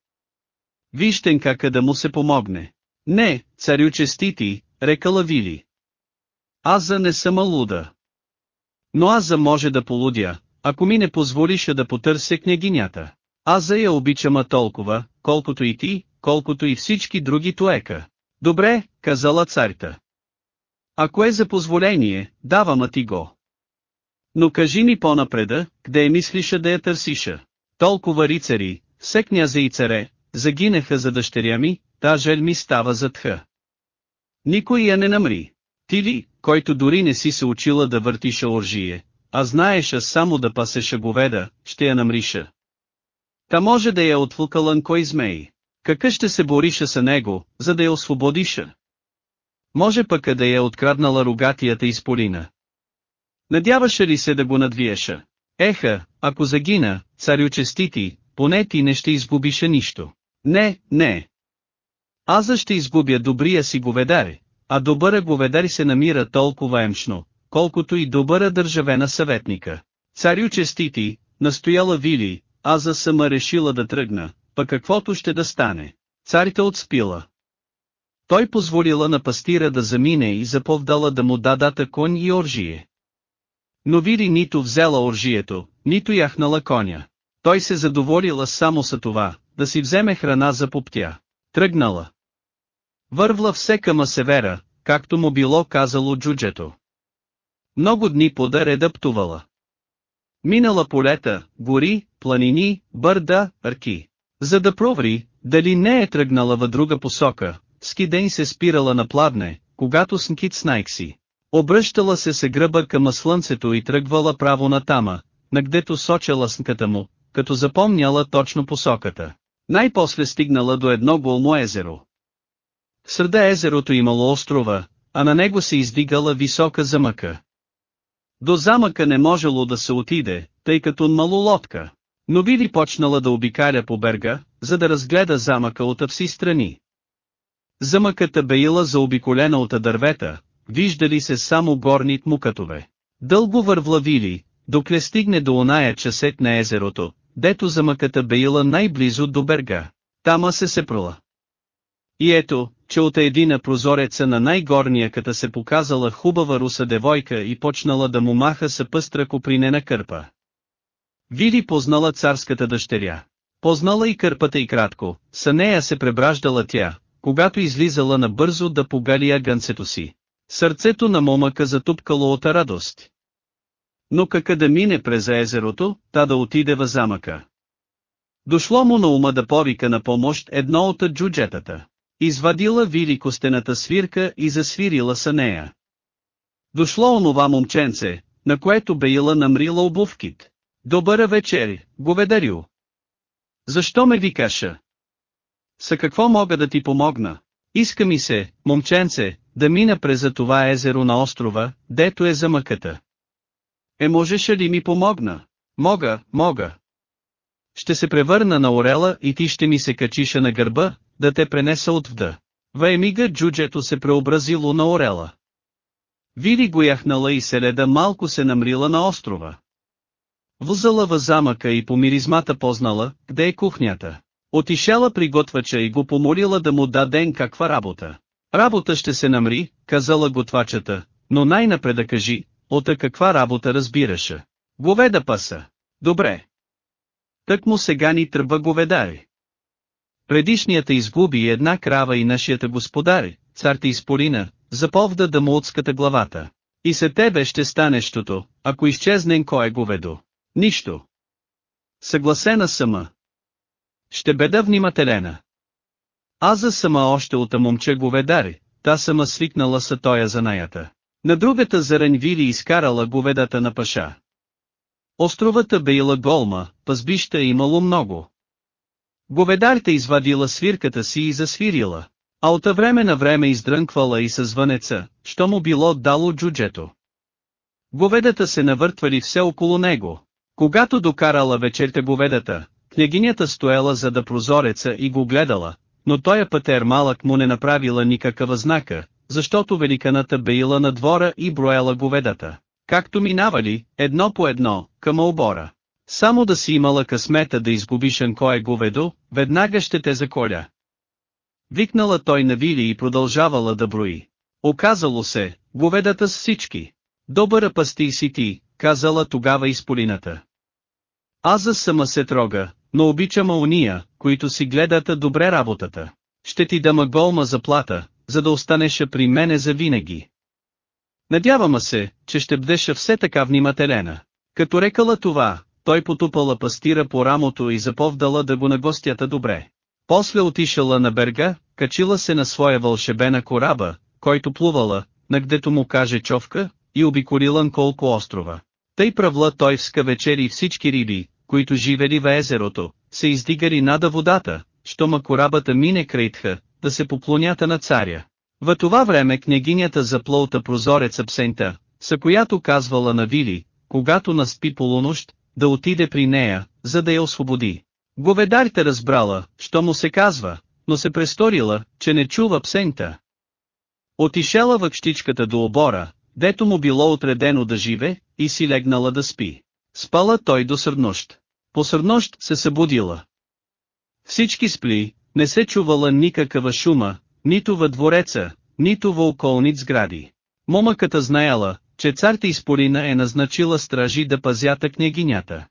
Вижте кака да му се помогне. Не, царю честити, рекала Вили. Аза не съм луда. Но Аза може да полудя, ако ми не позволиша да потърся княгинята. Аза я обичама толкова, колкото и ти, колкото и всички други туека. Добре, казала царта. Ако е за позволение, давам ти го. Но кажи ми по-напреда, къде е мислиша да я търсиша. Толкова рицари, все княза и царе, загинаха за дъщеря ми, та жел ми става задха. Никой я не намри. Ти ли, който дори не си се учила да въртиша оржие, а знаеша само да пасеша говеда, ще я намриша. Та може да я отвукалан кой змей. Какъв ще се бориша с него, за да я освободиша? Може пък да я откраднала рогатията изполина. Надяваше ли се да го надвиеша? Еха, ако загина, царю честити, поне ти не ще изгубиша нищо. Не, не. Аз ще изгубя добрия си говедар, а добъра говедар се намира толкова емшно, колкото и добъра държавена съветника. Царю честити, настояла Вили, Аза сама решила да тръгна, пък каквото ще да стане. Царите отспила. Той позволила на пастира да замине и заповдала да му дадата конь и оржие. Но Вили нито взела оржието, нито яхнала коня. Той се задоволила само с това, да си вземе храна за поптя. Тръгнала. Вървла все към севера, както му било казало джуджето. Много дни реда пътувала. Минала полета, гори, планини, бърда, ръки. За да провери, дали не е тръгнала в друга посока, Скиден се спирала на пладне, когато Снкит Снайкси. Обръщала се се гръба към слънцето и тръгвала право на тама, нагдето сочела снката му, като запомняла точно посоката. Най-после стигнала до едно голмо езеро. Среда езерото имало острова, а на него се издигала висока замъка. До замъка не можело да се отиде, тъй като мало лодка. Но Вили почнала да обикаля по берга, за да разгледа замъка от вси страни. Замъката беила заобиколена от дървета, виждали се само горни мукатове. Дълго вървла Вили, докле стигне до оная часет на езерото, дето замъката беила най-близо до берга. Тама се сепрола. И ето, че от едина прозореца на най-горния ката се показала хубава руса девойка и почнала да му маха съпъстра копринена кърпа. Вили познала царската дъщеря. Познала и кърпата и кратко, са нея се пребраждала тя, когато излизала набързо да погали агънцето си. Сърцето на момъка затупкало от радост. Но кака да мине през езерото, та да отиде в замъка. Дошло му на ума да повика на помощ едно от джуджетата. Извадила Вили костената свирка и засвирила са нея. Дошло онова момченце, на което беила намрила обувкит. Добъра вечер, говедарю. Защо ме викаша? Са какво мога да ти помогна? Иска ми се, момченце, да мина през това езеро на острова, дето е замъката. Е можеше ли ми помогна? Мога, мога. Ще се превърна на орела и ти ще ми се качиша на гърба, да те пренеса от вда. Ваймига джуджето се преобразило на орела. Вили го яхнала и селеда малко се намрила на острова. Возала във замъка и по миризмата познала, къде е кухнята. Отишела при готвача и го помолила да му даден каква работа. Работа ще се намри, казала готвачата, но най-напред кажи, ота каква работа разбираше. Говеда паса. Добре. Тък му сега ни тръба говедари. Предишнията изгуби една крава и нашията господари, царта изпорина, заповда да му отската главата. И се тебе ще стане щото, ако изчезнем кой е говедо. Нищо. Съгласена сама. Ще беда внимателена. Аз за сама още от момче говедари, та сама свикнала са тоя занаята. На другата зарен вили изкарала говедата на паша. Островата бейла голма, пазбища имало много. Говедарите извадила свирката си и засвирила. А от време на време издрънквала и със звънеца, що му било дало джуджето. Говедата се навъртвали все около него. Когато докарала вечерта говедата, княгинята стоела за да прозореца и го гледала, но тоя пътер малък му не направила никаква знака, защото великаната беила на двора и броела говедата. Както минавали, едно по едно, към обора. Само да си имала късмета да изгубиш кое говедо, веднага ще те заколя. Викнала той на Вили и продължавала да брои. Оказало се, говедата с всички. Добър пасти си ти, казала тогава изполината. Аз за сама се трога, но обичам уния, които си гледат добре работата. Ще ти дама голма заплата, за да останеш при мене за винаги. Надявама се, че ще бдеша все така внимателена. Като рекала това, той потупала пастира по рамото и заповдала да го нагостята добре. После отишала на берга, качила се на своя вълшебена кораба, който плувала, нагдето му каже човка, и обикорила колко острова. Тъй правла той в скавечери всички риби, които живели в езерото, се издигали нада водата, що ма корабата мине крейтха, да се поклонята на царя. В това време княгинята заплоута прозореца псента, са която казвала на Вили, когато наспи полунощ, да отиде при нея, за да я освободи. Говедарите разбрала, що му се казва, но се престорила, че не чува псента. Отишела въкщичката до обора, дето му било отредено да живе, и си легнала да спи. Спала той до сърнощ. По сърнощ се събудила. Всички спли, не се чувала никаква шума, нито във двореца, нито в околни сгради. Момъката знаела, че царта Испорина е назначила стражи да пазята княгинята.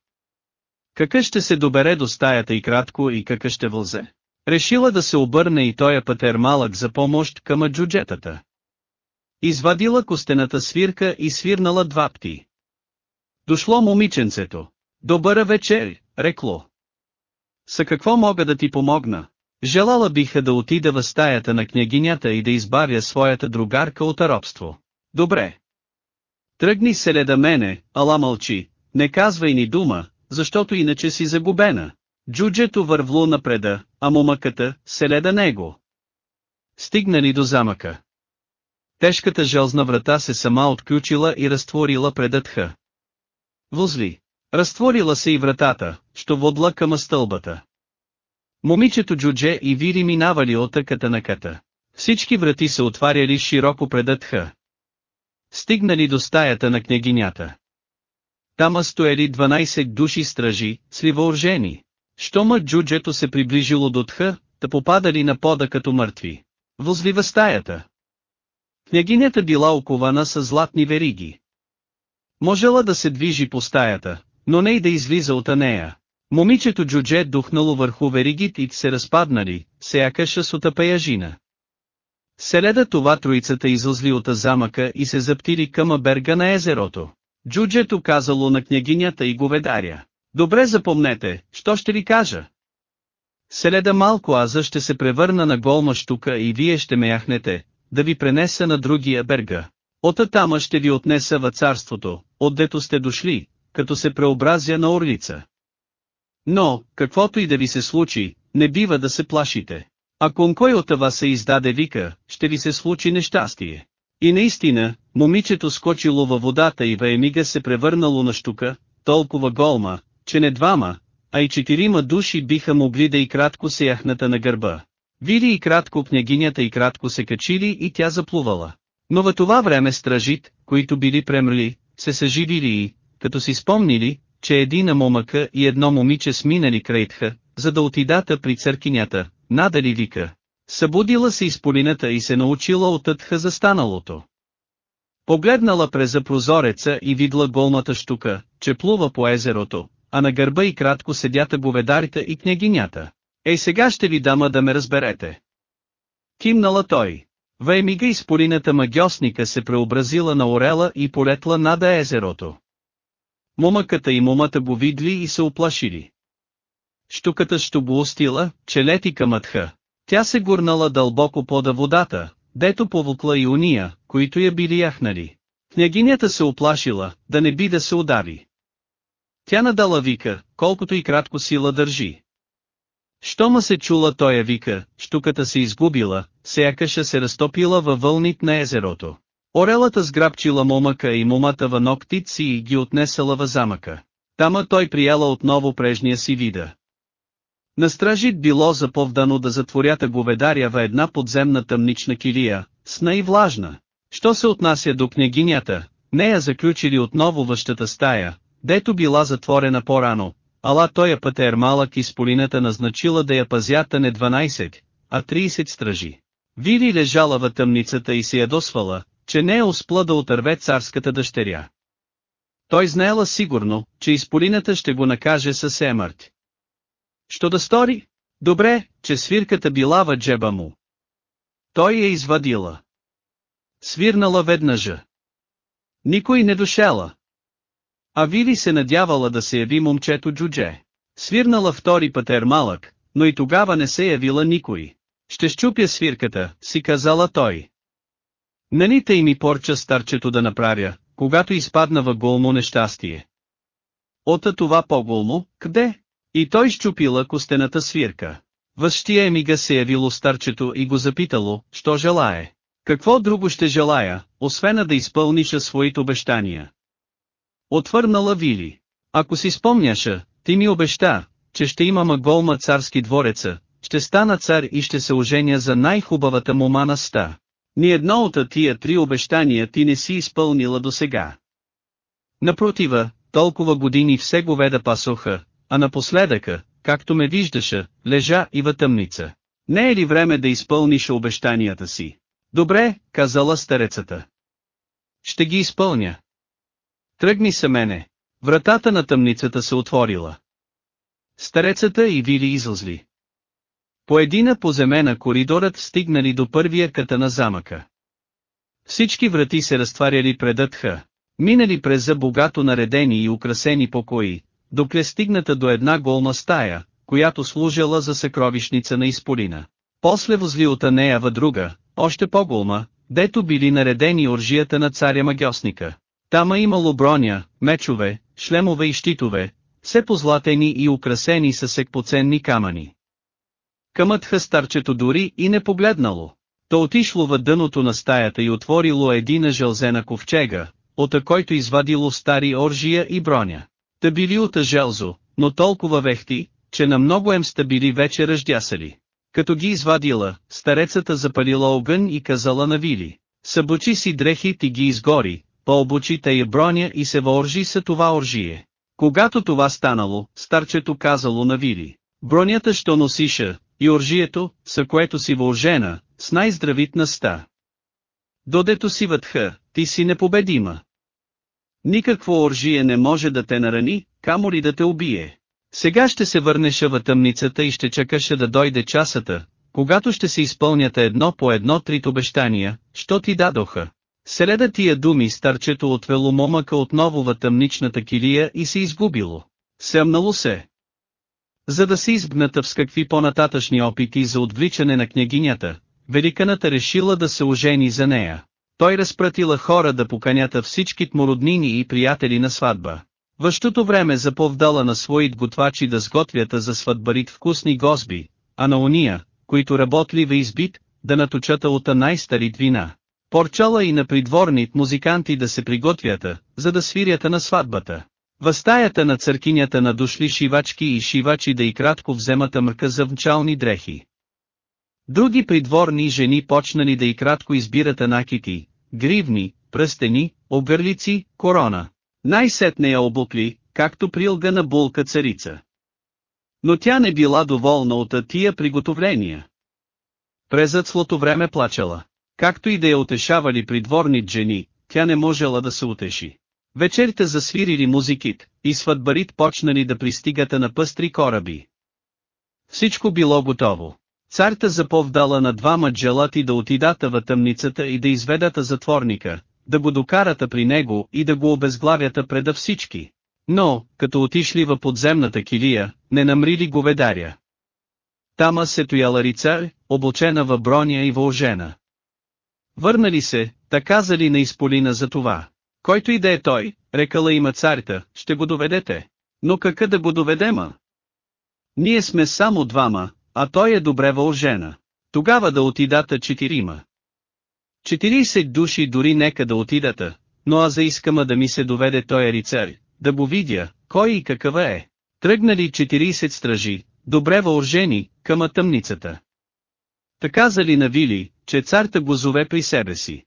Какъв ще се добере до стаята и кратко и какъв ще вълзе? Решила да се обърне и тоя пътер малък за помощ към джуджетата. Извадила костената свирка и свирнала два пти. Дошло момиченцето. Добър вечер, рекло. Са какво мога да ти помогна? Желала биха да отида в стаята на княгинята и да избавя своята другарка от робство. Добре. Тръгни се да мене, ала мълчи, не казвай ни дума, защото иначе си загубена. Джуджето вървло напреда, а момъката, селеда него. Стигнали до замъка. Тежката желзна врата се сама отключила и разтворила предътха. Возли. Разтворила се и вратата, що водла към стълбата. Момичето Джудже и Вири минавали от тъката на ката. Всички врати се отваряли широко предътха. Стигнали до стаята на княгинята. Тама стояли 12 души стражи, сливооржени. Щома джуджето се приближило до тха, да попадали на пода като мъртви. Возлива стаята. Княгинята била окована с златни вериги. Можела да се движи по стаята, но не и да излиза от нея. Момичето джудже духнало върху веригите и се разпаднали, сякаш с отъпеяжина. Селеда това троицата излъзли от замъка и се заптили към берга на езерото. Джуджето казало на княгинята и говедаря. Добре запомнете, що ще ви кажа. Селеда малко аза ще се превърна на голма штука и вие ще ме яхнете, да ви пренеса на другия берга. Ота тама ще ви отнеса в царството, отдето сте дошли, като се преобразя на орлица. Но, каквото и да ви се случи, не бива да се плашите. Ако кой от вас се издаде вика, ще ви се случи нещастие. И наистина, момичето скочило във водата и Ваемига се превърнало на штука, толкова голма, че не двама, а и четирима души биха могли да и кратко се яхната на гърба. Види и кратко княгинята и кратко се качили и тя заплувала. Но в това време стражит, които били премрли, се съживили и, като си спомнили, че един момъка и едно момиче сминали крайтха, за да отидата при църкинята, надали вика. Събудила се изполината и се научила от тътха за станалото. Погледнала през прозореца и видла голмата штука, че плува по езерото, а на гърба и кратко седята говедарите и княгинята. Ей сега ще ви дама да ме разберете. Кимнала той. Ваймига изполината магиосника се преобразила на орела и полетла нада езерото. Момъката и момата го видли и се оплашили. Штуката щобоустила, че лети към Атха. Тя се гурнала дълбоко пода водата, дето повукла и уния, които я били яхнали. Княгинята се оплашила, да не би да се удари. Тя надала вика, колкото и кратко сила държи. Щома се чула тоя вика, штуката се изгубила, сеякаша се разтопила във вълнит на езерото. Орелата сграбчила момъка и момата в ногтици и ги отнесала във замъка. Тама той прияла отново прежния си вида. Настражит било заповдано да затворята говедаря в една подземна тъмнична килия, сна и влажна. Що се отнася до княгинята, нея заключили отново въщата стая, дето била затворена по-рано, ала тоя път е малък и сполината назначила да я пазята не 12, а 30 стражи. Вили лежала в тъмницата и се ядосвала, че не е успла да отърве царската дъщеря. Той знаела сигурно, че изполината ще го накаже със семърт. Що да стори? Добре, че свирката била в джеба му. Той я извадила. Свирнала веднъжа. Никой не дошела. А Вили се надявала да се яви момчето Джудже. Свирнала втори пътер малък, но и тогава не се явила никой. Ще щупя свирката, си казала той. Нали и ми порча старчето да направя, когато изпадна в голмо нещастие. Ота това по-голмо, къде? И той щупила костената свирка. Възщия мига се явило старчето и го запитало, що желае. Какво друго ще желая, освен да изпълниша своите обещания. Отвърнала Вили. Ако си спомняша, ти ми обеща, че ще имам голма царски двореца, ще стана цар и ще се оженя за най-хубавата мома на ста. Ни едно от тия три обещания ти не си изпълнила до сега. Напротива, толкова години все говеда пасоха, а напоследъка, както ме виждаше, лежа и тъмница. Не е ли време да изпълниш обещанията си? Добре, казала старецата. Ще ги изпълня. Тръгни се мене. Вратата на тъмницата се отворила. Старецата и Вили излъзли. По едина поземена коридорът стигнали до първия ката на замъка. Всички врати се разтваряли пред Атха, минали през за богато наредени и украсени покои, докле стигната до една голма стая, която служила за съкровищница на Изполина. После возли от нея в друга, още по-голма, дето били наредени оржията на царя магиосника. Тама имало броня, мечове, шлемове и щитове, все позлатени и украсени с секпоценни камъни. Къмътха старчето дори и не погледнало. То отишло във дъното на стаята и отворило едина жълзена ковчега, от който извадило стари оржия и броня. Та били от желзо, но толкова вехти, че на много ем ста били вече ръждясали. Като ги извадила, старецата запалила огън и казала на Вили, събучи си дрехи и ги изгори, по-обучи тая броня и се въоржи са това оржие. Когато това станало, старчето казало на Вили, бронята що носиша, и оржието, са което си въоржена, с най-здравитна ста. Додето си вътха, ти си непобедима. Никакво оржие не може да те нарани, камо ли да те убие. Сега ще се върнеш в тъмницата и ще чакаше да дойде часата, когато ще се изпълнят едно по едно трите обещания, що ти дадоха. Среда тия думи старчето отвело момъка отново в тъмничната килия и се изгубило. Съмнало се. За да се избгната с какви по-нататъчни опити за отвличане на княгинята, великаната решила да се ожени за нея. Той разпратила хора да поканята всички му роднини и приятели на сватба. Въщото време заповдала на своите готвачи да сготвята за сватбарит вкусни гозби, а на уния, които работли в избит, да наточата от най-старит вина. Порчала и на придворник музиканти да се приготвята, за да свирята на сватбата. В на църкинята надошли шивачки и шивачи да и кратко вземат мръка за внчални дрехи. Други придворни жени почнали да и кратко избират анакити, гривни, пръстени, обгърлици, корона. Най-сетне я облукли, както прилга булка царица. Но тя не била доволна от тия приготовления. През цлото време плачела. Както и да я утешавали придворни жени, тя не можела да се утеши. Вечерите засвирили музикит, и сватбарит почнали да пристигата на пъстри кораби. Всичко било готово. Царта заповдала на двама джелати да отидата в тъмницата и да изведата затворника, да го докарата при него и да го обезглавята преда всички. Но, като отишли в подземната килия, не намрили говедаря. Тама се тояла рица, облачена в броня и въоръжена. Върнали се, та казали на изполина за това. Който и да е той, рекала има царята, ще го доведете. Но какъв да го доведема? Ние сме само двама, а той е добре въоръжена. Тогава да отидата четирима. Четирийсет души дори нека да отидата, но а заискама да ми се доведе той рицар, да го видя, кой и какъв е. Тръгнали 40 стражи, добре въоръжени, към тъмницата. Така зали на Вили, че царта го зове при себе си.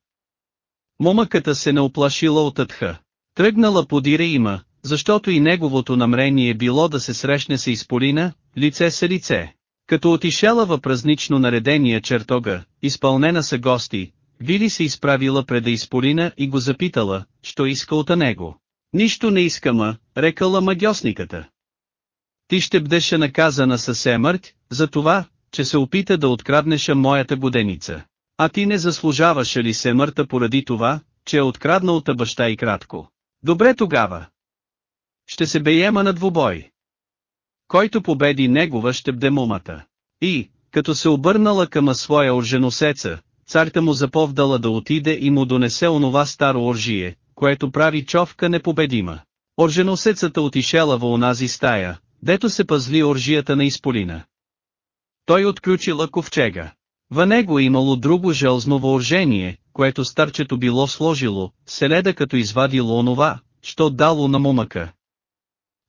Момъката се не оплашила от Атха. Тръгнала подире има, защото и неговото намерение било да се срещне с Изполина, лице с лице. Като отишела в празнично наредения чертога, изпълнена са гости, Вили се изправила пред Изполина и го запитала, що иска от него. Нищо не искама, рекала магиосниката. Ти ще бдеше наказана със семърт, за това, че се опита да откраднеша моята годеница. А ти не заслужаваше ли семърта поради това, че е откраднал от баща и кратко. Добре тогава. Ще се беема на двубой. Който победи негова ще бде мумата. И, като се обърнала към своя орженосеца, царта му заповдала да отиде и му донесе онова старо оржие, което прави човка непобедима. Орженосецата отишела в онази стая, дето се пазли оржията на изполина. Той отключила ковчега. В него имало друго желзно въоръжение, което старчето било сложило, селеда като извадило онова, що дало на момъка.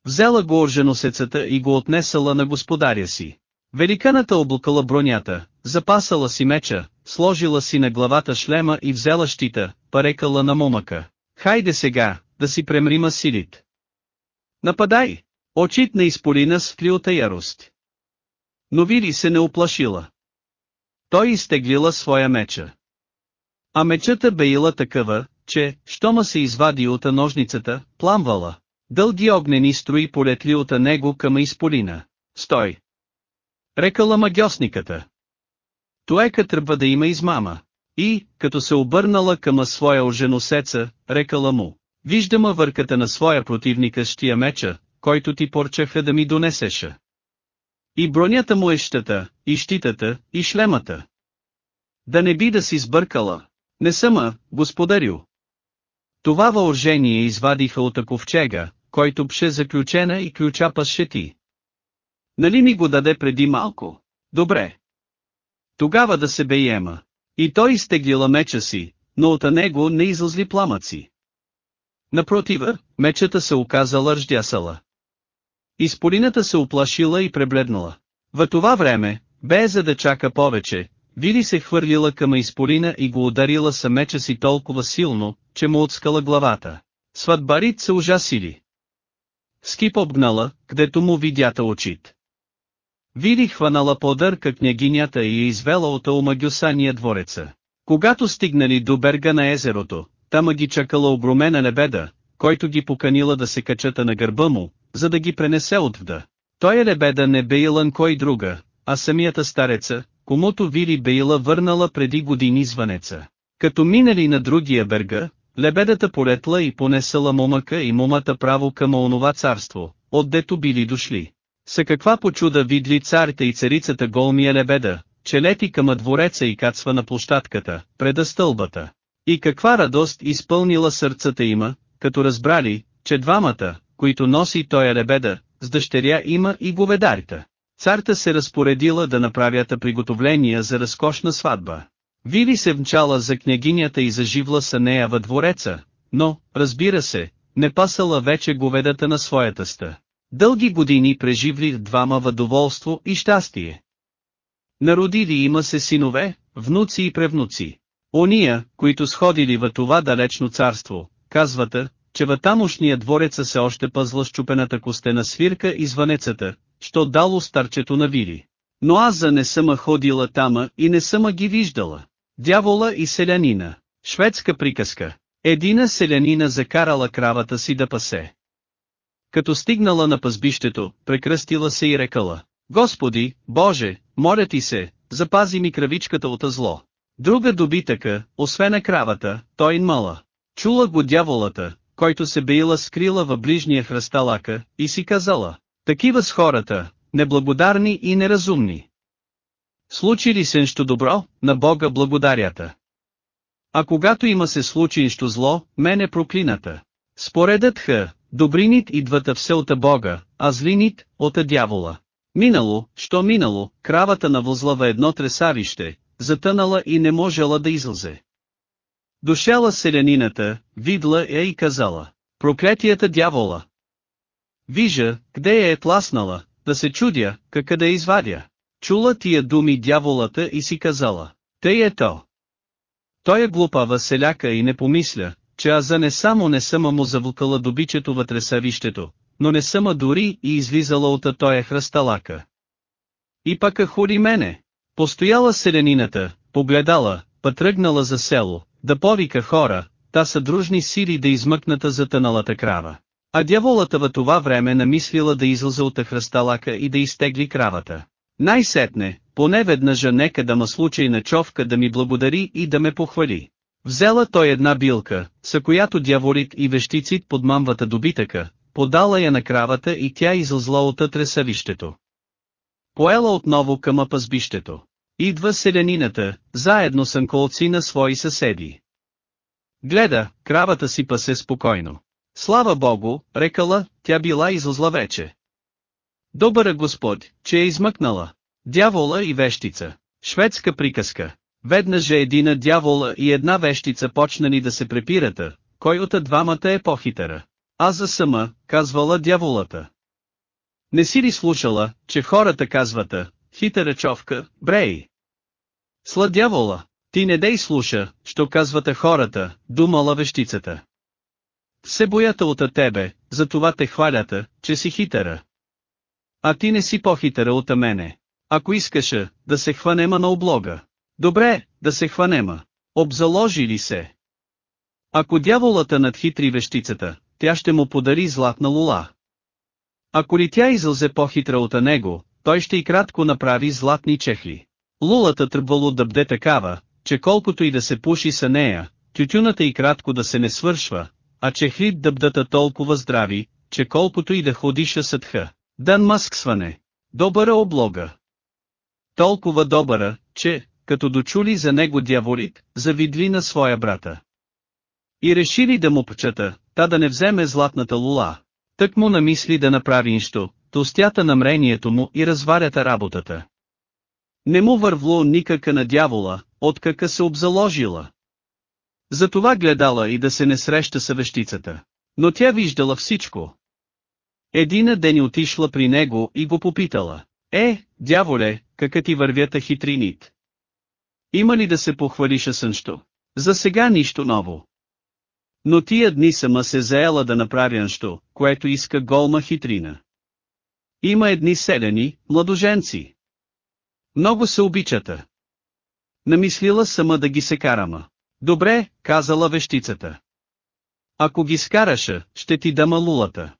Взела го орженосецата и го отнесала на господаря си. Великаната облукала бронята, запасала си меча, сложила си на главата шлема и взела щита, парекала на момъка. Хайде сега, да си премрима силит. Нападай! Очит на изполина с плиота ярост. Но Вири се не оплашила. Той изтеглила своя меча. А мечата беила такава, че, щома се извади от ножницата, пламвала. Дълги огнени строи полетли от него към изполина. Стой! Рекала магиосниката. Туека трябва да има измама. И, като се обърнала към своя оженосеца, рекала му, виждам върката на своя противника с тия меча, който ти порчаха да ми донесеша. И бронята му е щата, и щитата, и шлемата. Да не би да си сбъркала. Не сама, господарю. Това въоръжение извадиха от ковчега, който пше заключена и ключа пасше ти. Нали ми го даде преди малко? Добре. Тогава да се беема. И той изтеглила меча си, но от него не излъзли пламъци. Напротива, мечата се оказала рждясала. Изполината се оплашила и пребледнала. В това време, бе за да чака повече, Вили се хвърлила към Изполина и го ударила са меча си толкова силно, че му отскала главата. Сватбарит се ужасили. Скип обгнала, където му видята очит. Вили хванала подърка княгинята и я извела от омагюсания двореца. Когато стигнали до берга на езерото, тама ги чакала огромена лебеда, който ги поканила да се качата на гърба му, за да ги пренесе отвда. Той е лебеда не бейлан кой друга, а самията стареца, комуто Вили Бейла върнала преди години звънеца. Като минали на другия берга, лебедата полетла и понесала момъка и момата право към онова царство, отдето били дошли. Са каква почуда видли царите и царицата голмия лебеда, че лети към двореца и кацва на площадката, преда стълбата. И каква радост изпълнила сърцата има, като разбрали, че двамата, които носи той лебеда, с дъщеря има и говедарите. Царта се разпоредила да направят приготовления за разкошна сватба. Вили се вмчала за княгинята и заживла са нея във двореца, но, разбира се, не пасала вече говедата на своята ста. Дълги години преживли двама във доволство и щастие. Народили има се синове, внуци и превнуци. Ония, които сходили в това далечно царство, казвата, че във тамошния двореца се още пъзла щупената костена свирка и звънецата, що дало старчето на Вили. Но аз за не съм ходила тама и не съм ги виждала. Дявола и селянина. Шведска приказка. Едина селянина закарала кравата си да пасе. Като стигнала на пазбището, прекръстила се и рекала. Господи, Боже, моля ти се, запази ми кравичката от зло. Друга добитъка, освен кравата, той мала. Чула го дяволата, който се била скрила в ближния хръсталака, и си казала, такива с хората, неблагодарни и неразумни. Случи ли се нещо добро, на Бога благодарята. А когато има се случи нещо зло, мене проклината. Споредът ха, добринит идвата все от Бога, а злинит, от дявола. Минало, що минало, кравата навлзла едно тресавище, затънала и не можела да излзе. Дошела селянината, видла я и казала, проклетията дявола. Вижа, къде я е тласнала, да се чудя, какъде да извадя. Чула тия думи дяволата и си казала, тъй е то. Той е глупава селяка и не помисля, че аз за не само не съм му завукала добичето вътре савището, но не съм дори и излизала от тоя хръсталака. И пък хули мене. Постояла селенината, погледала, пътръгнала за село, да повика хора, та са дружни сили да измъкната затъналата крава. А дяволата в това време намислила да излезе от хръсталака и да изтегли кравата. Най-сетне, поне веднъжа нека да ма случай на човка да ми благодари и да ме похвали. Взела той една билка, с която дяволит и вещицит подмамвата добитъка, подала я на кравата и тя излзла от тресавището. Поела отново към пазбището. Идва селянината, заедно с анколци на свои съседи. Гледа, кравата си пасе спокойно. Слава Богу, рекала, тя била излзла вече. Добър Господ, че е измъкнала. Дявола и вещица. Шведска приказка. Веднъж едина дявола и една вещица почнали да се препирата, кой от двамата е по-хитъра. Аз за сама, казвала дяволата. Не си ли слушала, че хората казвата, хитъра човка, брей? Сла дявола, ти не дей слуша, що казвате хората, думала вещицата. Се боята от тебе, затова те хвалята, че си хитъра. А ти не си по-хитъра от мене. Ако искаше, да се хванема на облога. Добре, да се хванема. Обзаложи ли се? Ако дяволата надхитри вещицата, тя ще му подари златна лула. Ако ли тя излзе по-хитра от него, той ще и кратко направи златни чехли. Лулата тръбвало да бде такава, че колкото и да се пуши са нея, тютюната и кратко да се не свършва, а чехлит да бдата толкова здрави, че колкото и да ходиша съдха. Дан масксване. Добъра облога. Толкова добъра, че, като дочули за него дяволит, завидли на своя брата. И решили да му пчата, та да не вземе златната лула. Тък му намисли да направи нищо, толстята на мрението му и разварята работата. Не му вървло никака на дявола, откака се обзаложила. Затова гледала и да се не среща съвещицата. Но тя виждала всичко. Едина ден отишла при него и го попитала. Е, дяволе, кака ти вървята хитринит. Има ли да се похвалиша сънщо? За сега нищо ново. Но тия дни сама се заела да направя нещо, което иска голма хитрина. Има едни селени, младоженци. Много се обичата. Намислила сама да ги се карама. Добре, казала вещицата. Ако ги скараша, ще ти дама лулата.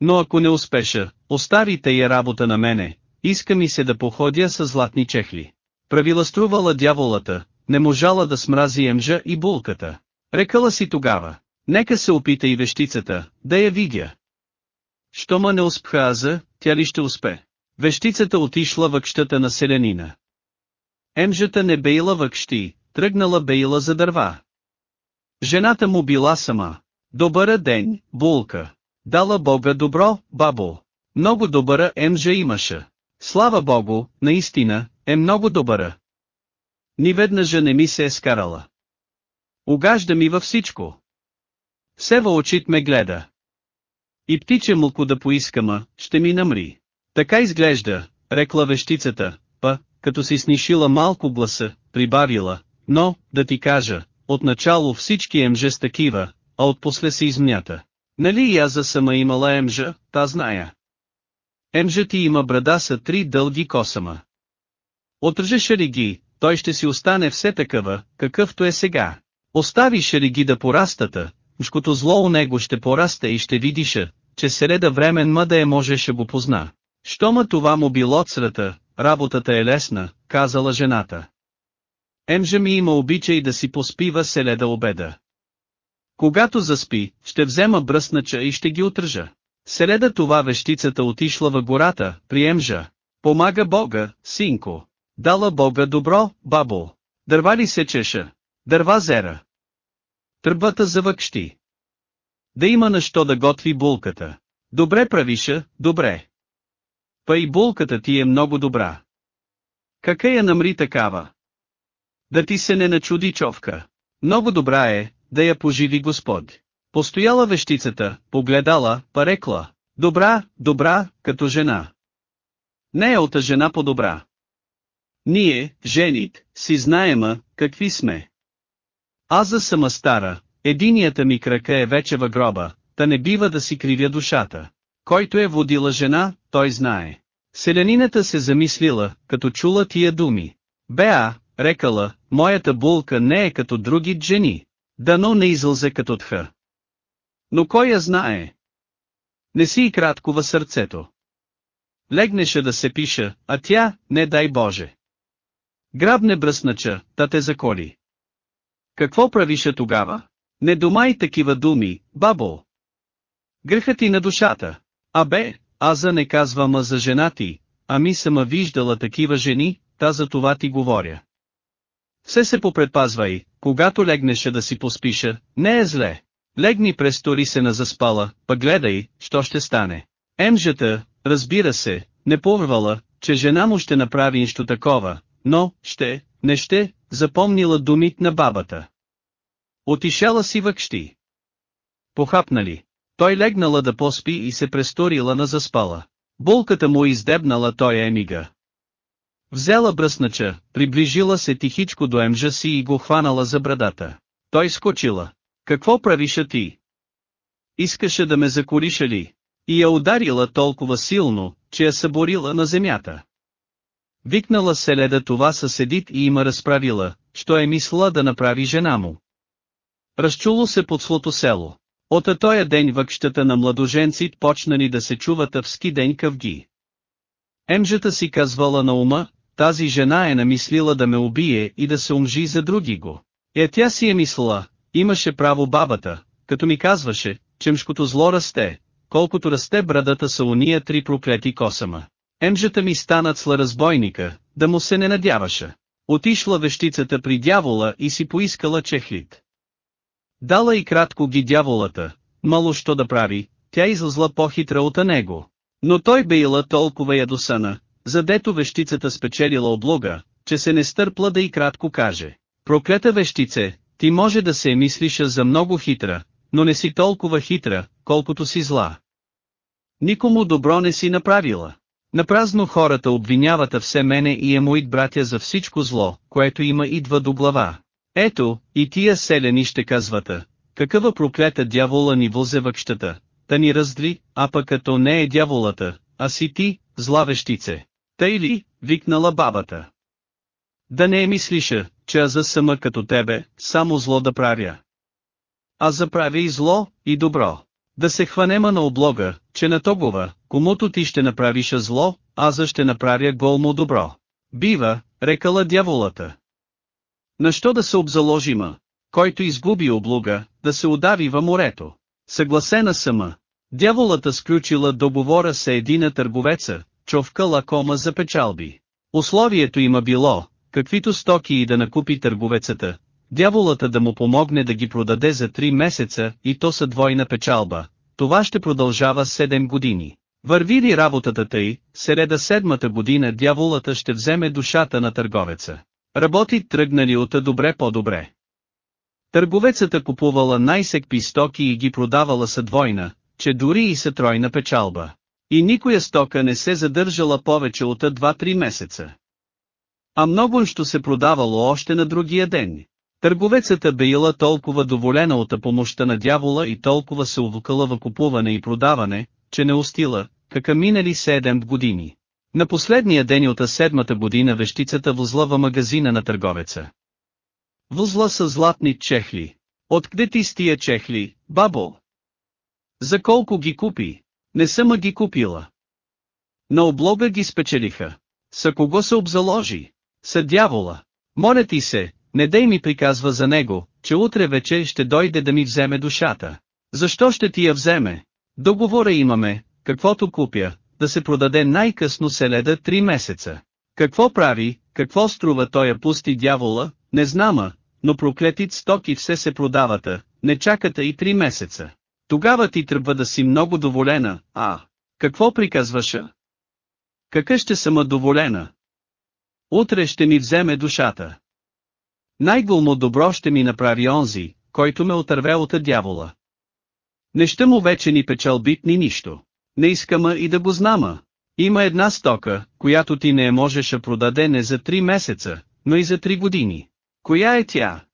Но ако не успеша, оставите я работа на мене, иска ми се да походя с златни чехли. Правила струвала дяволата, не можала да смрази емжа и булката. Рекала си тогава, нека се опита и вещицата, да я видя. Щома не успха тя ли ще успе? Вещицата отишла в къщата на селянина. Емжата не бейла въкщи, тръгнала бейла за дърва. Жената му била сама. Добър ден, булка. Дала Бога добро, бабо. Много добъра емжа имаше. Слава Богу, наистина, е много добъра. Ни веднъж не ми се е скарала. Угажда ми във всичко. Сева очит ме гледа. И птиче мълко да поискама, ще ми намри. Така изглежда, рекла вещицата, па, като си снишила малко гласа, прибавила, но, да ти кажа, отначало всички с такива, а отпосле се измята. Нали и аз за сама имала емжа, та зная. Емжа ти има брада са три дълги косама. Отръжеше ли ги, той ще си остане все такъва, какъвто е сега. Оставише ли ги да порастата, мшкото зло у него ще порасте и ще видиша, че среда времен ма да е можеше го позна. Щома това му било црата, работата е лесна, казала жената. Емжа ми има обичай да си поспива селеда обеда. Когато заспи, ще взема бръснача и ще ги отържа. Селеда това вещицата отишла във гората, при Емжа. Помага Бога, синко. Дала Бога добро, бабо. Дърва ли се чеша? Дърва зера. Тръбата завъкщи. Да има на що да готви булката. Добре правиша, добре. Па и булката ти е много добра. Кака я намри такава? Да ти се не начуди човка. Много добра е, да я поживи Господ. Постояла вещицата, погледала, парекла. Добра, добра, като жена. Не е ота жена по-добра. Ние, женит, си знаема, какви сме. Аз за сама стара, единията ми крака е вече във гроба, та не бива да си кривя душата. Който е водила жена, той знае. Селянината се замислила, като чула тия думи. Беа, рекала, моята булка не е като други жени. Дано не излзе като тха. Но кой я знае? Не си и кратко във сърцето. Легнеше да се пиша, а тя, не дай Боже. Грабне бръснача, та те заколи. Какво правише тогава? Не домай такива думи, бабо. Грехът ти на душата. Абе, аз за не казвам за жена ти, ами сама виждала такива жени, та за това ти говоря. Все се попредпазвай, когато легнеше да си поспиша, не е зле. Легни престори се на заспала, па гледай, що ще стане. Емжата, разбира се, не повървала, че жена му ще направи нищо такова, но, ще, не ще, запомнила думит на бабата. Отишала си въкщи. Похапнали. Той легнала да поспи и се престорила на заспала. Булката му издебнала той емига. Взела бръснача, приближила се тихичко до емжа си и го хванала за брадата. Той скочила. Какво правиша ти? Искаше да ме закориша ли? И я ударила толкова силно, че я съборила на земята. Викнала Селеда това съседит и има разправила, що е мисла да направи жена му. Разчуло се под слото село. От тоя ден въкщата на младоженци почнали да се чуват авски ден къвги. Емжата си казвала на ума, тази жена е намислила да ме убие и да се умжи за други го. Е тя си е мислила, имаше право бабата, като ми казваше, че мшкото зло расте, колкото расте брадата са уния три проклети косама. Емжата ми стана цла разбойника, да му се не надяваше. Отишла вещицата при дявола и си поискала чехлит. Дала и кратко ги дяволата, мало що да прави, тя излъзла по-хитра от него. Но той бейла толкова ядосана, задето вещицата спечелила облога, че се не стърпла да и кратко каже. Проклета вещице, ти може да се мислиш за много хитра, но не си толкова хитра, колкото си зла. Никому добро не си направила. Напразно хората обвиняват все мене и е моит братя за всичко зло, което има идва до глава. Ето, и тия селени ще казвата, какъва проклета дявола ни возе въкщата, та ни раздри, а пък като не е дяволата, а си ти, зла вещице. Ли, викнала бабата. Да не е мислиша, че аз съм като тебе, само зло да правя. Аз заправя и зло, и добро. Да се хванема на облога, че на тогова, комуто ти ще направиш зло, аз ще направя голмо добро. Бива, рекала дяволата. Нащо да се обзаложима? Който изгуби облуга, да се удави във морето. Съгласена сама. Дяволата сключила договора с едина търговеца, човка лакома за печалби. Условието има било, каквито стоки и да накупи търговецата, дяволата да му помогне да ги продаде за 3 месеца и то са двойна печалба. Това ще продължава 7 години. Върви ли работата тъй, среда седмата година дяволата ще вземе душата на търговеца. Работи тръгнали от добре по-добре. Търговецата купувала най-секпи стоки и ги продавала са двойна, че дори и са тройна печалба. И никоя стока не се задържала повече от 2-3 месеца. А много що се продавало още на другия ден. Търговецата била толкова доволена от помощта на дявола и толкова се увукала в купуване и продаване, че не устила, кака минали 7 години. На последния ден от седмата година вещицата възла в магазина на търговеца. Възла са златни чехли. Откъде ти с тия чехли, бабо? За колко ги купи? Не съм ги купила. На облога ги спечелиха. Са кого се обзаложи? Са дявола. Моля ти се, не дай ми приказва за него, че утре вече ще дойде да ми вземе душата. Защо ще ти я вземе? Договора имаме, каквото купя, да се продаде най-късно селеда три месеца. Какво прави, какво струва тоя пусти дявола, не знама, но проклетит стоки все се продавата, не чаката и три месеца. Тогава ти трябва да си много доволена, а, какво приказваша? Какъв ще съм доволена? Утре ще ми вземе душата. Най-голмо добро ще ми направи онзи, който ме отърве от дявола. Не ще му вече ни печалбит ни нищо. Не искама и да го знама. Има една стока, която ти не можеш да продаде не за три месеца, но и за три години. Коя е тя?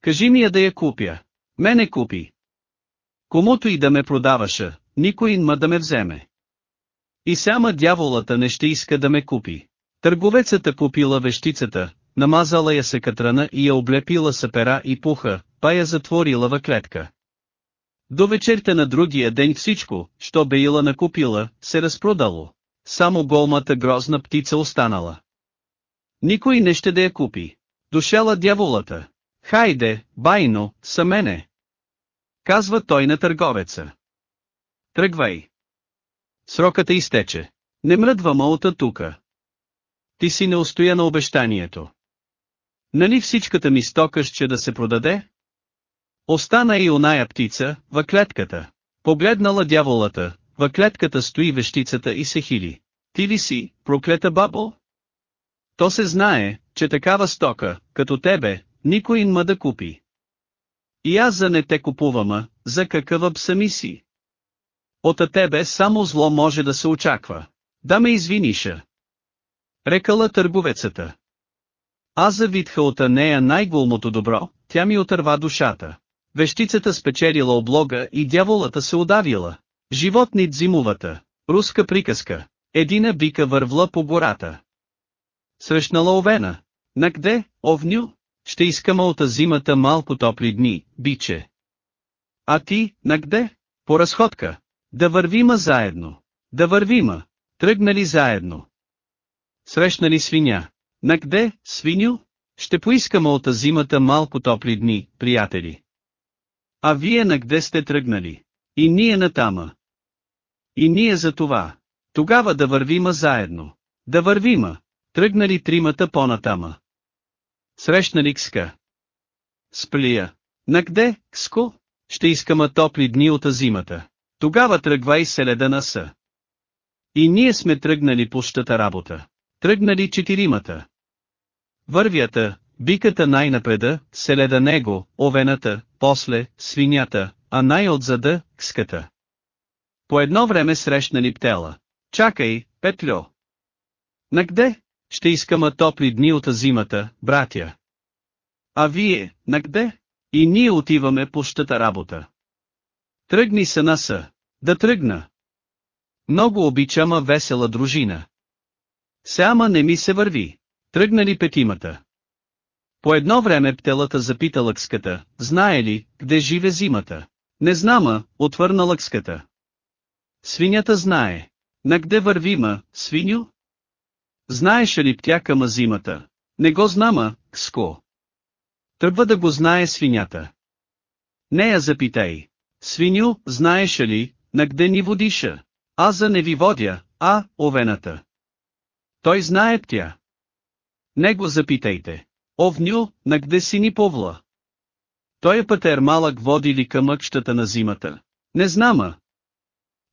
Кажи ми я да я купя. Мене купи. Комуто и да ме продаваше, никой ма да ме вземе. И сама дяволата не ще иска да ме купи. Търговецата купила вещицата, намазала я се катрана и я облепила с пера и пуха, па я затворила в клетка. До вечерта на другия ден всичко, що беила накупила, се разпродало. Само голмата грозна птица останала. Никой не ще да я купи. Дошела дяволата. Хайде, байно, са мене. Казва той на търговеца. Тръгвай. Сроката изтече. Не мръдва молта тука. Ти си не устоя на обещанието. Нали всичката ми стока ще да се продаде? Остана и оная птица, във клетката. Погледнала дяволата, във клетката стои вещицата и се хили. Ти ли си, проклета бабо? То се знае, че такава стока, като тебе, никой ма да купи. И аз за не те купувама, за какъв сами си. Ота тебе само зло може да се очаква. Да ме извиниша. Рекала търговецата. Аз завидха от нея най-голмото добро, тя ми отърва душата. Вещицата спечелила облога и дяволата се удавила. Животни дзимовата, руска приказка. Едина бика вървла по гората. Срещнала овена. Накде, овню? Ще искам от зимата малко топли дни, биче. А ти, накде? По разходка. Да вървима заедно. Да вървима. Тръгнали заедно. Срещнали свиня. Накде, свиню? Ще поискам от зимата малко топли дни, приятели. А вие на къде сте тръгнали? И ние натама. И ние за това. Тогава да вървима заедно. Да вървима. Тръгнали тримата по-натама. Срещнали Кска. Сплия. На къде, Кско? Ще искама топли дни от зимата. Тогава тръгвай селеда на са. И ние сме тръгнали по щата работа. Тръгнали четиримата. Вървята, биката най-напреда, селеда него, овената, после, свинята, а най-отзада, кската. По едно време срещнали птела. Чакай, Петлю. Накде? Ще искама топли дни от зимата, братя. А вие, накде? И ние отиваме по щата работа. Тръгни се наса. Да тръгна. Много обичама весела дружина. Сяма не ми се върви. Тръгнали петимата. По едно време птелата запита лъкската, знае ли, къде живе зимата? Не знама, отвърна лъкската. Свинята знае. На къде вървима, свиню? Знаеш ли птяка ма зимата? Не го знама, кско. Трябва да го знае свинята. Нея запитай. Свиню, знаеш ли, на къде ни водиша? Аз за не ви водя, а, овената. Той знае тя. Него запитайте. Овню, на къде си ни повла? Той е пътер малък води ли към мъкщата на зимата? Не знама.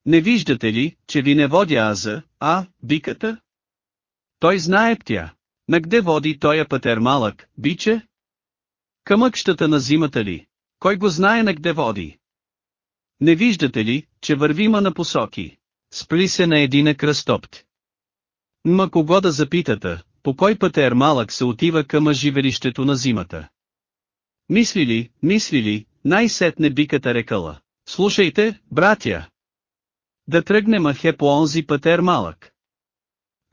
Не виждате ли, че ви не водя аза, а, биката? Той знае тя. На къде води тоя пътер малък, биче? Към мъкщата на зимата ли? Кой го знае на къде води? Не виждате ли, че вървима на посоки? Спли се на едина кръстопт. Ма кого да запитата, по кой пътер малък се отива към живелището на зимата. Мисли ли, мисли ли, най-сетне биката рекала. Слушайте, братя! Да тръгнем ахе по онзи пътер малък.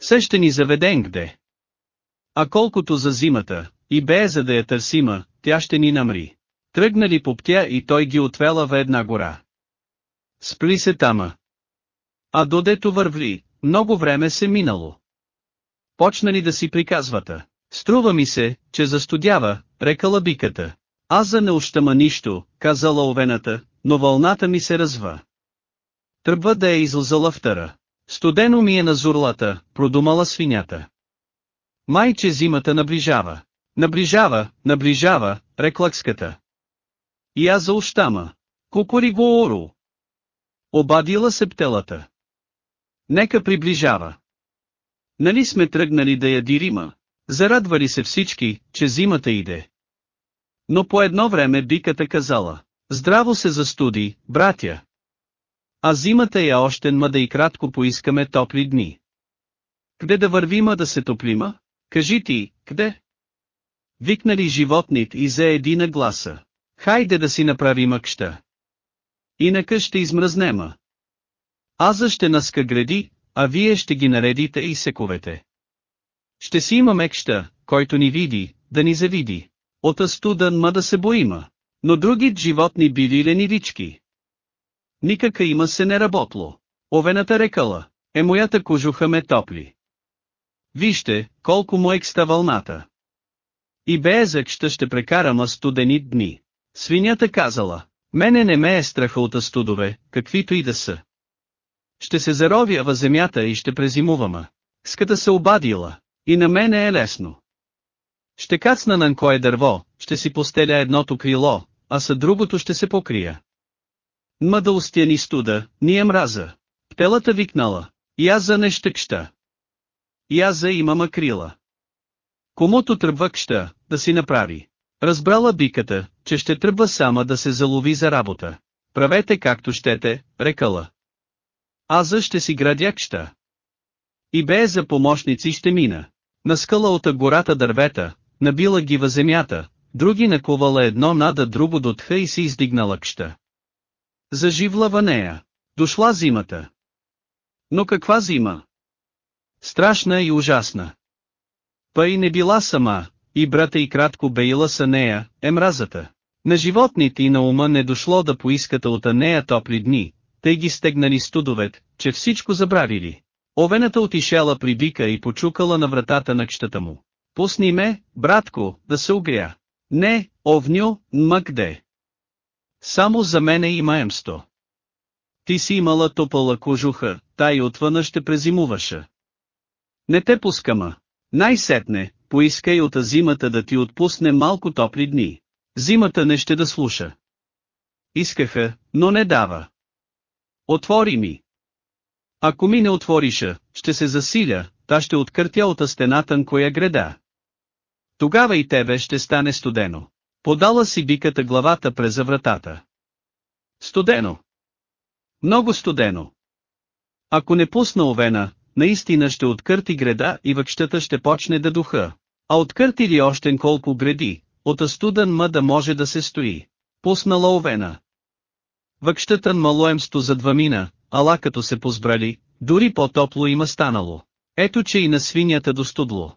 Се ще ни заведен где. А колкото за зимата, и бе за да я търсима, тя ще ни намри. Тръгнали по птя и той ги отвела в една гора. Спли се тама. А додето вървли, много време се минало. Почнали да си приказвата. Струва ми се, че застудява, рекала биката. Аз за не ощама нищо, казала овената, но вълната ми се разва. Тръбва да е излзала втора. Студено ми е на зурлата, продумала свинята. Майче зимата наближава. Наближава, наближава, реклакската. И аз за ощама. Кукури го ору. Обадила се птелата. Нека приближава. Нали сме тръгнали да я дирима? Зарадвали се всички, че зимата иде. Но по едно време биката казала, здраво се застуди, братя. А зимата е още ма да и кратко поискаме топли дни. Къде да вървима да се топлима? Кажи ти, къде? Викнали животните и за едина гласа. Хайде да си направи мъкща. Инака ще измръзнема. Аза ще наска гради, а вие ще ги наредите и сековете. Ще си има мекща, който ни види, да ни завиди. От астудан ма да се боима. Но други животни били ленивички. Никака има се не работло. Овената рекала, е моята кожуха ме топли. Вижте, колко му екста вълната. И безъкща ще прекарам студени дни. Свинята казала, мене не ме е страха от астудове, каквито и да са. Ще се заровя във земята и ще презимувама. Ската се обадила. И на мене е лесно. Ще кацна на кое дърво, ще си постеля едното крило, а са другото ще се покрия. Ма да устяни студа, ни е мраза. Птелата викнала. И аз за нещъкща. И аз за имама крила. Комуто тръбвакща, да си направи. Разбрала биката, че ще тръбва сама да се залови за работа. Правете както щете, рекала. Аза ще си градякща. И бе за помощници ще мина. Наскала от гората дървета, набила ги във земята, други наковала едно нада друго до тха и се издигнала кща. Заживла нея. Дошла зимата. Но каква зима? Страшна и ужасна. Па и не била сама, и брата и кратко беила са нея, е мразата. На животните и на ума не дошло да поиската от нея топли дни, тъй ги стегнали студовет, че всичко забравили. Овената отишела при бика и почукала на вратата на кщата му. Пусни ме, братко, да се огря. Не, овню, мъкде. Само за мене има емсто. Ти си имала топала кожуха, та и отвъна ще презимуваша. Не те пускама. Най-сетне, поискай от зимата да ти отпусне малко топли дни. Зимата не ще да слуша. Искаха, но не дава. Отвори ми. Ако ми не отвориша, ще се засиля, та ще откъртя от стената коя греда. Тогава и тебе ще стане студено. Подала си биката главата през вратата. Студено. Много студено. Ако не пусна овена, наистина ще откърти греда и въкщата ще почне да духа. А откърти ли още колко греди, от астудан ма да може да се стои. Пуснала овена. Въкщата малоемсто за двамина, ала като се позбрали, дори по-топло има станало. Ето че и на свинята до студло.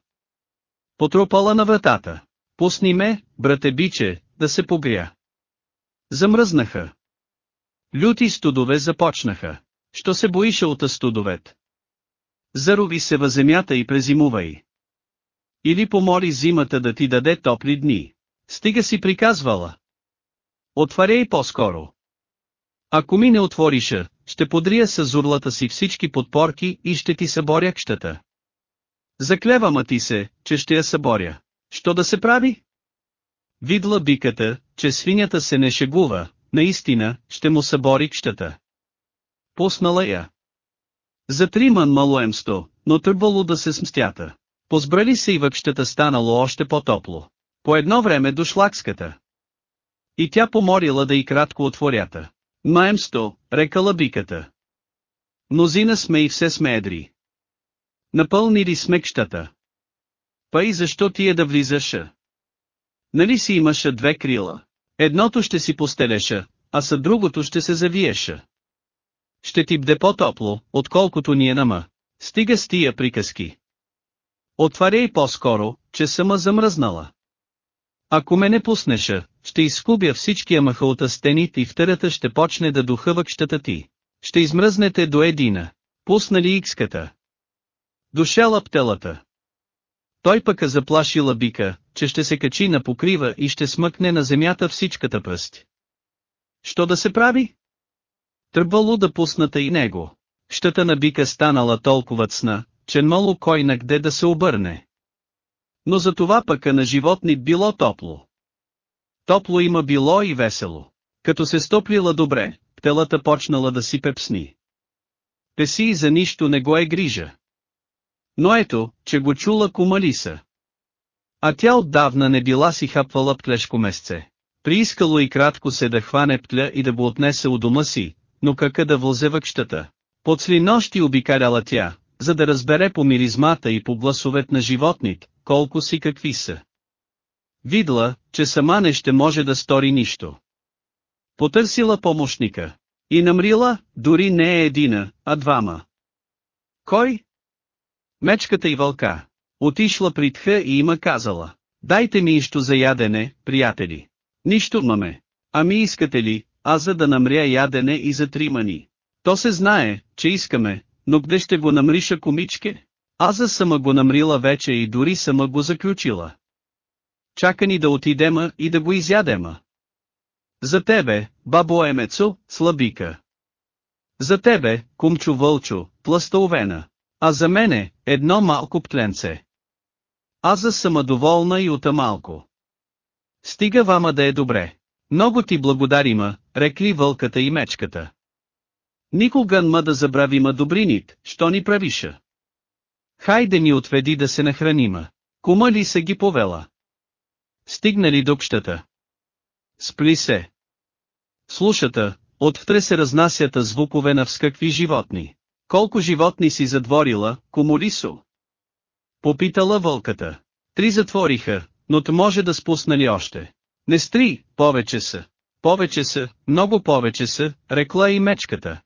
Потропала на вратата. Пусни ме, брате биче, да се погря. Замръзнаха. Люти студове започнаха. Що се боише от студовет? Зарови се във земята и презимувай. Или помоли зимата да ти даде топли дни. Стига си приказвала. Отваряй по-скоро. Ако ми не отвориша, ще подрия с зурлата си всички подпорки и ще ти съборя кщата. Заклевама ти се, че ще я съборя. Що да се прави? Видла биката, че свинята се не шегува, наистина, ще му събори кщата. Пуснала я. За триман малоемсто, но тръбвало да се смстята. Позбрали се и въкщата станало още по-топло. По едно време дошла кската. И тя поморила да и кратко отворята. Маемсто, рекала биката. Мнозина сме и все сме едри. Напълнили сме кщата. Па и защо ти е да влизаша? Нали си имаша две крила? Едното ще си постелеша, а са другото ще се завиеша. ще ти бде по-топло, отколкото ни е нама. Стига с тия приказки. Отваряй по-скоро, че съм замръзнала. Ако ме не пуснеша, ще изкубя всички амаха от стените и втората ще почне да духа въкщата ти. Ще измръзнете до едина. Пуснали икската. Дошела птелата. Той пък заплашила бика, че ще се качи на покрива и ще смъкне на земята всичката пръст. Що да се прави? Тръбвало да пусната и него. Щата на бика станала толкова цна, че мало кой на где да се обърне. Но за това пъка на животни било топло. Топло има било и весело. Като се стоплила добре, птелата почнала да си пепсни. Песи и за нищо не го е грижа. Но ето, че го чула кумалиса. А тя отдавна не била си хапвала плешко месце. Приискало и кратко се да хване птля и да го отнесе у дома си, но кака да вълзе въкщата. Подсли нощи обикаляла тя, за да разбере по миризмата и по гласовет на животните, колко си какви са. Видла, че сама не ще може да стори нищо. Потърсила помощника. И намрила, дори не е едина, а двама. Кой? Мечката и вълка. Отишла при тха и има казала. Дайте ми нищо за ядене, приятели. Нищо маме. Ами искате ли, аз за да намря ядене и за тримани. То се знае, че искаме, но къде ще го намриша комичке? Аза сама го намрила вече и дори сама го заключила. Чака ни да отидема и да го изядема. За тебе, бабо Емецо, слабика. За тебе, кумчо вълчо, пластовена. А за мене, едно малко птленце. Аза сама доволна и ота малко. Стига вама да е добре. Много ти благодарима, рекли вълката и мечката. Никога ма да забравима добринит, що ни правиша. Хайде ни отведи да се нахранима. Кума ли се ги повела? Стигнали до общата. Спли се. Слушата, отвтре се разнасята звукове на вскакви животни. Колко животни си задворила, Комолисо? Попитала вълката. Три затвориха, но то може да спуснали още. Не стри, повече са. Повече са, много повече са, рекла и мечката.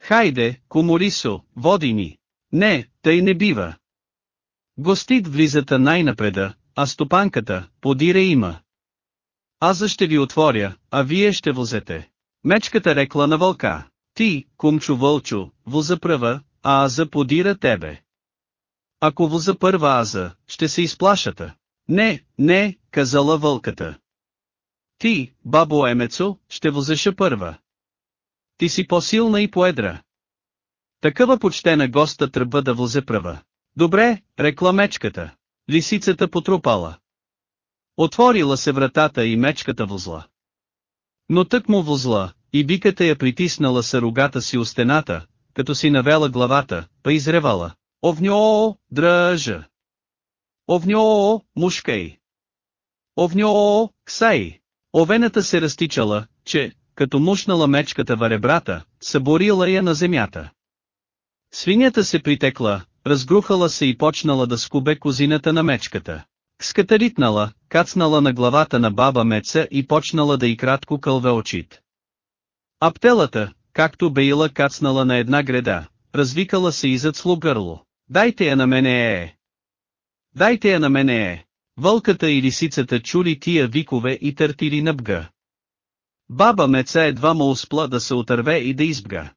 Хайде, Коморисо, води ни. Не, тъй не бива. Гостит влизата най-напреда, а стопанката, подире има. Аз ще ви отворя, а вие ще возете. Мечката рекла на вълка. Ти, кумчо вълчо, воза пръва, а аза подира тебе. Ако воза първа аза, ще се изплашата. Не, не, казала вълката. Ти, бабо Емецо, ще возеша първа. Ти си по-силна и поедра. Такава почтена госта тръба да возе права. Добре, рекла мечката. Лисицата потрупала. Отворила се вратата и мечката возла. Но тък му возла, и биката я притиснала с рогата си у стената, като си навела главата, па изревала. Овньоо, дръжа! Овньоо, мушкай! Овньоо, ксай! Овената се разтичала, че, като мушнала мечката в ребрата, съборила я на земята. Свинята се притекла, разгрухала се и почнала да скубе козината на мечката. Кската ритнала, кацнала на главата на баба Меца и почнала да и кратко кълве очит. Аптелата, както беила кацнала на една греда, развикала се и зад гърло. Дайте я на мене е! Дайте я на мене е! Вълката и лисицата чули тия викове и търтили на бга. Баба Меца едва му успла да се отърве и да избга.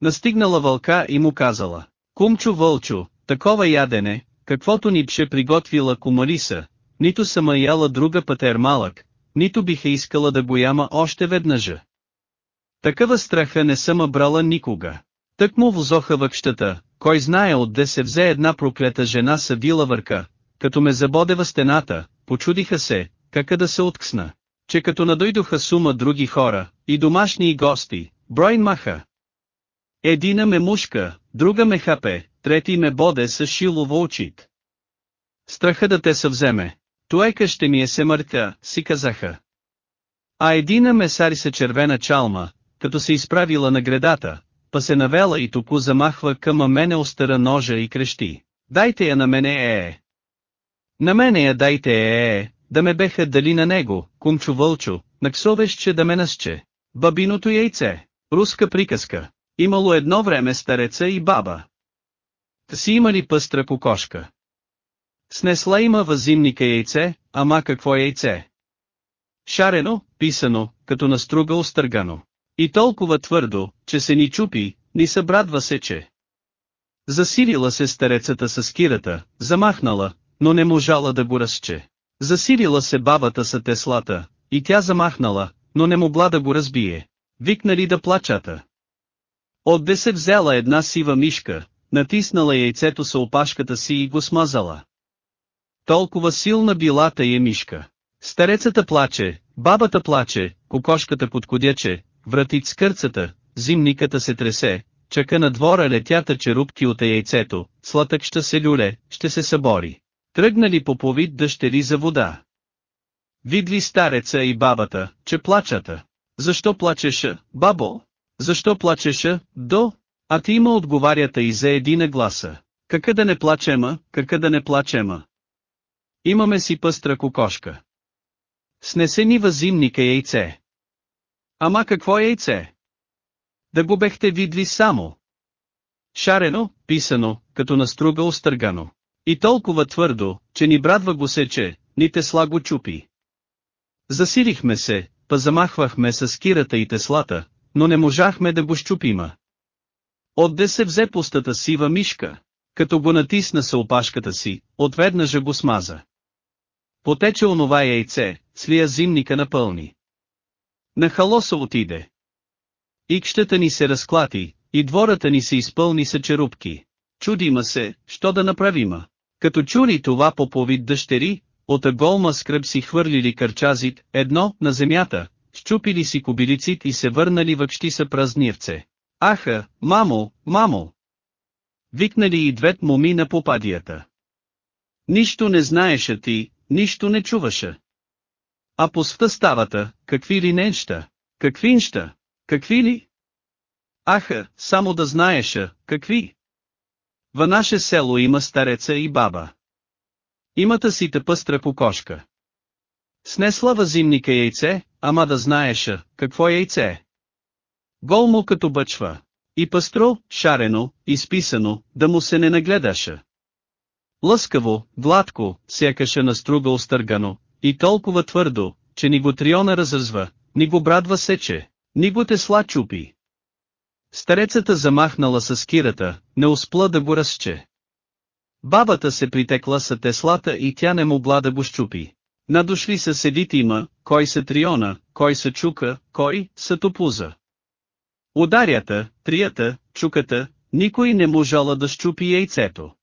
Настигнала вълка и му казала, Кумчо вълчо, такова ядене, каквото ни пше приготвила кумалиса, нито съм яла друга пътер малък, нито биха искала да го яма още веднъжа. Такава страха не съм брала никога. Тък му возоха въкщата, кой знае отде се взе една проклета жена са била върка, като ме забоде в стената, почудиха се, кака да се отксна. Че като надойдоха сума други хора, и домашни и гости, бройн маха. Едина ме мушка, друга ме хапе, трети ме боде с шилово очит. Страха да те съвземе. Туека ще ми е се мъртя, си казаха. А едина ме сари се червена чалма, като се изправила на гредата, па се навела и току замахва към мене остара ножа и крещи. Дайте я на мене е е. На мене я дайте е е, да ме беха дали на него, кумчо вълчо, наксовещ че да ме насче. Бабиното яйце. Руска приказка. Имало едно време стареца и баба. Та си имали пъстра кокошка. Снесла има възимника яйце, ама какво яйце? Шарено, писано, като наструга остъргано. И толкова твърдо, че се ни чупи, ни събрадва се че. Засилила се старецата с кирата, замахнала, но не можала да го разче. Засилила се бабата с теслата, и тя замахнала, но не могла да го разбие. Викнали да плачата. Отде се взела една сива мишка, натиснала яйцето с опашката си и го смазала. Толкова силна била тая мишка. Старецата плаче, бабата плаче, кокошката подкодяче, вратит скърцата, зимниката се тресе, чака на двора летята черупки от яйцето, сладък ще се люле, ще се събори. Тръгнали по повид дъщери за вода. Видли стареца и бабата, че плачата. Защо плачеша, бабо? Защо плачеша, до? А ти има отговарята и за едина гласа. Кака да не плачема, кака да не плачема. Имаме си пъстра кокошка. Снесе ни възимника яйце. Ама какво яйце? Да го бехте видли само. Шарено, писано, като наструга остъргано. И толкова твърдо, че ни брадва го сече, ни тесла го чупи. Засилихме се, па замахвахме с кирата и теслата, но не можахме да го щупима. Отде се взе пустата сива мишка, като го натисна се опашката си, отведнъжа го смаза. Потече онова яйце, свия зимника напълни. На халоса отиде. Икщата ни се разклати, и двората ни се изпълни с черупки. Чудима се, що да направима. Като чули това поповид дъщери, от голма скръп си хвърлили кърчазит, едно, на земята, щупили си кобилицит и се върнали въкщи са празнирце. Аха, мамо, мамо! Викнали и двет моми на попадията. Нищо не знаеше ти, нищо не чуваша. А по ставата, какви ли неща, какви неща, какви ли? Аха, само да знаеша, какви? В наше село има стареца и баба. Имата си пъстра кокошка. Снесла възимника яйце, ама да знаеша, какво е яйце. Гол му като бъчва. И пъстро, шарено, изписано, да му се не нагледаша. Лъскаво, гладко, сякаше на струга остъргано, и толкова твърдо, че ни го триона разръзва, ни го брадва сече, ни го тесла чупи. Старецата замахнала с кирата, не успла да го разче. Бабата се притекла с теслата и тя не могла да го щупи. Надошли са седите има, кой са триона, кой са чука, кой са топуза. Ударята, трията, чуката, никой не можала да щупи яйцето.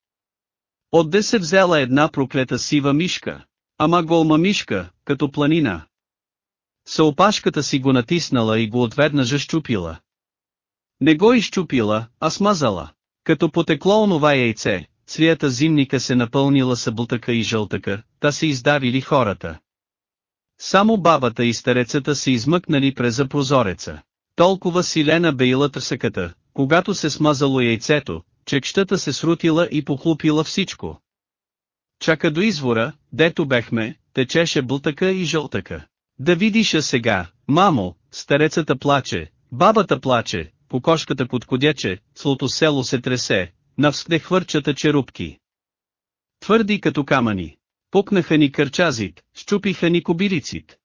Отде се взела една проклета сива мишка, ама голма мишка, като планина. Съопашката си го натиснала и го отведнъж щупила. Не го изчупила, а смазала. Като потекло онова яйце, цвията зимника се напълнила събутъка и жълтъка, та се издавили хората. Само бабата и старецата се измъкнали през прозореца. Толкова силена бейла търсъката, когато се смазало яйцето, чекщата се срутила и похлупила всичко. Чака до извора, дето бехме, течеше бутъка и жълтъка. Да видиша сега, мамо, старецата плаче, бабата плаче, кокошката подкодяче, слото село се тресе, навсне хвърчата черупки. Твърди като камъни. Пукнаха ни кърчазит, щупиха ни кобилицит.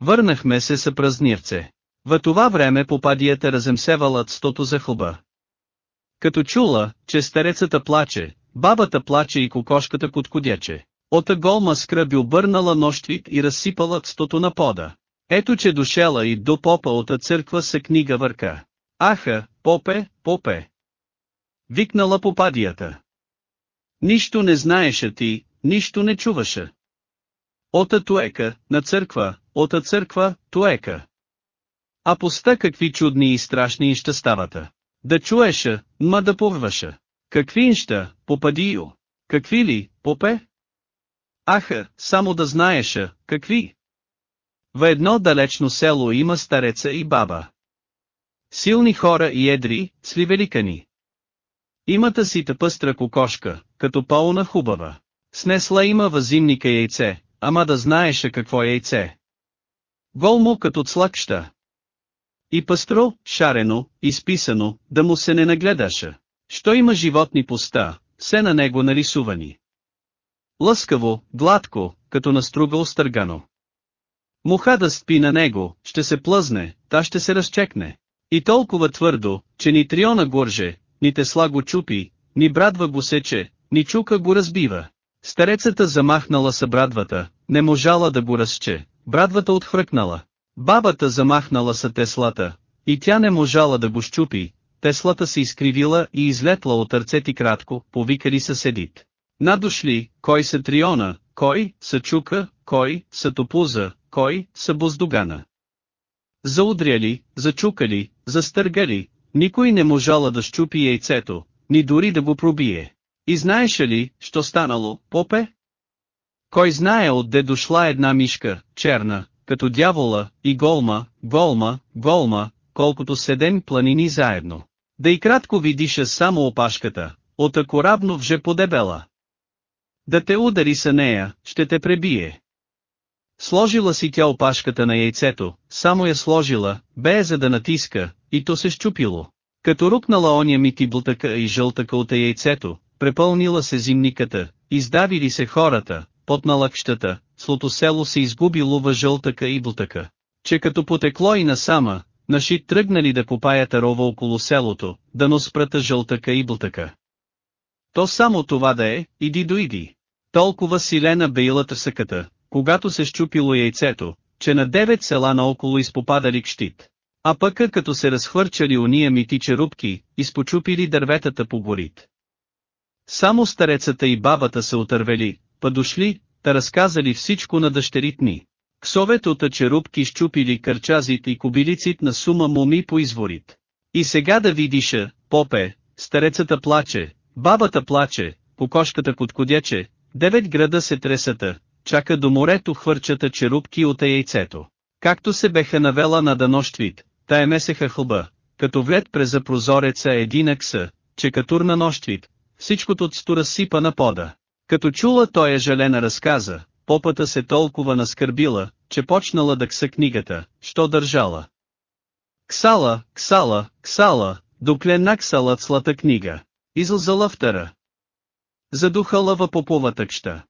Върнахме се са празнирце. В това време попадията раземсевалът стото за хлба. Като чула, че старецата плаче, бабата плаче и кокошката коткодяче. Ота голма скръби обърнала нощвик и разсипала стото на пода. Ето че дошела и до попа от църква се книга върка. Аха, попе, попе. Викнала попадията. Нищо не знаеше ти, нищо не чуваше. Ота туека, на църква, ота църква, туека. А поста какви чудни и страшни инща ставата. Да чуеша, ма да повърваша. Какви инща, попадио. Какви ли, попе? Аха, само да знаеша, какви. В едно далечно село има стареца и баба. Силни хора и едри, сливеликани. Имата си пъстра кокошка, като пълна хубава. Снесла има възимника яйце, ама да знаеше какво е яйце. Гол му като цлъкща. И пъстро, шарено, изписано, да му се не нагледаша. Що има животни по ста, все на него нарисувани. Лъскаво, гладко, като настругал стъргано. Муха да спи на него, ще се плъзне, та ще се разчекне. И толкова твърдо, че ни триона горже, ни тесла го чупи, ни брадва го сече, ни чука го разбива. Старецата замахнала са брадвата, не можала да го разче, брадвата отхръкнала. Бабата замахнала са теслата, и тя не можала да го щупи, теслата се изкривила и излетла от ръцети кратко, повикали съседит. Надошли, кой са Триона, кой, са Чука, кой, са Топуза, кой, са Боздогана. Заудряли, зачукали, застъргали, никой не можала да щупи яйцето, ни дори да го пробие. И знаеше ли, що станало, попе? Кой знае отде дошла една мишка, черна, като дявола, и голма, голма, голма, колкото седем планини заедно. Да и кратко видиша само опашката, от акорабно вже подебела. Да те удари са нея, ще те пребие. Сложила си тя опашката на яйцето, само я сложила, бе за да натиска, и то се щупило. Като рукнала оня мити блутъка и жълтъка от яйцето, препълнила се зимниката, издавили се хората, потнала къщата, слото село се изгубило във жълтъка и блутъка. Че като потекло и насама, наши тръгнали да копаят рова около селото, да носпрата жълтъка и блутъка. То само това да е, иди дойди. Толкова силена бейла търсъката, когато се щупило яйцето, че на девет села наоколо изпопадали кщит. А пъка като се разхвърчали уния мити черупки, изпочупили дърветата по горит. Само старецата и бабата се отървели, па дошли, та разказали всичко на дъщерит ми. Ксовето черупки щупили кърчазит и кобилицит на сума моми по изворит. И сега да видиша, попе, старецата плаче, бабата плаче, кокошката подкодяче, девет града се тресата, чака до морето хвърчата черупки от яйцето. Както се беха навела на данощвит, та е месеха хълба, като влет през прозореца един акса, че катурна нощвит, всичкото цто разсипа на пода. Като чула той е жалена разказа, попата се толкова наскърбила, че почнала да кса книгата, що държала. Ксала, ксала, ксала, докле наксала цлата книга. Излзала втора. Задухала в поповата кща.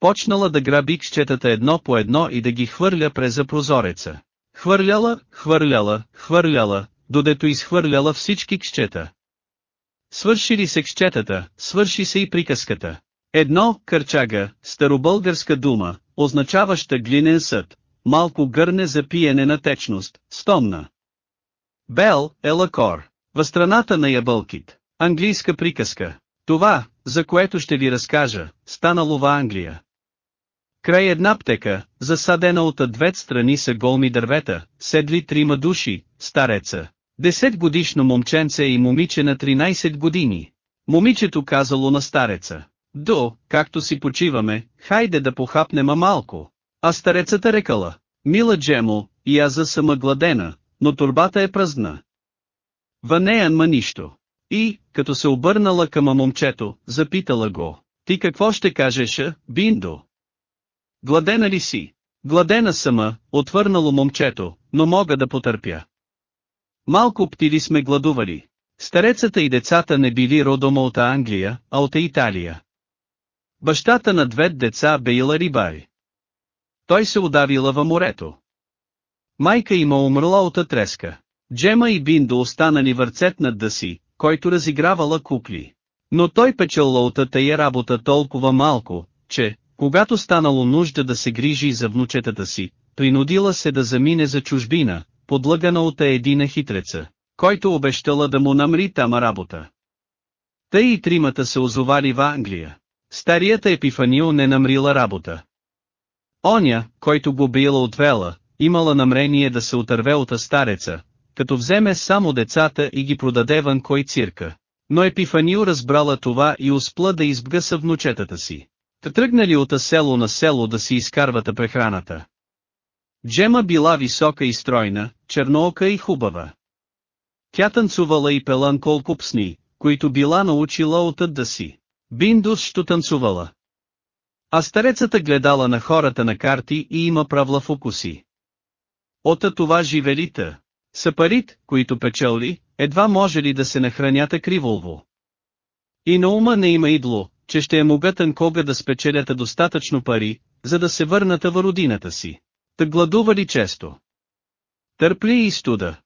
Почнала да граби кщетата едно по едно и да ги хвърля през прозореца. Хвърляла, хвърляла, хвърляла, додето изхвърляла всички кщета. Свърши ли се кщетата, свърши се и приказката. Едно, кърчага, старобългарска дума, означаваща глинен съд, малко гърне за пиене на течност, стомна. Бел, Елакор, в страната на ябълкит, английска приказка. Това, за което ще ви разкажа, станало в Англия. Край една птека, засадена от две страни са голми дървета, седли трима души, стареца, Десет годишно момченце и момиче на 13 години. Момичето казало на стареца. До, както си почиваме, хайде да похапнема малко. А старецата рекала. Мила Джемо, и аз съм гладена, но турбата е празна. В нея ма нищо. И, като се обърнала към момчето, запитала го. Ти какво ще кажеш, Биндо? Гладена ли си? Гладена сама, отвърнало момчето, но мога да потърпя. Малко птили сме гладували. Старецата и децата не били родома от Англия, а от Италия. Бащата на две деца беила рибари. Той се удавила във морето. Майка има умрла от треска. Джема и Биндо останали върцет над дъси, който разигравала кукли. Но той печелла от тая работа толкова малко, че, когато станало нужда да се грижи за внучетата си, принудила се да замине за чужбина, подлъгана от едина хитреца, който обещала да му намри тама работа. Тъй и тримата се озовали в Англия. Старията Епифанио не намрила работа. Оня, който го била отвела, имала намерение да се отърве от стареца, като вземе само децата и ги продаде вън кой цирка. Но Епифанио разбрала това и успла да избгъса внучетата си. Тръгнали от село на село да си изкарвата прехраната. Джема била висока и стройна, черноока и хубава. Тя танцувала и пела колко псни, които била научила от да си. Биндус що танцувала. А старецата гледала на хората на карти и има правла в укуси. Ота това живелита. Са парит, които печели, едва може ли да се нахраняте криволво. И на ума не има идло, че ще е могътен кога да спечелята достатъчно пари, за да се върната в родината си. Та гладували често. Търпли и студа.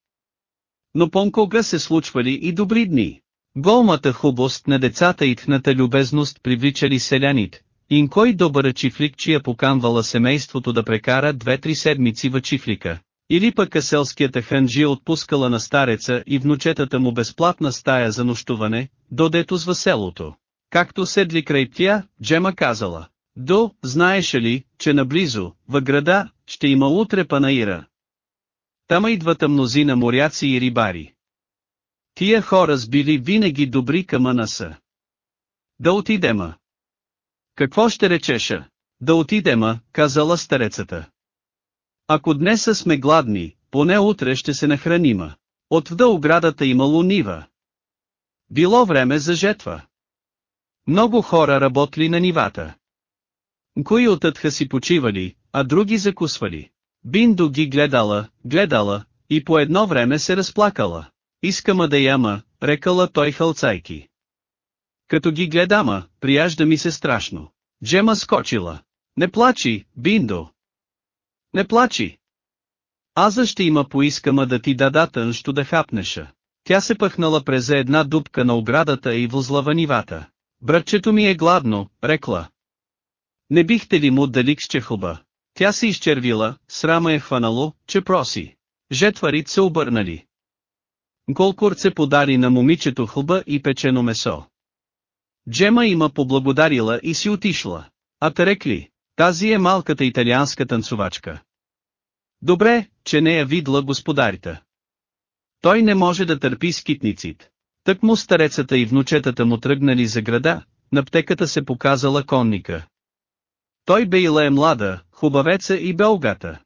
Но понкога се случвали и добри дни. Голмата хубост на децата и тхната любезност привличали селянит, и кой чифлик чия поканвала семейството да прекара две-три седмици в чифлика. Или пък аселският ханджи отпускала на стареца и внучетата му безплатна стая за нощуване, додето с веселото. Както седли край тя, Джема казала. До, знаеш ли, че наблизо, в града, ще има утре панаира. Тама идвата мнозина моряци и рибари. Тия хора сбили винаги добри към Анаса. Да отидема. Какво ще речеша? Да отидема, казала старецата. Ако днес сме гладни, поне утре ще се нахранима. От вда оградата имало нива. Било време за жетва. Много хора работли на нивата. Кои отътха си почивали, а други закусвали. Биндо ги гледала, гледала, и по едно време се разплакала. Искама да яма, рекала той халцайки. Като ги гледама, прияжда ми се страшно. Джема скочила. Не плачи, Биндо. Не плачи. Аза ще има поискама да ти дада тънщо да хапнеша. Тя се пъхнала през една дупка на оградата и возлава нивата. Братчето ми е гладно, рекла. Не бихте ли му дали с чехуба? Тя се изчервила, срама е хванало, че проси. Жетварит се обърнали. Голкурце подари на момичето хлба и печено месо. Джема има поблагодарила и си отишла. А те рекли, тази е малката италианска танцовачка. Добре, че не я видла господарите. Той не може да търпи скитниците. Тък му старецата и внучетата му тръгнали за града, на птеката се показала конника. Той бейла е млада, хубавеца и белгата.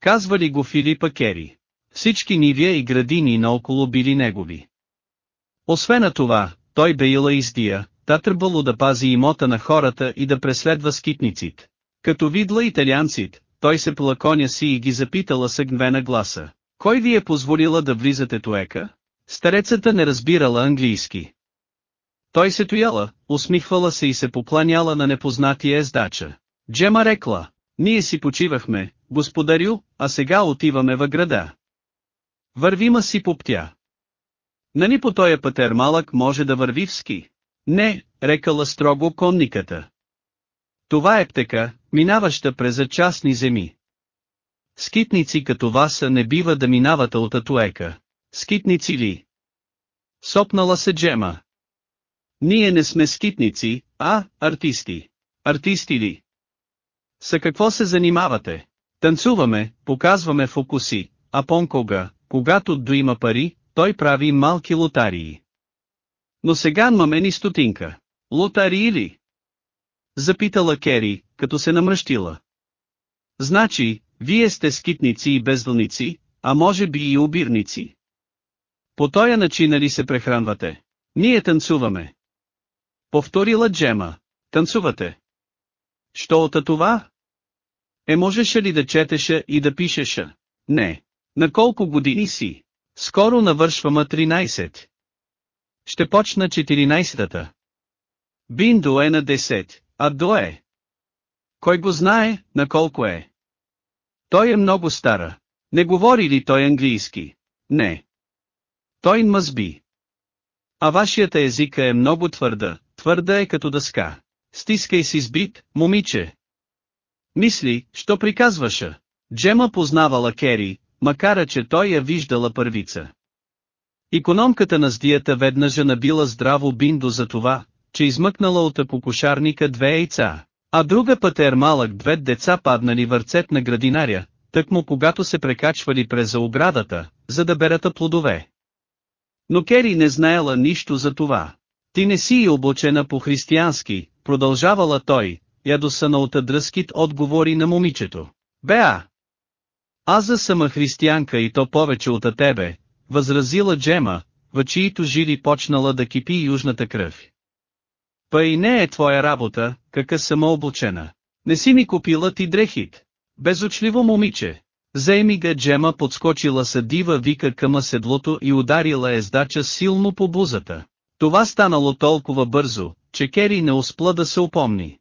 Казвали го Филипа Кери. Всички нивия и градини наоколо били негови. Освен на това, той бейла издия, та тръбало да пази имота на хората и да преследва скитниците. Като видла италианците, той се плаконя си и ги запитала с гнвена гласа. Кой ви е позволила да влизате туека? Старецата не разбирала английски. Той се тояла, усмихвала се и се покланяла на непознатия ездача. Джема рекла, ние си почивахме, господарю, а сега отиваме в града. Вървима си поптя. Нали по тоя пътер малък може да върви в ски? Не, рекала строго конниката. Това е птека, минаваща през частни земи. Скитници като вас не бива да минават от Атуека. Скитници ли? Сопнала се Джема. Ние не сме скитници, а артисти. Артисти ли? С какво се занимавате? Танцуваме, показваме фокуси, а понкога, когато до има пари, той прави малки лотарии. Но сега маме ни стотинка. Лотарии ли? Запитала Кери, като се намръщила. Значи, вие сте скитници и бездълници, а може би и обирници. По тоя начин ли се прехранвате? Ние танцуваме. Повторила Джема. Танцувате. Що от това? Е можеше ли да четеше и да пишеша? Не. На колко години си? Скоро навършвама 13. Ще почна 14-та. Биндо е на 10, а до е. Кой го знае, на колко е? Той е много стара. Не говори ли той английски? Не. Той мъзби. А вашията езика е много твърда, твърда е като дъска. Стискай си сбит, момиче. Мисли, що приказваша? Джема познавала Кери, макар че той я виждала първица. Икономката на здията веднъж набила здраво биндо за това, че измъкнала от кокошарника две яйца, а друга пътер малък две деца паднали върцет на градинаря, тъкмо когато се прекачвали през оградата, за да берата плодове. Но Кери не знаела нищо за това. Ти не си и облачена по-християнски, продължавала той, ядосана от дръскит отговори на момичето. Беа! Аз за сама християнка и то повече от тебе, възразила Джема, в чието жили почнала да кипи южната кръв. Па и не е твоя работа, кака само облачена. Не си ми купила ти дрехит. Безочливо момиче. Заемига Джема подскочила са дива вика към седлото и ударила ездача силно по бузата. Това станало толкова бързо, че Кери не успла да се упомни.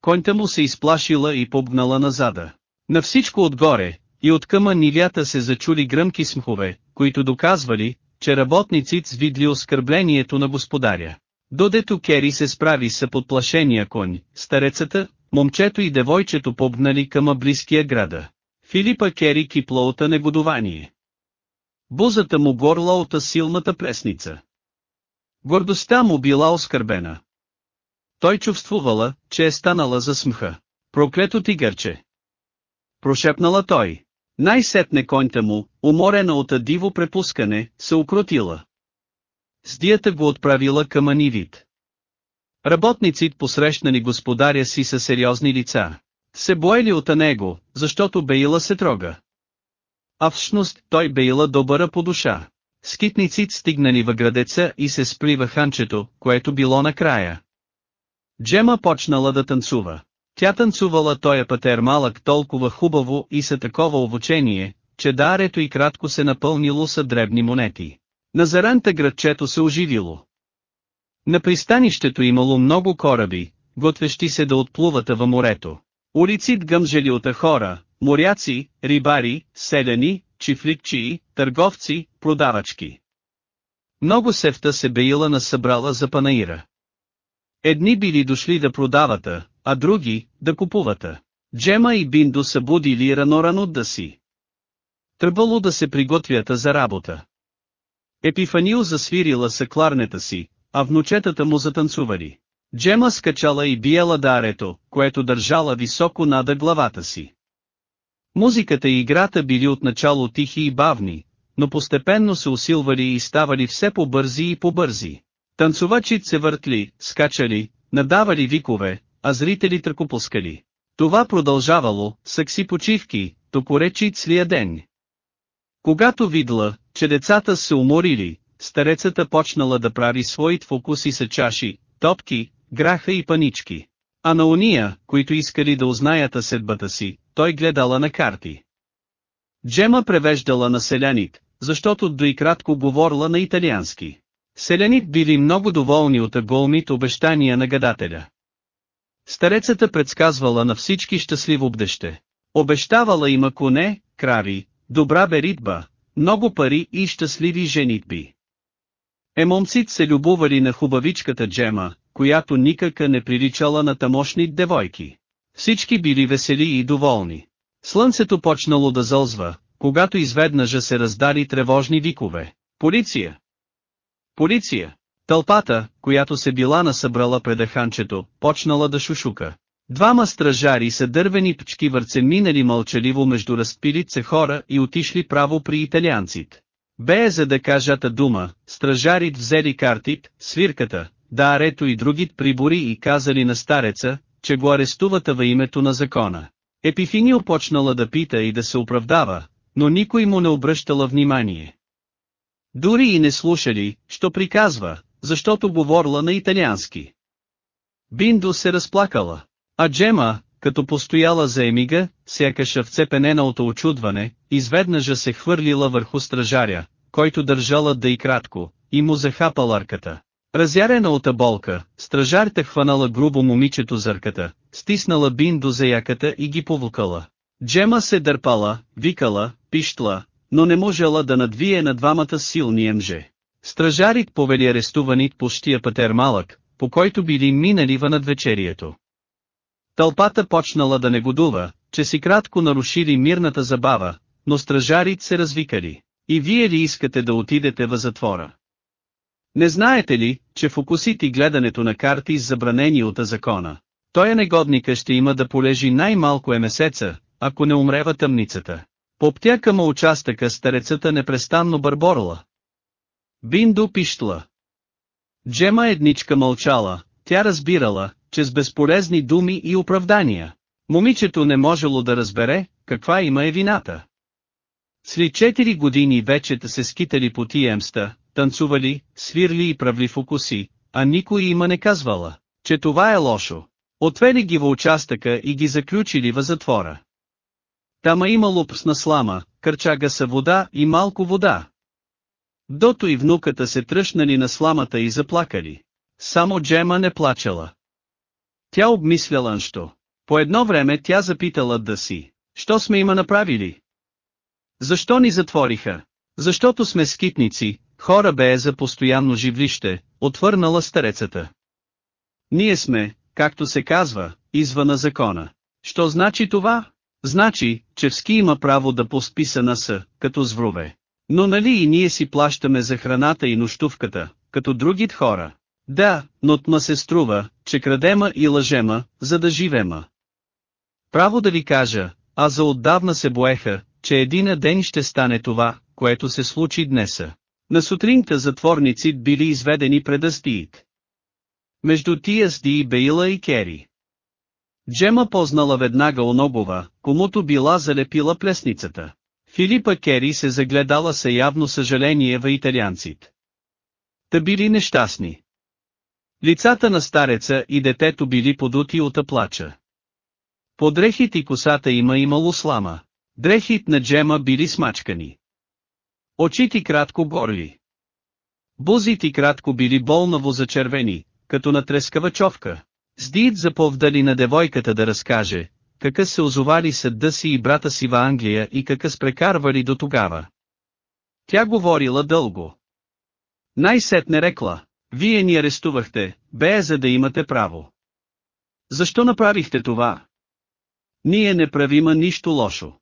Конята му се изплашила и побгнала назада. На всичко отгоре, и от къма нивята се зачули гръмки смхове, които доказвали, че работниците видли оскърблението на господаря. Додето Кери се справи с подплашения конь, старецата, момчето и девойчето побнали към близкия града. Филипа Кери кипла от негодование. Бузата му горла от силната пресница. Гордостта му била оскърбена. Той чувствувала, че е станала за смха. Проклето тигърче. Прошепнала той. Най-сетне конята му, уморена от диво препускане, се укротила. Сдията го отправила към Анивит. Работниците посрещнали господаря си със сериозни лица. Се боели от него, защото Бейла се трога. А всъщност той Бейла добъра по душа. Скитниците стигнали във градеца и се спри в ханчето, което било накрая. Джема почнала да танцува. Тя танцувала тоя пътер малък толкова хубаво и са такова обучение, че дарето и кратко се напълнило са дребни монети. На заранта градчето се оживило. На пристанището имало много кораби, готвещи се да отплуват във морето. Улиците гъмжели от хора, моряци, рибари, селяни, чифликчии, търговци, продавачки. Много сефта се беила на събрала за панаира. Едни били дошли да продавата, а други, да купувата. Джема и Биндо са будили рано-рано да си. Тръбало да се приготвята за работа. Епифанил засвирила са кларнета си, а внучетата му затанцували. Джема скачала и биела дарето, което държала високо нада главата си. Музиката и играта били отначало тихи и бавни, но постепенно се усилвали и ставали все по-бързи и по-бързи. Танцувачите се въртли, скачали, надавали викове, а зрители тръкопускали. Това продължавало, съкси почивки, топоречи цлия ден. Когато видла, че децата се уморили, старецата почнала да прави своите фокуси с чаши, топки, граха и панички. А на уния, които искали да узнаят съдбата си, той гледала на карти. Джема превеждала на селянит, защото до и кратко говорила на италиански. Селянит били много доволни от голмите обещания на гадателя. Старецата предсказвала на всички щастливо бдеще. Обещавала има коне, крави, добра беритба, много пари и щастливи женитби. Емомците се любовали на хубавичката Джема, която никака не приличала на тамошни девойки. Всички били весели и доволни. Слънцето почнало да зълзва, когато изведнъжа се раздали тревожни викове. Полиция! Полиция! Тълпата, която се била насъбрала пред ханчето, почнала да шушука. Двама стражари са дървени пчки върце минали мълчаливо между разпилице хора и отишли право при италианците. Бе за да кажата дума, стражарит взели картит, свирката, дарето и другите прибори и казали на стареца, че го арестувата във името на закона. Епифинио почнала да пита и да се оправдава, но никой му не обръщала внимание. Дори и не слушали, що приказва, защото говорила на италиански. Биндо се разплакала, а Джема, като постояла за емига, сякаш вцепенена от очудване, изведнъжа се хвърлила върху стражаря, който държала да и кратко, и му захапала ръката. Разярена от болка, стражарите хванала грубо момичето за ръката, стиснала бин до заяката и ги повукала. Джема се дърпала, викала, пищла, но не можела да надвие на двамата силни мже. Стражарит повели арестувани по щия пътер малък, по който били минали в надвечерието. Тълпата почнала да негодува, че си кратко нарушили мирната забава, но стражарит се развикали. И вие ли искате да отидете в затвора? Не знаете ли, че в окусите гледането на карти с забранени от закона? Той е негодника ще има да полежи най-малко е месеца, ако не умре в тъмницата. Поптя към участъка старецата непрестанно бърборла. Биндо пищла. Джема едничка мълчала, тя разбирала, че с безполезни думи и оправдания. Момичето не можело да разбере, каква има е вината. След 4 години вече се скитали по тиемста, танцували, свирли и правли фокуси, а никой има не казвала, че това е лошо. Отвели ги в участъка и ги заключили в затвора. Тама имало псна слама, кърчага са вода и малко вода. Дото и внуката се тръщнали на сламата и заплакали. Само Джема не плачела. Тя обмисляла нещо. По едно време тя запитала да си. Що сме има направили? Защо ни затвориха? Защото сме скитници, хора бе за постоянно живлище, отвърнала старецата. Ние сме, както се казва, извъна закона. Що значи това? Значи, че вски има право да посписа наса, като зврове. Но нали и ние си плащаме за храната и нощувката, като другите хора. Да, но тма се струва, че крадема и лъжема, за да живема. Право да ви кажа, а за отдавна се боеха, че един ден ще стане това, което се случи днеса. На сутринта затворници били изведени пред Астиит. Между тия сди Бейла и Кери. Джема познала веднага оногова, комуто била залепила плесницата. Филипа Кери се загледала се явно съжаление в италианците. Та били нещастни. Лицата на стареца и детето били подути от плача. По дрехите и косата има имало слама. Дрехите на Джема били смачкани. Очите кратко горли. Бузите кратко били болнаво зачервени, като на трескава човка. Сдиит заповдали на девойката да разкаже, какъв се озовали съдда си и брата си в Англия и какъв спрекарвали до тогава. Тя говорила дълго. Най-сетне рекла, вие ни арестувахте, бе за да имате право. Защо направихте това? Ние не правима нищо лошо.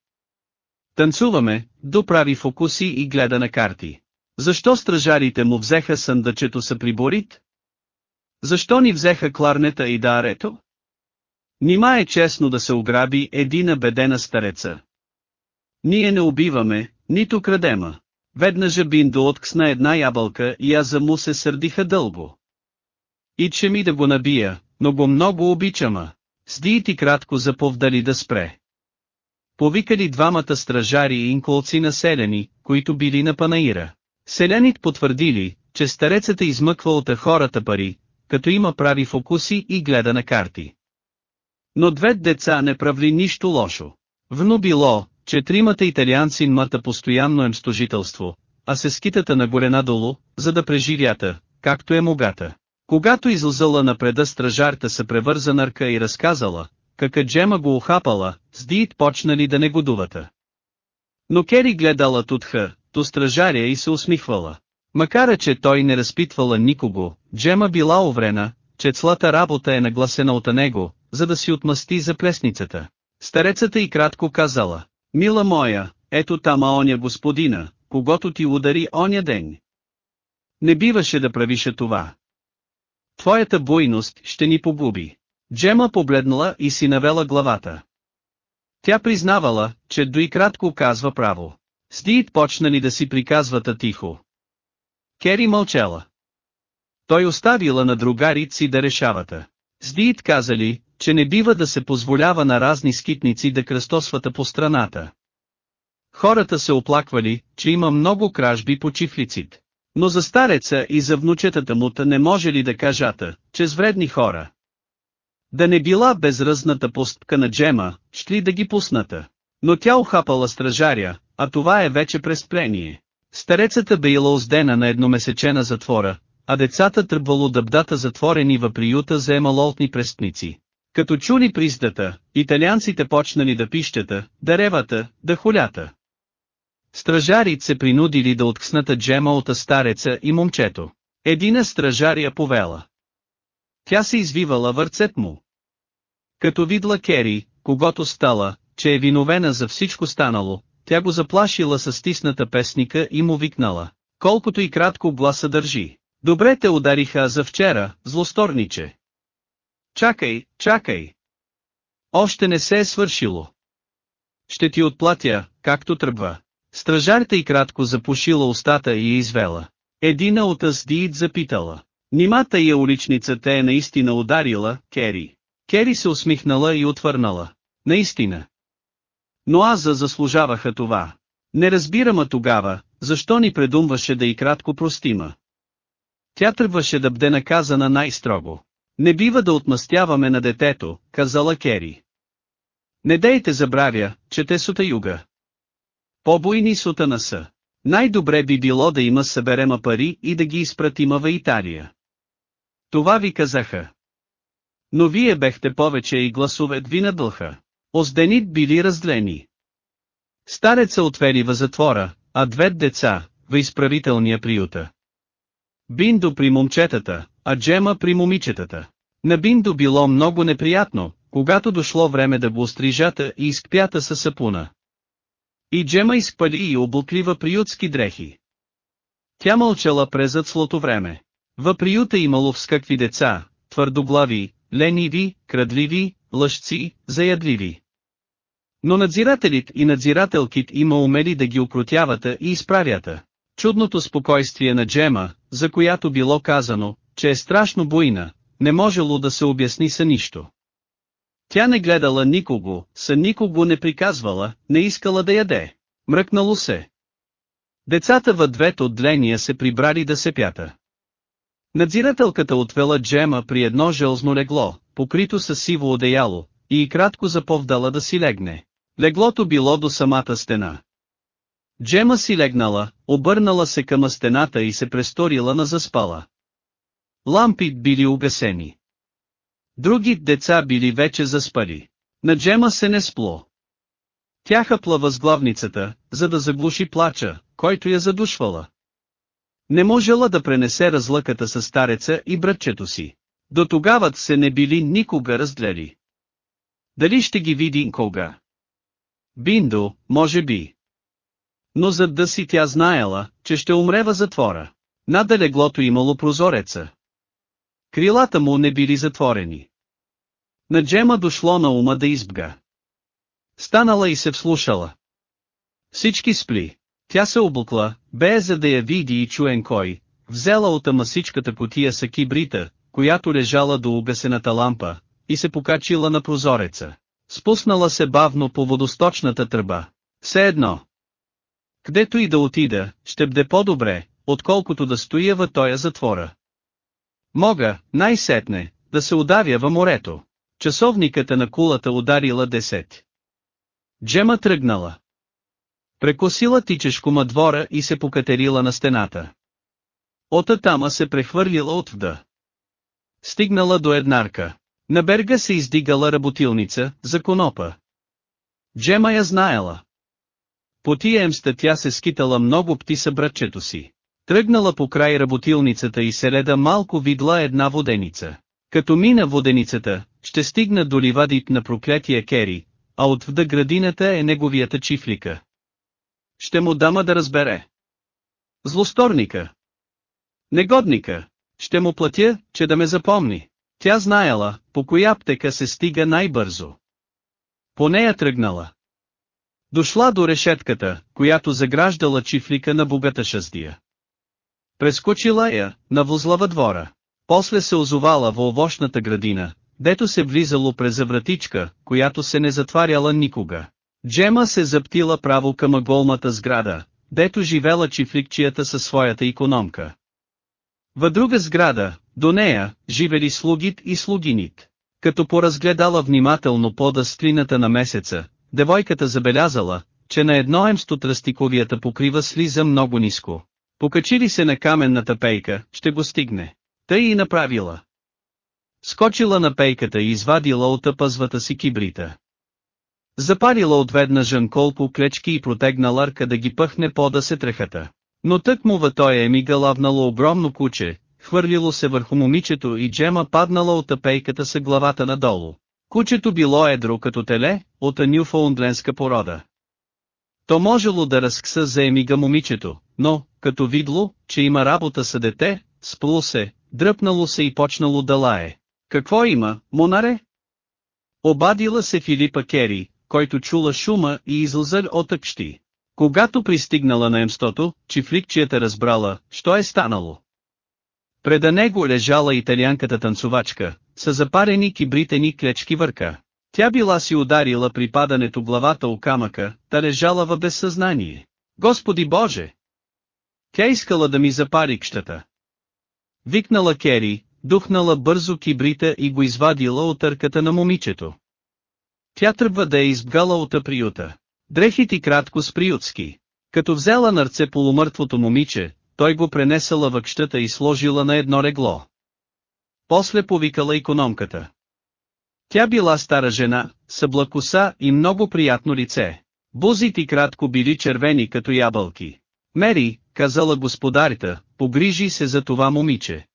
Танцуваме, доправи фокуси и гледа на карти. Защо стражарите му взеха съндъчето са приборит? Защо ни взеха кларнета и дарето? Нима е честно да се ограби едина бедена стареца. Ние не убиваме, нито крадема. Веднъж Биндо отксна една ябълка и аз му се сърдиха дълго. И че ми да го набия, но го много обичама. Сди ти кратко заповдали да спре. Повикали двамата стражари и инколци населени, които били на панаира. Селянит потвърдили, че старецата измъква от хората пари, като има прави фокуси и гледа на карти. Но две деца не правли нищо лошо. Вно било, че тримата италианци мата постоянно е мстожителство, а се скитата нагоре надолу, за да преживята, както е могата. Когато излзала напреда стражарта се превърза нарка и разказала, кака Джема го ухапала, с Диит почнали да негодувата. Но Кери гледала тутха, то стражаря и се усмихвала. Макар че той не разпитвала никого, Джема била уврена, че цлата работа е нагласена от него, за да си отмъсти за плесницата. Старецата и кратко казала, мила моя, ето тама оня господина, когато ти удари оня ден. Не биваше да правише това. Твоята буйност ще ни погуби. Джема побледнала и си навела главата. Тя признавала, че дой кратко казва право. Стиит почнали да си приказвата тихо. Кери мълчала. Той оставила на другарици да решавата. Сдиит казали, че не бива да се позволява на разни скитници да кръстосвата по страната. Хората се оплаквали, че има много кражби по чифлиците. Но за стареца и за внучетата му не може ли да кажата, че с вредни хора. Да не била безръзната постка на Джема, шли да ги пусната. Но тя охапала стражаря, а това е вече престъпление. Старецата била оздена на едномесечена затвора, а децата тръбвало дъбдата затворени в приюта за емалолтни престници. Като чули приздата, италианците почнали да пищата, да ревата, да холята. Стражарите се принудили да отксната джема от стареца и момчето. Едина стражария повела. Тя се извивала върцет му. Като видла Кери, когато стала, че е виновена за всичко станало, тя го заплашила с стисната песника и му викнала, колкото и кратко гласа държи. Добре те удариха за вчера, злосторниче. Чакай, чакай. Още не се е свършило. Ще ти отплатя, както тръбва. Стражарта и кратко запушила устата и я извела. Едина от Аздиит запитала. Нимата я уличница те е наистина ударила, Кери. Кери се усмихнала и отвърнала. Наистина. Но Аза заслужаваха това. Не разбирама тогава, защо ни предумваше да и кратко простима. Тя тръгваше да бде наказана най-строго. Не бива да отмъстяваме на детето, казала Кери. Не дейте забравя, че те сута юга. Побойни сутана са. Най-добре би било да има съберема пари и да ги изпратима в Италия. Това ви казаха. Но вие бехте повече и гласовет ви надълха. Озденит били раздлени. Стареца отвери във затвора, а две деца, в изправителния приюта. Биндо при момчетата, а Джема при момичетата. На Биндо било много неприятно, когато дошло време да го острижата и изкпята със сапуна. И Джема изпали и облуклива приютски дрехи. Тя мълчала през злото време. В приюта имало вскакви деца, твърдоглави, лениви, крадливи, лъжци, заядливи. Но надзирателите и надзирателките има умели да ги укротявата и изправята. Чудното спокойствие на Джема, за която било казано, че е страшно буйна, не можело да се обясни са нищо. Тя не гледала никого, са никого не приказвала, не искала да яде. Мръкнало се. Децата във двете отделения се прибрали да се пята. Надзирателката отвела Джема при едно желзно легло, покрито с сиво одеяло, и кратко заповдала да си легне. Леглото било до самата стена. Джема си легнала, обърнала се към стената и се престорила на заспала. Лампи били угасени. Други деца били вече заспали. На Джема се не спло. Тя хъпла възглавницата, за да заглуши плача, който я задушвала. Не можела да пренесе разлъката с стареца и братчето си. До тогава се не били никога разгледи. Дали ще ги види кога? Биндо, може би. Но зад да си тя знаела, че ще умре във затвора. Над леглото имало прозореца. Крилата му не били затворени. На Джема дошло на ума да избга. Станала и се вслушала. Всички спли. Тя се облукла, бе за да я види и чуен кой, взела от амасичката котия са кибрита, която лежала до обесената лампа, и се покачила на прозореца. Спуснала се бавно по водосточната тръба. Все едно. Където и да отида, ще бде по-добре, отколкото да стоя във тоя затвора. Мога, най-сетне, да се удавя във морето. Часовниката на кулата ударила 10. Джема тръгнала. Прекосила тичешкома двора и се покатерила на стената. Ота тама се прехвърлила от вда. Стигнала до еднарка. На берга се издигала работилница, за конопа. Джема я знаела. По тия емста тя се скитала много птиса братчето си. Тръгнала по край работилницата и се реда малко видла една воденица. Като мина воденицата, ще стигна до ливадит на проклятия Кери, а от вда градината е неговията чифлика. Ще му дама да разбере. Злосторника. Негодника. Ще му платя, че да ме запомни. Тя знаела, по коя аптека се стига най-бързо. По нея тръгнала. Дошла до решетката, която заграждала чифлика на богата шаздия. Прескочила я, на възлава двора. После се озовала в овощната градина, дето се влизало през завратичка, която се не затваряла никога. Джема се заптила право към голмата сграда, дето живела чифликчията със своята економка. В друга сграда, до нея, живели слугит и слугинит. Като поразгледала внимателно пода склината на месеца, девойката забелязала, че на едно емсто тръстиковията покрива слиза много ниско. Покачили се на каменната пейка, ще го стигне. Тъй и направила. Скочила на пейката и извадила от пъзвата си кибрита. Запарила отведнъж колко клечки и протегнала ларка да ги пъхне по да се трехата. Но тък му във той е мига лавнало огромно куче, хвърлило се върху момичето и джема паднала от апейката с главата надолу. Кучето било едро като теле, от нюфаундленска порода. То можело да разкса за емига момичето, но, като видло, че има работа с дете, спло се, дръпнало се и почнало да лае. Какво има, монаре? Обадила се Филипа Кери, който чула шума и излзъл от тъкщи. Когато пристигнала на емстото, чифликчията разбрала, що е станало. Преда него лежала италианката танцовачка, с запарени кибритени клечки върка. Тя била си ударила при падането главата у камъка, та лежала в безсъзнание. Господи Боже! Тя искала да ми запари кщата. Викнала Кери, духнала бързо кибрита и го извадила от търката на момичето. Тя тръгва да е избгала от априюта. Дрехите кратко с приютски. Като взела на ръце полумъртвото момиче, той го пренесала в къщата и сложила на едно регло. После повикала економката. Тя била стара жена, съблакоса и много приятно лице. Бузите кратко били червени като ябълки. Мери, казала господарите, погрижи се за това момиче.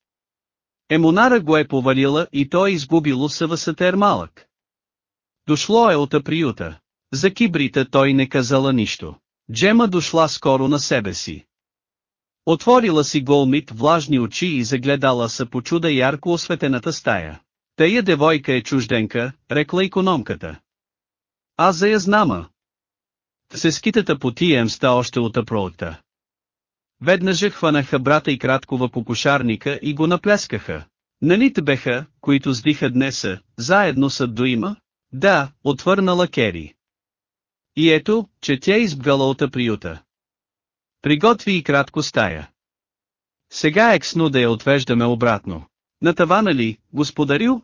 Емонара го е повалила и той е изгубило съвъсътер малък. Дошло е от априюта. За кибрита той не казала нищо. Джема дошла скоро на себе си. Отворила си голмит влажни очи и загледала са по чуда ярко осветената стая. Тая девойка е чужденка, рекла економката. Аз за я знама. Се скитата по тия мста още от апролта. Веднъж хванаха брата и краткова по кошарника и го наплескаха. Нали беха, които сдиха днеса, заедно са доима? Да, отвърнала Кери. И ето, че тя избгала от приюта. Приготви и кратко стая. Сега ексно да я отвеждаме обратно. На тавана ли, господарю?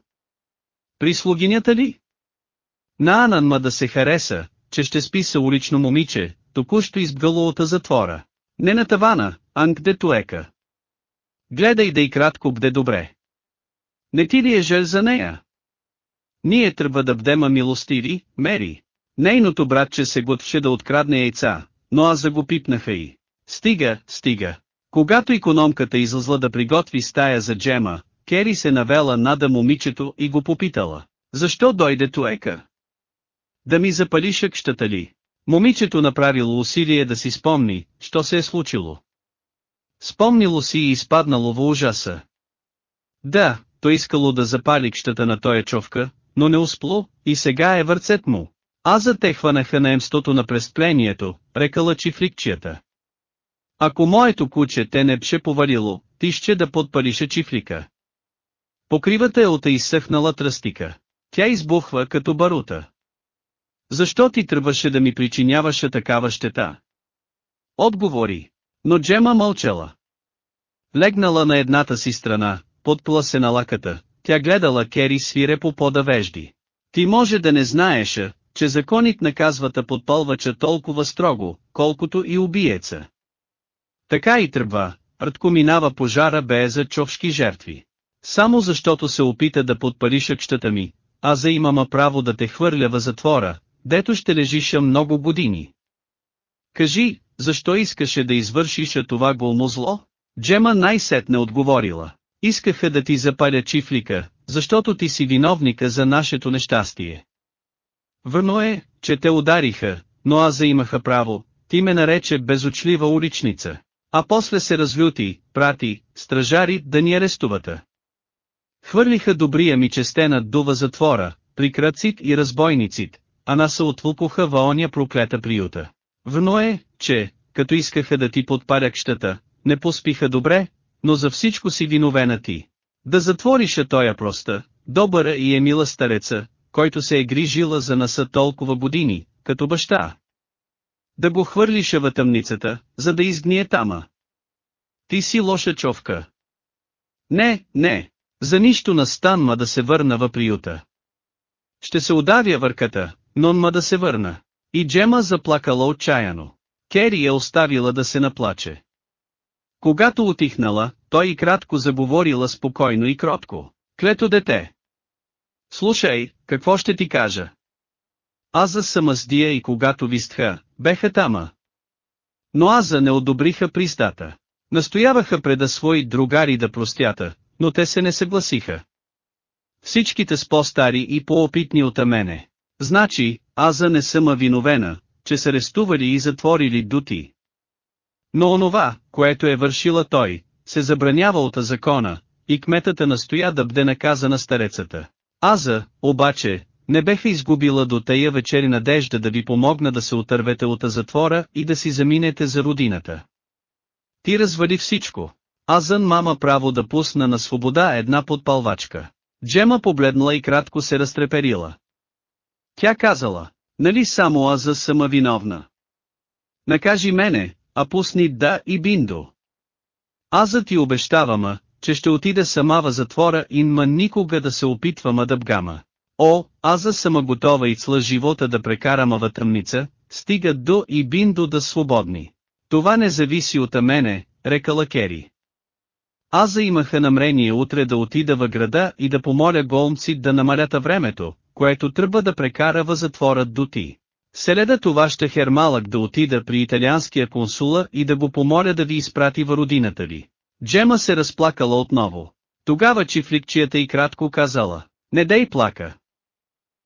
При слугинята ли? На Ананма да се хареса, че ще спи са улично момиче, току-що избгало от затвора. Не на тавана, а где туека. Гледай да и кратко бде добре. Не ти ли е жел за нея? Ние трябва да бдема милостиви, Мери. Нейното братче се готвше да открадне яйца, но аз за го пипнаха и. Стига, стига. Когато економката излъзла да приготви стая за Джема, Кери се навела нада момичето и го попитала. Защо дойде Туека? Да ми запалиш къщата ли? Момичето направило усилие да си спомни, що се е случило. Спомнило си и изпаднало в ужаса. Да, то искало да запали къщата на тоя човка, но не успло, и сега е върцет му. А за те хванаха на емстото на престъплението, рекала чифликчията. Ако моето куче те не пше повалило, ти ще да подпалише чифлика. Покривата е от изсъхнала тръстика. Тя избухва като барута. Защо ти трябваше да ми причиняваше такава щета? Отговори. Но Джема мълчала. Легнала на едната си страна, подпла се на лаката, тя гледала Кери свире по пода вежди. Ти може да не знаеш, че законит наказвата подпалвача толкова строго, колкото и убиеца. Така и тръба, Ръдко минава пожара бе за човшки жертви. Само защото се опита да подпалиш къщата ми, а за имама право да те хвърля в затвора, дето ще лежиша много години. Кажи, защо искаше да извършиш това голмо зло? Джема най-сетне отговорила. Искаха да ти запаля чифлика, защото ти си виновника за нашето нещастие. Върно е, че те удариха, но аз заимаха право, ти ме нарече безочлива уличница. А после се развюти, прати, стражари да ни арестувата. Хвърлиха добрия ми честена дува затвора, при кръцит и разбойницит, а наса отвукоха в оня проклета приюта. Вно е, че, като искаха да ти подпаря къщата, не поспиха добре, но за всичко си виновена ти. Да затвориша тоя проста, добъра и е мила стареца, който се е грижила за наса толкова години, като баща. Да го хвърлиша в тъмницата, за да изгние тама. Ти си лоша човка. Не, не, за нищо настанма да се върна в приюта. Ще се удавя върката, но ма да се върна. И Джема заплакала отчаяно. Кери е оставила да се наплаче. Когато отихнала, той и кратко заговорила спокойно и кротко. Клето дете. Слушай, какво ще ти кажа? Аз за самаздия и когато вистха, беха тама. Но Аза не одобриха пристата. Настояваха преда свои другари да простята, но те се не съгласиха. Всичките с по-стари и по-опитни от мене. Значи, Аза не съм виновена, че са арестували и затворили дути. Но онова, което е вършила той, се забранява от закона, и кметата настоя да бде наказана старецата. Аза, обаче, не беха изгубила до тая вечери надежда да ви помогна да се отървете от затвора и да си заминете за родината. Ти развали всичко. Азън мама право да пусна на свобода една подпалвачка. Джема побледнала и кратко се разтреперила. Тя казала, нали само Аза сама виновна? Накажи мене, а пусни да и биндо. Аза ти обещавама, че ще отида сама в затвора и ма никога да се опитвама да бгама. О, аз за сама готова и цла живота да прекарам в тъмница, стигат до и Биндо да свободни. Това не зависи от мене, рекала Кери. Аза имаха намерение утре да отида в града и да помоля голмци да намалята времето, което тръба да прекара във затворът до ти. Селеда това ще хермалък да отида при италианския консула и да го помоля да ви изпрати в родината ви. Джема се разплакала отново. Тогава чифликчията и кратко казала, не дей плака.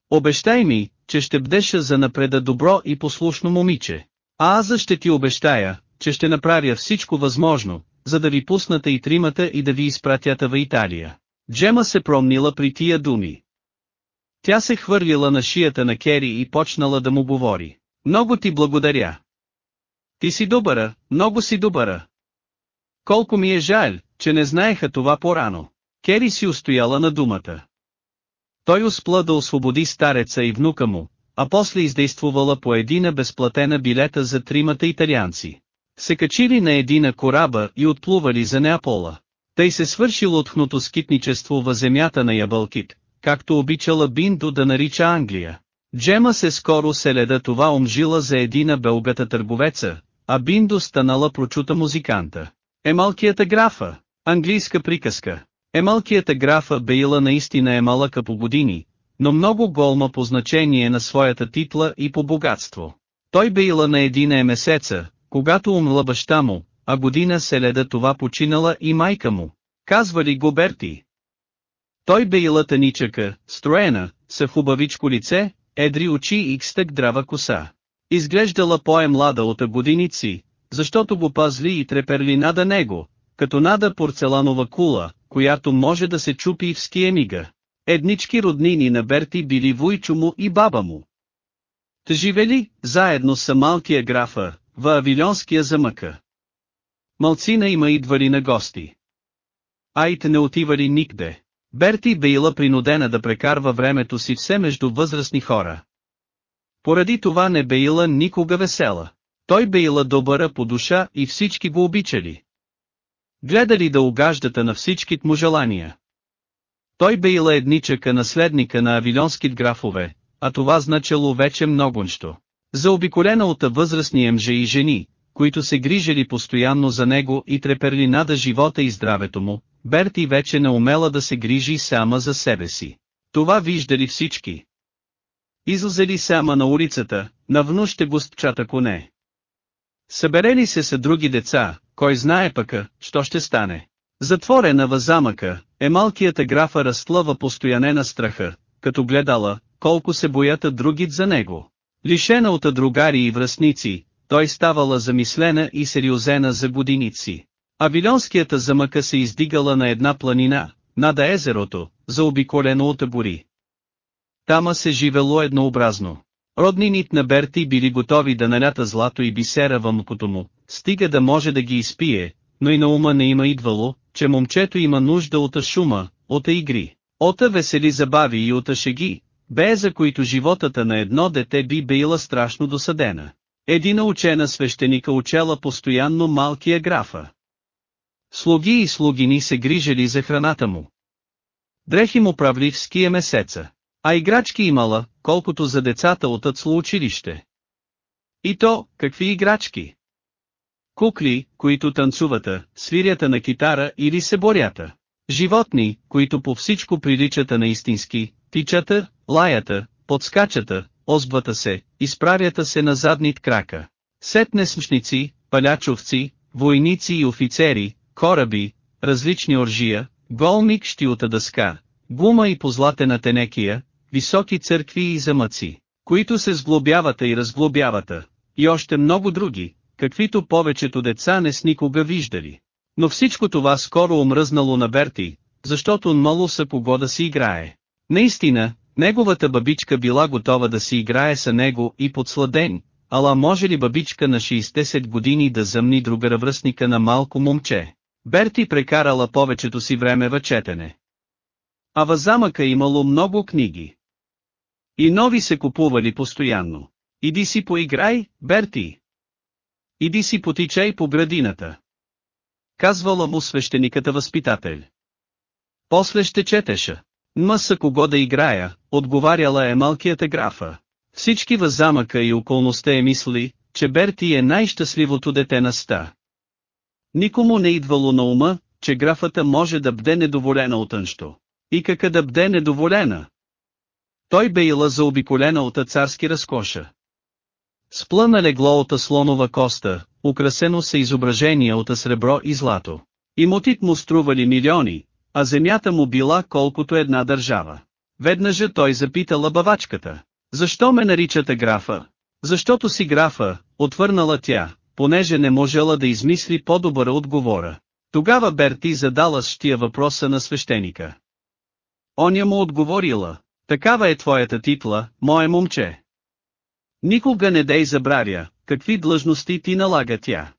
Обещай ми, че ще бдеша за напреда добро и послушно момиче. А аз ще ти обещая, че ще направя всичко възможно, за да ви пусната и тримата и да ви изпратята в Италия. Джема се промнила при тия думи. Тя се хвърлила на шията на Кери и почнала да му говори. Много ти благодаря. Ти си добъра, много си добъра. Колко ми е жаль, че не знаеха това по-рано. Кери си устояла на думата. Той успла да освободи стареца и внука му, а после издействувала по едина безплатена билета за тримата италианци. Се качили на едина кораба и отплували за Неапола. Тъй се свършило отхното скитничество във земята на Ябълкит, както обичала Биндо да нарича Англия. Джема се скоро селеда това омжила за едина белгата търговеца, а Биндо станала прочута музиканта. Емалкията графа, английска приказка. Емалкията графа бейла наистина емалъка по години, но много голма по значение на своята титла и по богатство. Той бейла на едина е месеца, когато умла баща му, а година селеда това починала и майка му. Казвали го Берти. Той бейла таничъка, строена, с хубавичко лице, едри очи и кстък драва коса. Изглеждала по-е-млада от годиници, защото го пазли и треперли нада него, като нада порцеланова кула, която може да се чупи и в скиемига. Еднички роднини на Берти били войчо му и баба му. Живели, заедно с малкия графа, в Авилионския замъка. Малцина има идвали на гости. Айт не отивали никде. Берти била принудена да прекарва времето си все между възрастни хора. Поради това не била никога весела. Той била добъра по душа и всички го обичали. Гледали да угаждата на всичките му желания. Той била едничъка наследника на авилионските графове, а това значило вече многонщо. Заобиколена от възрастни мъже и жени, които се грижали постоянно за него и треперли нада живота и здравето му, Берти вече не умела да се грижи сама за себе си. Това виждали всички. Излзели сама на улицата, навно ще гостчата коне. Съберели се са други деца, кой знае пъка, що ще стане. Затворена във замъка, е малкията графа разтлава постоянена страха, като гледала, колко се боята другит за него. Лишена от другари и връзници, той ставала замислена и сериозена за годиници. Авилионскията замъка се издигала на една планина, нада езерото, заобиколено от гори. Тама се живело еднообразно. Роднинит на Берти били готови да налята злато и бисера в мъкото му, стига да може да ги изпие, но и на ума не има идвало, че момчето има нужда от шума, от игри, от весели забави и от шеги, бе за които животата на едно дете би била страшно досадена. Едина учена свещеника учела постоянно малкия графа. Слуги и слугини се грижали за храната му. Дрехи му правли в ския месеца, а играчки имала, колкото за децата от Ацло училище. И то, какви играчки? Кукли, които танцувата, свирята на китара или се борята. Животни, които по всичко приличата на истински, тичата, лаята, подскачата, озбвата се, изправята се на заднит крака. Сетне смшници, палячовци, войници и офицери, кораби, различни оржия, голмик щилата дъска, гума и позлатена тенекия, високи църкви и замъци, които се сглобявата и разглобявата, и още много други, каквито повечето деца не с никога виждали. Но всичко това скоро омръзнало на Берти, защото мало са кого да си играе. Наистина, неговата бабичка била готова да си играе с него и подсладен, ала може ли бабичка на 60 години да зъмни друга връстника на малко момче? Берти прекарала повечето си време в четене. А във замъка имало много книги. И нови се купували постоянно. Иди си поиграй, Берти. Иди си потичай по градината. Казвала му свещениката възпитател. После ще четеша. Ма са кого да играя, отговаряла е малкият графа. Всички въз замъка и околността е мисли, че Берти е най-щастливото дете на ста. Никому не идвало на ума, че графата може да бде недоволена отънщо. И кака да бде недоволена? Той бейла заобиколена от царски разкоша. Сплъна легло от слонова коста, украсено са изображения от сребро и злато. Имотит му стрували милиони, а земята му била колкото една държава. Веднъж той запитала бавачката. Защо ме наричате графа? Защото си графа, отвърнала тя, понеже не можела да измисли по-добър отговора. Тогава Берти задала с тия въпроса на свещеника. Оня му отговорила, такава е твоята титла, мое момче. Никога не дей забравя, какви длъжности ти налага тя.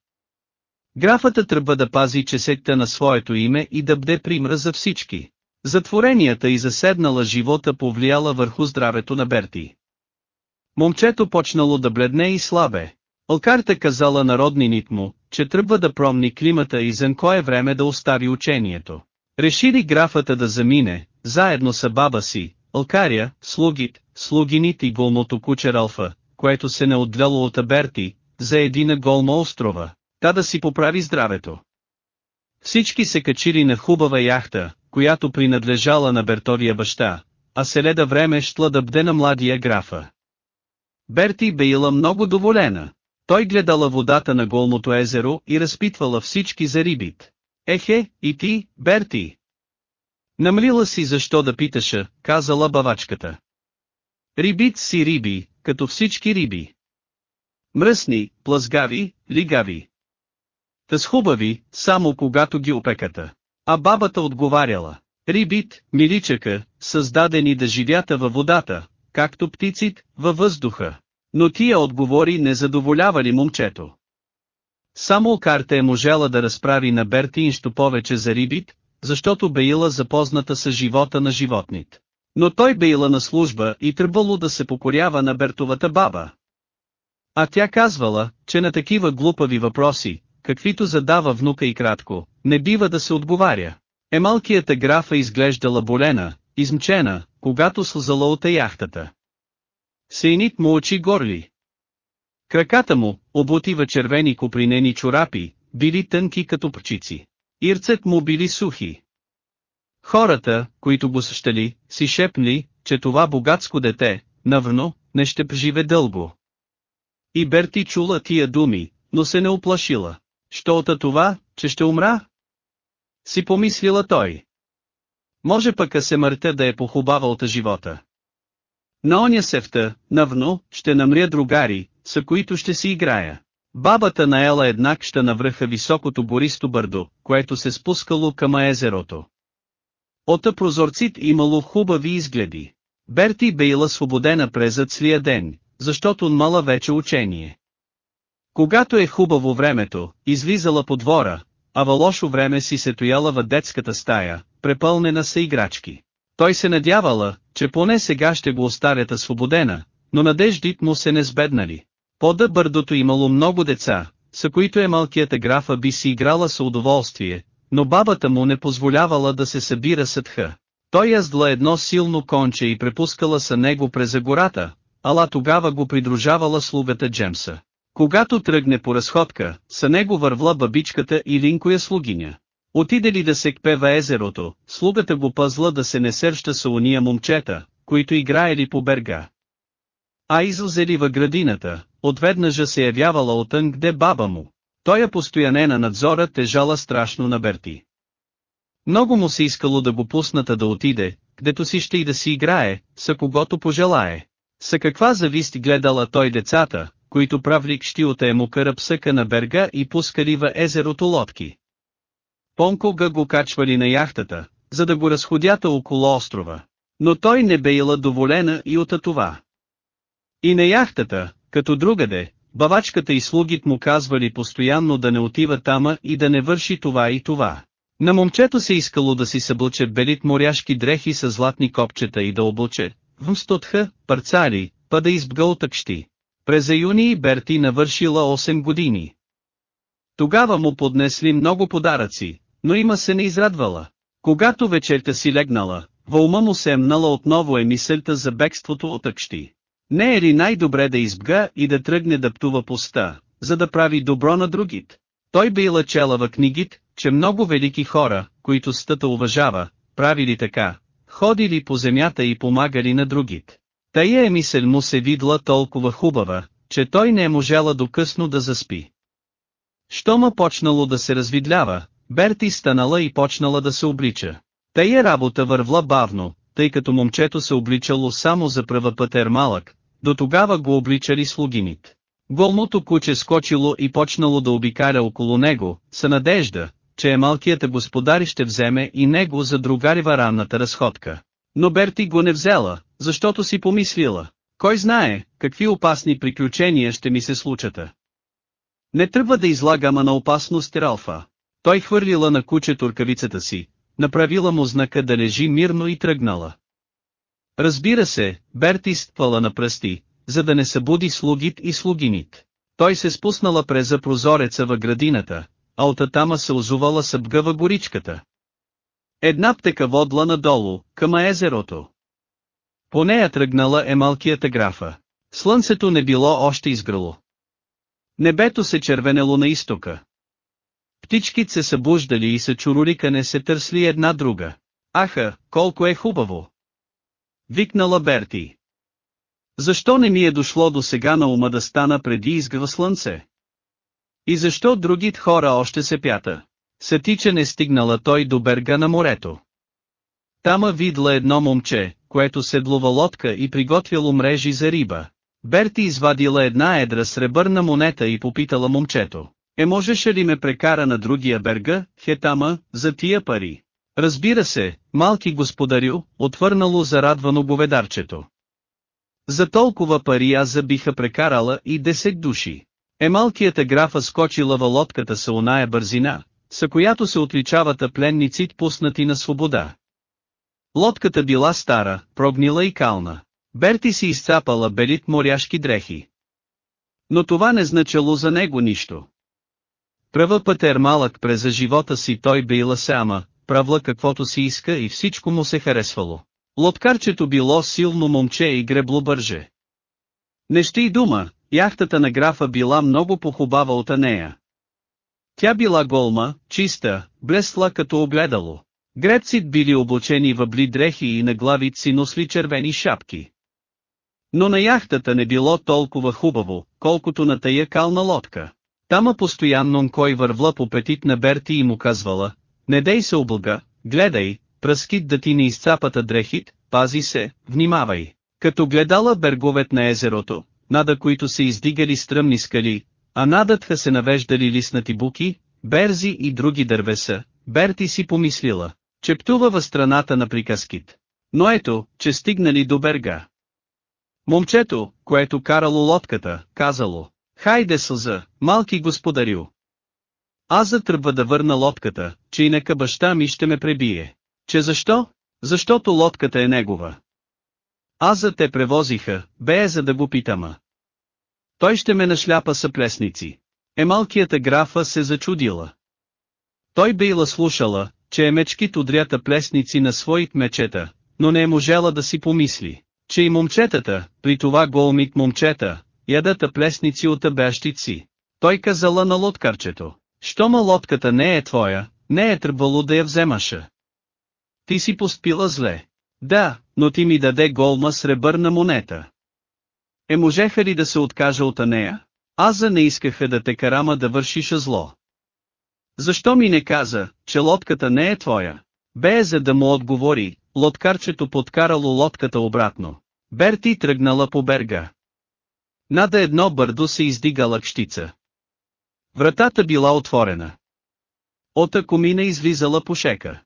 Графата тръба да пази чесетта на своето име и да бде примра за всички. Затворенията и заседнала живота повлияла върху здравето на Берти. Момчето почнало да бледне и слабе. Алкарта казала народнините му, че тръгва да промни климата и за кое време да остави учението. Решили графата да замине, заедно с баба си, Алкария, слугит, слугинит и голмото куче Ралфа, което се не отдело от Аберти, за едина голма острова, та да си поправи здравето. Всички се качили на хубава яхта, която принадлежала на Бертовия баща, а селеда време щла да бде на младия графа. Берти била много доволена. Той гледала водата на голмото езеро и разпитвала всички за рибит. Ехе, и ти, Берти. Намлила си защо да питаша, казала бавачката. Рибит си риби, като всички риби. Мръсни, плъзгави, лигави. Тъс хубави, само когато ги опеката. А бабата отговаряла. Рибит, миличъка, създадени да живята във водата, както птиците, във въздуха. Но тия отговори не задоволявали момчето. Само карта е можела да разправи на Бертинщо повече за рибит, защото беила запозната с живота на животните. Но той беила на служба и тръбало да се покорява на Бертовата баба. А тя казвала, че на такива глупави въпроси, каквито задава внука и кратко, не бива да се отговаря. Емалкията графа изглеждала болена, измчена, когато слзала от яхтата. Сейнит му очи горли. Краката му, обутива червени копринени чорапи, били тънки като пчици. Ирцът му били сухи. Хората, които го същали, си шепнали, че това богатско дете, навно, не ще преживе дълго. И Берти чула тия думи, но се не оплашила. Що от това, че ще умра? Си помислила той. Може пък се мъртя да е похубава от живота. На оня сефта, навно, ще намря другари, с които ще си играя. Бабата наела еднак ще навръха високото гористо бърдо, което се спускало към езерото. Ота прозорцит имало хубави изгледи. Берти бейла свободена през цвия ден, защото мала вече учение. Когато е хубаво времето, излизала по двора, а във лошо време си се тояла в детската стая, препълнена са играчки. Той се надявала, че поне сега ще го оставят освободена, но надеждите му се не сбеднали. Пода бърдото имало много деца, с които е малкият графа би си играла с удоволствие, но бабата му не позволявала да се събира съдха. Той яздла едно силно конче и препускала са него през гората, ала тогава го придружавала слугата Джемса. Когато тръгне по разходка, са него вървла бабичката и линкоя слугиня. Отиде ли да се кпева езерото, слугата го пъзла да се не сърща с уния момчета, които играели по берга. А излзели във градината, отведнъжа се явявала отън где баба му. Той я постояне на надзора тежала страшно на Берти. Много му се искало да го пусната да отиде, гдето си ще и да си играе, са когото пожелае. Са каква завист гледала той децата, които правлик щилта е му псъка на берга и пускали във езерото лодки. Понкога го качвали на яхтата, за да го разходята около острова. Но той не бейла доволена и от това. И на яхтата, като другаде, бавачката и слугит му казвали постоянно да не отива тама и да не върши това и това. На момчето се искало да си съблъче белит моряшки дрехи с златни копчета и да облуче, вмстотха, парцали, па да избга отъкщи. През юни Берти навършила 8 години. Тогава му поднесли много подаръци, но има се не израдвала. Когато вечерта си легнала, Във ума му се емнала отново е мисълта за бегството от Акшти. Не е ли най-добре да избга и да тръгне да птува поста, за да прави добро на другите? Той била чела в книгите, че много велики хора, които стата уважава, правили така, ходили по земята и помагали на другите. Тая е мисъл му се видла толкова хубава, че той не е можела до късно да заспи. Щома почнало да се развидлява, Берти станала и почнала да се облича. Тая работа вървла бавно, тъй като момчето се обличало само за пръва пътер малък, до тогава го обличали слугинит. Голмото куче скочило и почнало да обикаля около него, с надежда, че е малкият господари ще вземе и него за другарева ранната разходка. Но Берти го не взела, защото си помислила. Кой знае, какви опасни приключения ще ми се случата. Не трябва да излагама на опасност Ралфа. Той хвърлила на кучето ръкавицата си, направила му знака да лежи мирно и тръгнала. Разбира се, Берти стъпала на пръсти, за да не събуди слугит и слугинит. Той се спуснала през прозореца във градината, а от тама се озувала събгава горичката. Една птека водла надолу, към езерото. По нея тръгнала е малкията графа. Слънцето не било още изграло. Небето се червенело на изтока. Птичките се събуждали и са чурурикане се търсли една друга. Аха, колко е хубаво! Викнала Берти. Защо не ми е дошло до сега на ума да стана преди изгва слънце? И защо другите хора още се пята? Сатича не стигнала той до берга на морето. Тама видла едно момче, което седлова лодка и приготвяло мрежи за риба. Берти извадила една едра сребърна монета и попитала момчето. Е можеше ли ме прекара на другия берга, хетама, за тия пари? Разбира се, малки господарю, отвърнало зарадвано говедарчето. За толкова пари аз забиха прекарала и десет души. Е малкията графа скочила лодката с оная бързина, с която се отличават пленниците пуснати на свобода. Лодката била стара, прогнила и кална. Берти си изцапала белит моряшки дрехи. Но това не значало за него нищо. Права пътер малък през живота си той била сама, правила каквото си иска и всичко му се харесвало. Лодкарчето било силно момче и гребло бърже. Не ще и дума, яхтата на графа била много похубава от нея. Тя била голма, чиста, блесла като огледало. Гребците били облачени в бли дрехи и на главите си носли червени шапки. Но на яхтата не било толкова хубаво, колкото на тая кална лодка. Тама постоянно кой вървла по петит на Берти и му казвала, не дей се облага, гледай, пръскит да ти не изцапата дрехит, пази се, внимавай. Като гледала берговет на езерото, нада които се издигали стръмни скали, а надътха се навеждали лиснати буки, берзи и други дървеса, Берти си помислила, че птува във страната на приказкит. Но ето, че стигнали до берга. Момчето, което карало лодката, казало, хайде сълза, малки господарю. Аз затръбва да върна лодката, че инека баща ми ще ме пребие. Че защо? Защото лодката е негова. Аз за те превозиха, бе за да го питама. Той ще ме нашляпа съплесници. Емалкията графа се зачудила. Той била слушала, че емечкит удрята плесници на своите мечета, но не е можела да си помисли, че и момчетата, при това голмик момчета, ядата плесници от абящици. Той казала на лодкарчето, щома лодката не е твоя, не е трябвало да я вземаша. Ти си поспила зле. Да, но ти ми даде голма сребърна монета. Е можеха ли да се откажа от нея? Аз за не искаха да те карама да вършиш зло. Защо ми не каза, че лодката не е твоя? Бе за да му отговори, лодкарчето подкарало лодката обратно. Берти тръгнала по берга. Нада едно бърдо се издигала кщица. Вратата била отворена. Ота комина излизала по шека.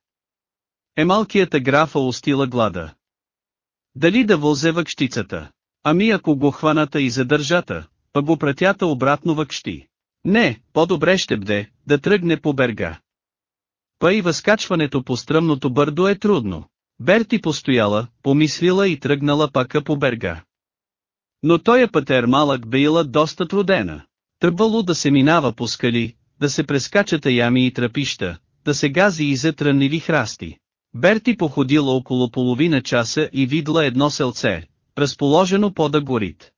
Емалкията графа устила глада. Дали да возе въкщицата? Ами ако го хваната и задържата, па го пратята обратно въкщи. Не, по-добре ще бде, да тръгне по берга. Па и възкачването по стръмното бърдо е трудно. Берти постояла, помислила и тръгнала пака по берга. Но тоя пътер малък била доста трудена. Тръбвало да се минава по скали, да се прескачат ями и трапища, да се гази и затранили храсти. Берти походила около половина часа и видла едно селце, разположено по горит.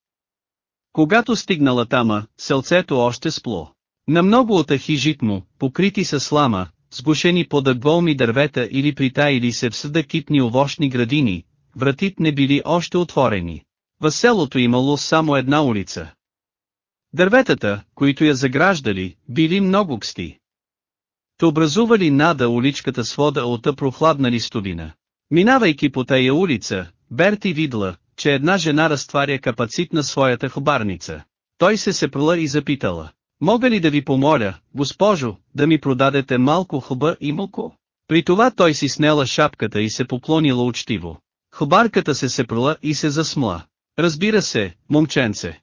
Когато стигнала тама, селцето още спло. На много от ахижит му, покрити с слама, сгушени под голми дървета или притаили се в съда китни овощни градини, вратит не били още отворени. В селото имало само една улица. Дърветата, които я заграждали, били много ксти. Те образували нада уличката с вода от прохладна листовина. Минавайки по тая улица, Берти видла, че една жена разтваря капацит на своята хобарница. Той се сепрула и запитала. Мога ли да ви помоля, госпожо, да ми продадете малко хъба и муко? При това той си снела шапката и се поклонила учтиво. Хобарката се сепрула и се засмла. Разбира се, момченце.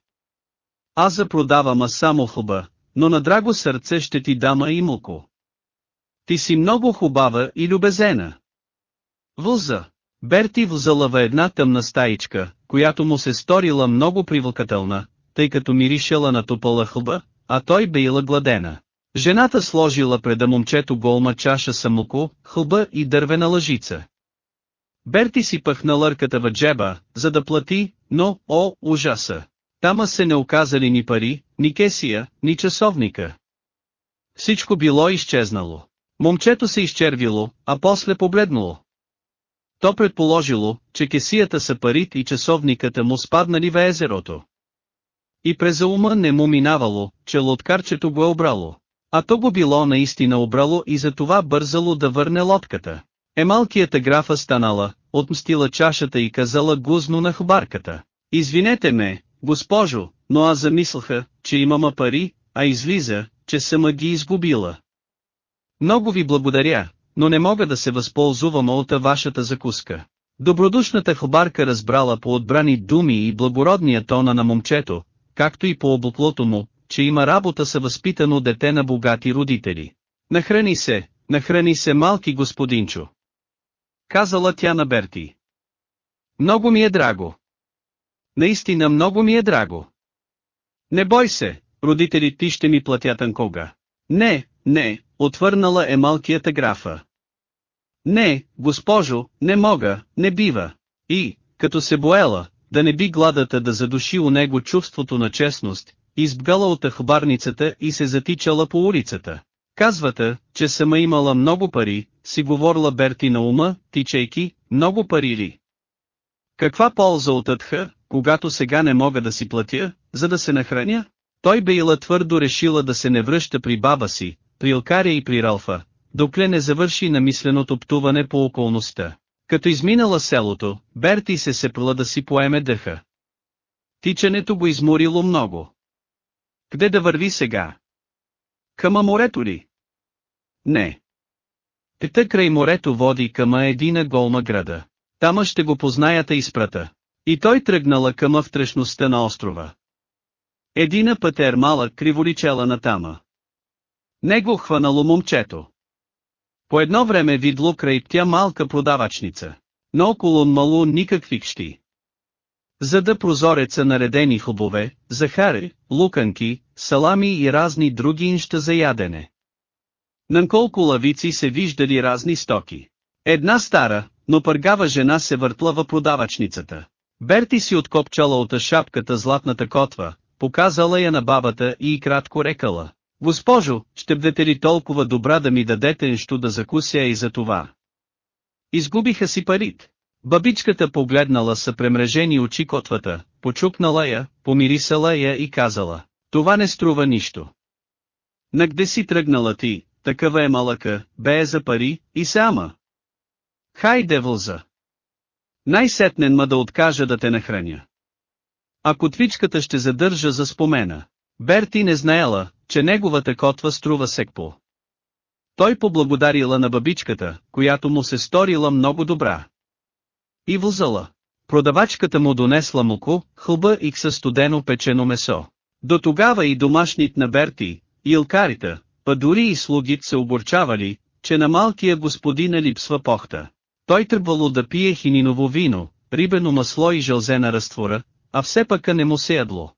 Аз запродавам само хъба, но на драго сърце ще ти дама и муко. Ти си много хубава и любезена. Вълза. Берти взала в една тъмна стаичка, която му се сторила много привлекателна, тъй като миришела на топала хъба, а той била гладена. Жената сложила преда момчето голма чаша самоко, хълба и дървена лъжица. Берти си пъхна лърката в джеба, за да плати, но, о, ужаса! Тама се не оказали ни пари, ни кесия, ни часовника. Всичко било изчезнало. Момчето се изчервило, а после побледнало. То предположило, че кесията са парите и часовниката му спаднали в езерото. И през ума не му минавало, че лодкарчето го е обрало. А то го било наистина обрало и за това бързало да върне лодката. Емалкията графа станала, отмстила чашата и казала гузно на хубарката. Извинете ме, госпожо, но аз замислаха, че имама пари, а излиза, че сама ги изгубила. Много ви благодаря, но не мога да се възползвам от вашата закуска. Добродушната хубарка разбрала по отбрани думи и благородния тона на момчето, както и по облоклото му, че има работа са възпитано дете на богати родители. Нахрани се, нахрани се малки господинчо. Казала тя на Берти. Много ми е драго. Наистина много ми е драго. Не бой се, родители ти ще ми платят анкога. Не, не, отвърнала е малкията графа. Не, госпожо, не мога, не бива. И, като се боела, да не би гладата да задуши у него чувството на честност, избгала от ахбарницата и се затичала по улицата. Казвата, че сама имала много пари, си говорила Берти на ума, тичайки, много пари ли? Каква полза от Атха, когато сега не мога да си платя, за да се нахраня? Той бейла твърдо решила да се не връща при баба си, при Алкария и при Ралфа, докле не завърши намисленото птуване по околността. Като изминала селото, Берти се сепла да си поеме дъха. Тичането го изморило много. Къде да върви сега? Към морето ли? Не. Пета край морето води към едина голма града. Тама ще го познаята изпрата. И той тръгнала към вътрешността на острова. Едина пътер малък криволичела на тама. Него хванало момчето. По едно време видло край тя малка продавачница. Но около мало никакви кщи. За да прозореца наредени хубове, захари, луканки, салами и разни други неща за ядене. На колко лавици се виждали разни стоки. Една стара, но пъргава жена се въртла в продавачницата. Берти си откопчала от шапката златната котва, показала я на бабата и кратко рекала. Госпожо, ще бдете ли толкова добра да ми дадете нещо да закуся и за това? Изгубиха си парите. Бабичката погледнала са премрежени очи котвата, почукнала я, помирисала я и казала, това не струва нищо. Нагде си тръгнала ти, такава е малъка, бе за пари, и сама. Хайде вълза. Най-сетнен ма да откажа да те нахраня. А котвичката ще задържа за спомена. Берти не знаела, че неговата котва струва секпо. Той поблагодарила на бабичката, която му се сторила много добра. И возала. Продавачката му донесла муко, хълба и със студено печено месо. До тогава и домашните на Берти, и илкарите, па дори и слугит се оборчавали, че на малкия господина липсва похта. Той трябвало да пие хининово вино, рибено масло и жълзена разтвора, а все пъка не му се ядло.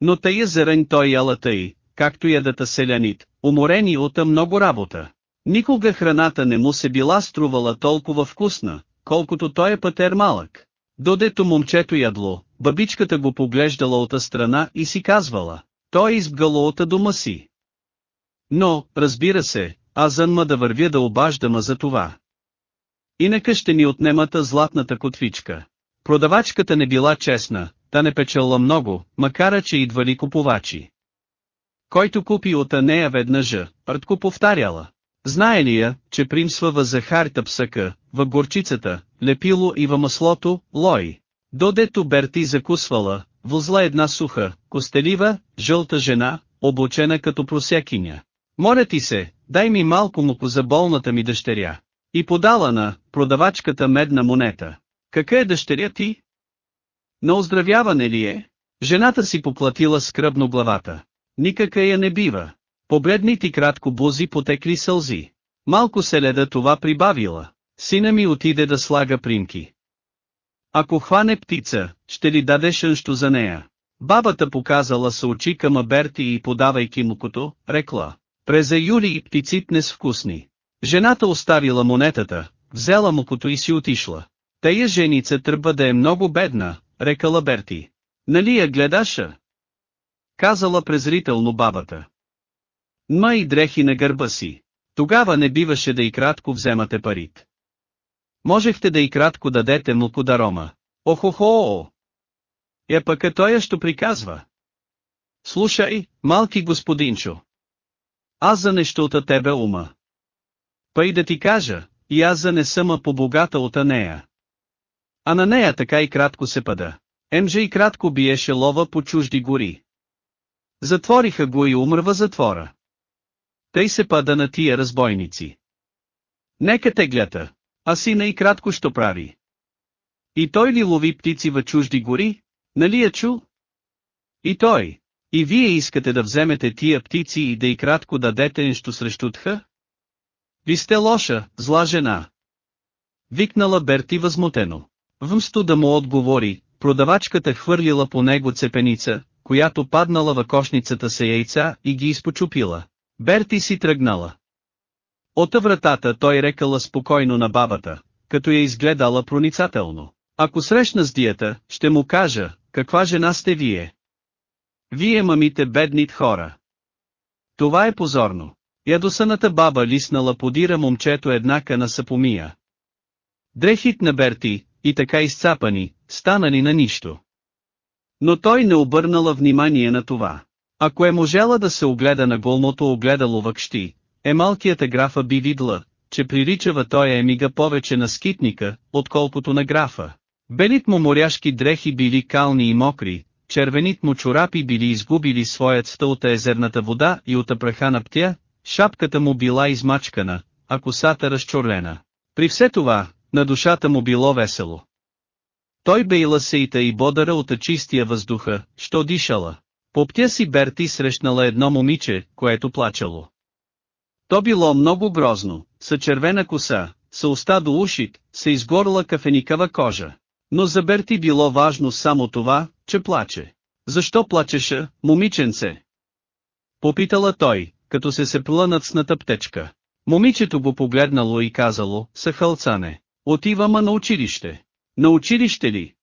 Но тая зърен той яла тъй, както ядата селянит, уморени от много работа. Никога храната не му се била струвала толкова вкусна, колкото той е пътер малък. Додето момчето ядло, бабичката го поглеждала от страна и си казвала, той е избгало от дома си. Но, разбира се, аз зънма да вървя да обаждама за това. Инака ще ни отнемата златната котвичка. Продавачката не била честна, та не печела много, макар че идвали купувачи. Който купи от нея веднъж, пъртко повтаряла. Знае ли я, че примсва във захарта псъка, във горчицата, лепило и във маслото, лой. Додето Берти закусвала, возла една суха, костелива, жълта жена, облучена като просякиня. Моля ти се, дай ми малко муко за болната ми дъщеря. И подала на продавачката медна монета. Кака е дъщеря ти? На оздравяване ли е? Жената си поплатила скръбно главата. Никака я не бива. Погледни ти кратко бузи потекли сълзи. Малко се леда това прибавила. Сина ми отиде да слага примки. Ако хване птица, ще ли дадеш нещо за нея? Бабата показала са очи към Аберти и подавайки мукото, рекла. Преза Юли и птиците не с вкусни. Жената оставила монетата, взела мукото и си отишла. Тая женица тръба да е много бедна, рекала Берти. Нали я гледаша? Казала презрително бабата. Ма и дрехи на гърба си. Тогава не биваше да и кратко вземате парите. Можехте да и кратко дадете му подарома. Охохо! Я пък е той що приказва. Слушай, малки господинчо. Аз за нещо от тебе ума. Пъй да ти кажа, и аз за не съм по-богата от нея. А на нея така и кратко се пада. Емже и кратко биеше лова по чужди гори. Затвориха го и умрва затвора. Тъй се пада на тия разбойници. Нека те гледа, а сина и кратко що прави. И той ли лови птици в чужди гори? Нали я чу? И той. И вие искате да вземете тия птици и да и кратко дадете нещо срещу тха? Ви сте лоша, зла жена. Викнала Берти възмутено. Вмсто да му отговори, продавачката хвърлила по него цепеница, която паднала в кошницата се яйца и ги изпочупила. Берти си тръгнала. Ота вратата той рекала спокойно на бабата, като я изгледала проницателно. Ако срещна с диета, ще му кажа, каква жена сте вие. Вие мамите беднит хора. Това е позорно. Ядосаната баба лиснала подира момчето еднака на сапомия. Дрехит на Берти, и така изцапани, станали на нищо. Но той не обърнала внимание на това. Ако е можела да се огледа на голмото огледало въкщи, е малкият графа би видла, че приличава той емига повече на скитника, отколкото на графа. Белит му моряшки дрехи били кални и мокри, червенит му чорапи били изгубили своят стъл от езерната вода и от праха на птя, шапката му била измачкана, а косата разчорлена. При все това, на душата му било весело. Той бейла сейта и бодъра от чистия въздуха, що дишала. По птя си Берти срещнала едно момиче, което плачало. То било много грозно, са червена коса, са уста до ушит, са изгорла кафеникава кожа. Но за Берти било важно само това, че плаче. Защо плачеше, момиченце? Попитала той, като се сеплила над сната птечка. Момичето го погледнало и казало, съхълцане, отивама на училище. На училище ли?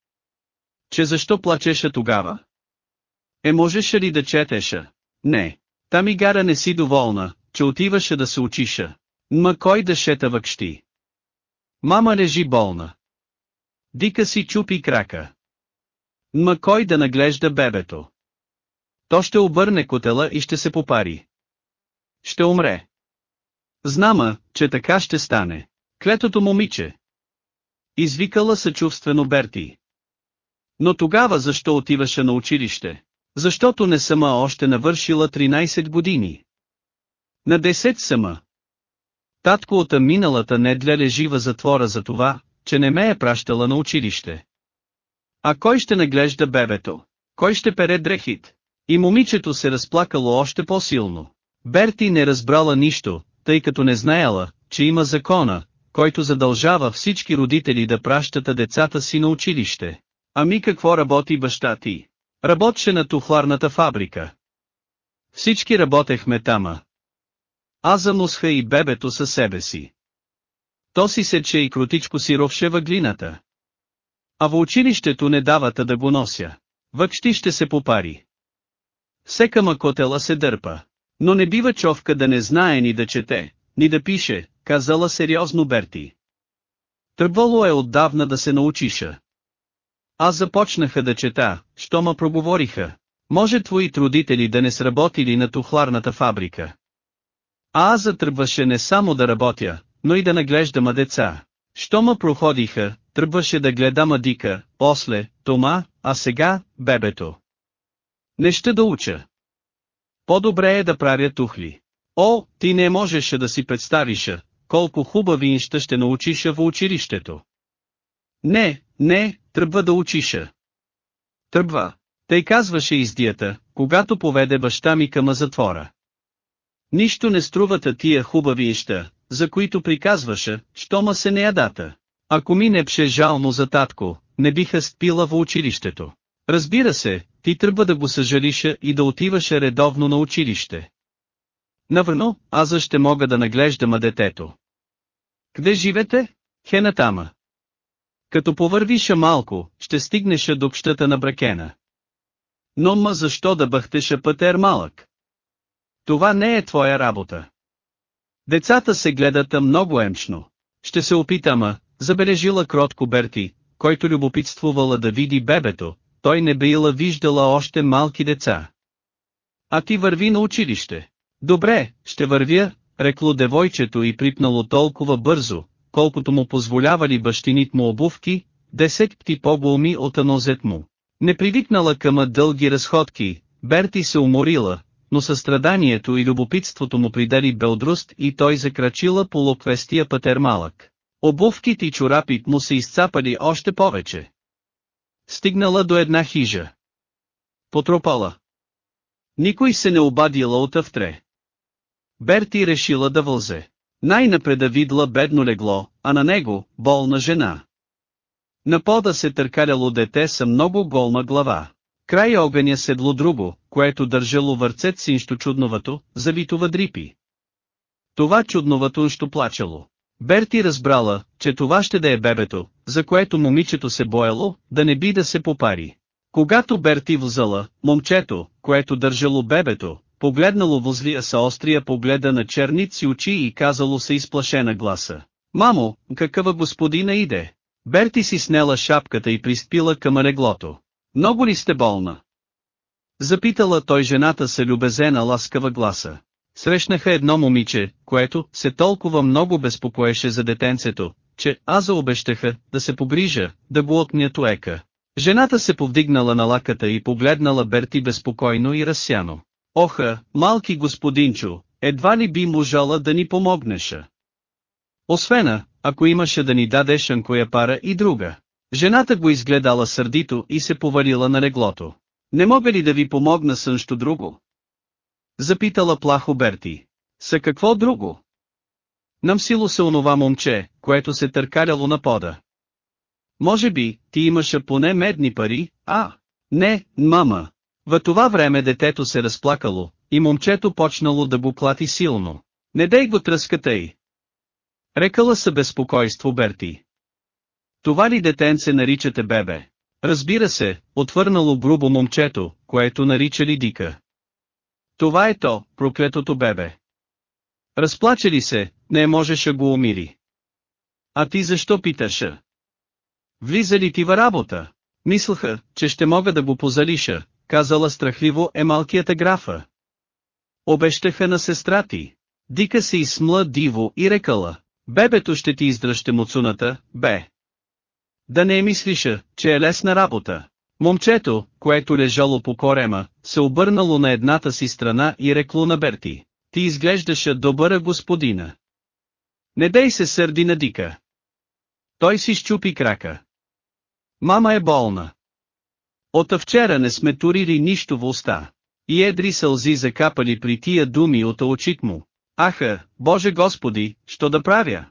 Че защо плачеше тогава? Е можеше ли да четеша? Не. Та ми гара не си доволна, че отиваше да се учиша. Ма кой да шета въкщи? Мама лежи болна. Дика си чупи крака. Ма кой да наглежда бебето? То ще обърне котела и ще се попари. Ще умре. Знама, че така ще стане. Клетото момиче. Извикала съчувствено Берти. Но тогава защо отиваше на училище? Защото не сама още навършила 13 години. На 10 сама. Татко от миналата недля лежи в затвора за това, че не ме е пращала на училище. А кой ще наглежда бебето? Кой ще пере дрехит? И момичето се разплакало още по-силно. Берти не разбрала нищо, тъй като не знаела, че има закона, който задължава всички родители да пращат децата си на училище. Ами какво работи баща ти? Работеше на тухларната фабрика. Всички работехме тама. Аз замусха и бебето със себе си. То си сече и крутичко си ровше въглината. А в училището не давата да го нося. Въкщи ще се попари. Всека макотела се дърпа. Но не бива човка да не знае ни да чете, ни да пише, казала сериозно Берти. Тръбвало е отдавна да се научиша. Аз започнаха да чета, що ма проговориха. Може твои родители да не сработили на тухларната фабрика. А аз затръбваше не само да работя, но и да наглеждама деца. Що ма проходиха, тръбваше да гледама Дика, после, Тома, а сега, бебето. Не ще да уча. По-добре е да правя тухли. О, ти не можеше да си представиша, колко хубави неща ще научиша в училището. Не, не, тръбва да учиша. Тръбва. Тъй казваше издията, когато поведе баща ми към затвора. Нищо не струвата тия хубави неща, за които приказваше, що ма се не ядата. Ако ми не пше жално за татко, не биха спила в училището. Разбира се, ти тръба да го съжалиша и да отиваше редовно на училище. Навърно, аз ще мога да наглеждама детето. Къде живете? Хенатама. Като повървиша малко, ще стигнеша до общата на бракена. Но ма защо да бъхтеша пътер малък? Това не е твоя работа. Децата се гледат много емшно. Ще се опитама, забележила кротко Берти, който любопитствувала да види бебето, той не била виждала още малки деца. А ти върви на училище. Добре, ще вървя, рекло девойчето и припнало толкова бързо, колкото му позволявали бащинит му обувки, десет пти по-голми от анозет му. Не привикнала към дълги разходки, Берти се уморила, но състраданието и любопитството му придали белдруст и той закрачила по локвестия пътер малък. Обувките и чорапит му се изцапали още повече. Стигнала до една хижа. Потропала. Никой се не обадила от автре. Берти решила да вълзе. Най-напреда видла бедно легло, а на него – болна жена. На пода се търкаляло дете с много голна глава. Край огъня седло друго, което държало върцет синщо чудновато, завито въдрипи. Това чудновато нщо плачало. Берти разбрала, че това ще да е бебето, за което момичето се бояло, да не би да се попари. Когато Берти взала, момчето, което държало бебето, погледнало возлия са острия погледа на черници очи и казало се изплашена гласа. Мамо, какъва господина иде? Берти си снела шапката и приспила към леглото. Много ли сте болна? Запитала той жената се любезена ласкава гласа. Срещнаха едно момиче, което се толкова много безпокоеше за детенцето, че аза обещаха да се погрижа, да го отнят уека. Жената се повдигнала на лаката и погледнала Берти безпокойно и разсяно. Оха, малки господинчо, едва ли би можала да ни помогнеша. Освена, ако имаше да ни даде шанкоя пара и друга. Жената го изгледала сърдито и се повалила на леглото. Не мога ли да ви помогна също друго? Запитала плахо Берти. Са какво друго? Намсило се онова момче, което се търкаляло на пода. Може би, ти имаше поне медни пари, а? Не, мама. В това време детето се разплакало, и момчето почнало да го плати силно. Не дай го тръската й. Рекала се безпокойство Берти. Това ли детенце наричате бебе? Разбира се, отвърнало грубо момчето, което наричали Дика. Това е то, проклетото бебе. Разплаче ли се, не можеше го умири. А ти защо питаша? Влиза ли ти в работа? Мислаха, че ще мога да го позалиша, казала страхливо е малкията графа. Обещаха на сестра ти. Дика се изсмла диво и рекала, бебето ще ти издръжте муцуната, бе. Да не мислиша, че е лесна работа. Момчето, което лежало по корема, се обърнало на едната си страна и рекло на Берти. Ти изглеждаше добъра господина. Не дей се сърди на Дика. Той си щупи крака. Мама е болна. От вчера не сме турили нищо в уста. И едри сълзи закапали при тия думи от очит му. Аха, Боже Господи, що да правя?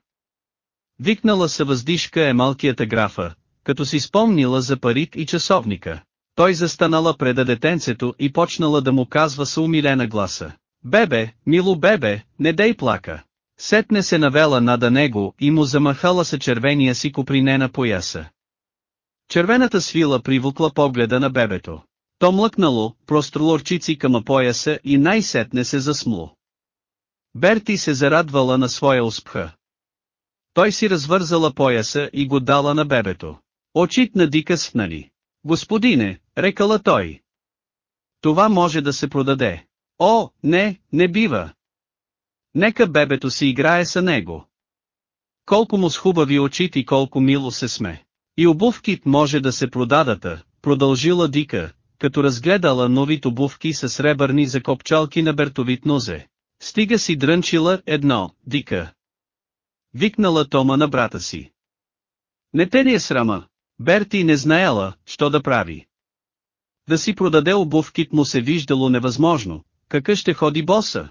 Викнала се въздишка е малкията графа, като си спомнила за парит и часовника. Той застанала преда детенцето и почнала да му казва с умилена гласа. Бебе, мило бебе, не дей плака. Сетне се навела нада него и му замахала се червения си коприне на пояса. Червената свила привукла погледа на бебето. То млъкнало, простроло рчици към пояса и най-сетне се засмло. Берти се зарадвала на своя успеха. Той си развързала пояса и го дала на бебето. Очит на Дика свнали. Господине, рекала той. Това може да се продаде. О, не, не бива. Нека бебето си играе са него. Колко му с хубави очи и колко мило се сме. И обувките може да се продадата, продължила Дика, като разгледала новите обувки с сребърни закопчалки на бертовит нозе. Стига си дрънчила едно, Дика. Викнала Тома на брата си. Не те ли е срама? Берти не знаела, що да прави. Да си продаде обувките му се виждало невъзможно, какъв ще ходи боса.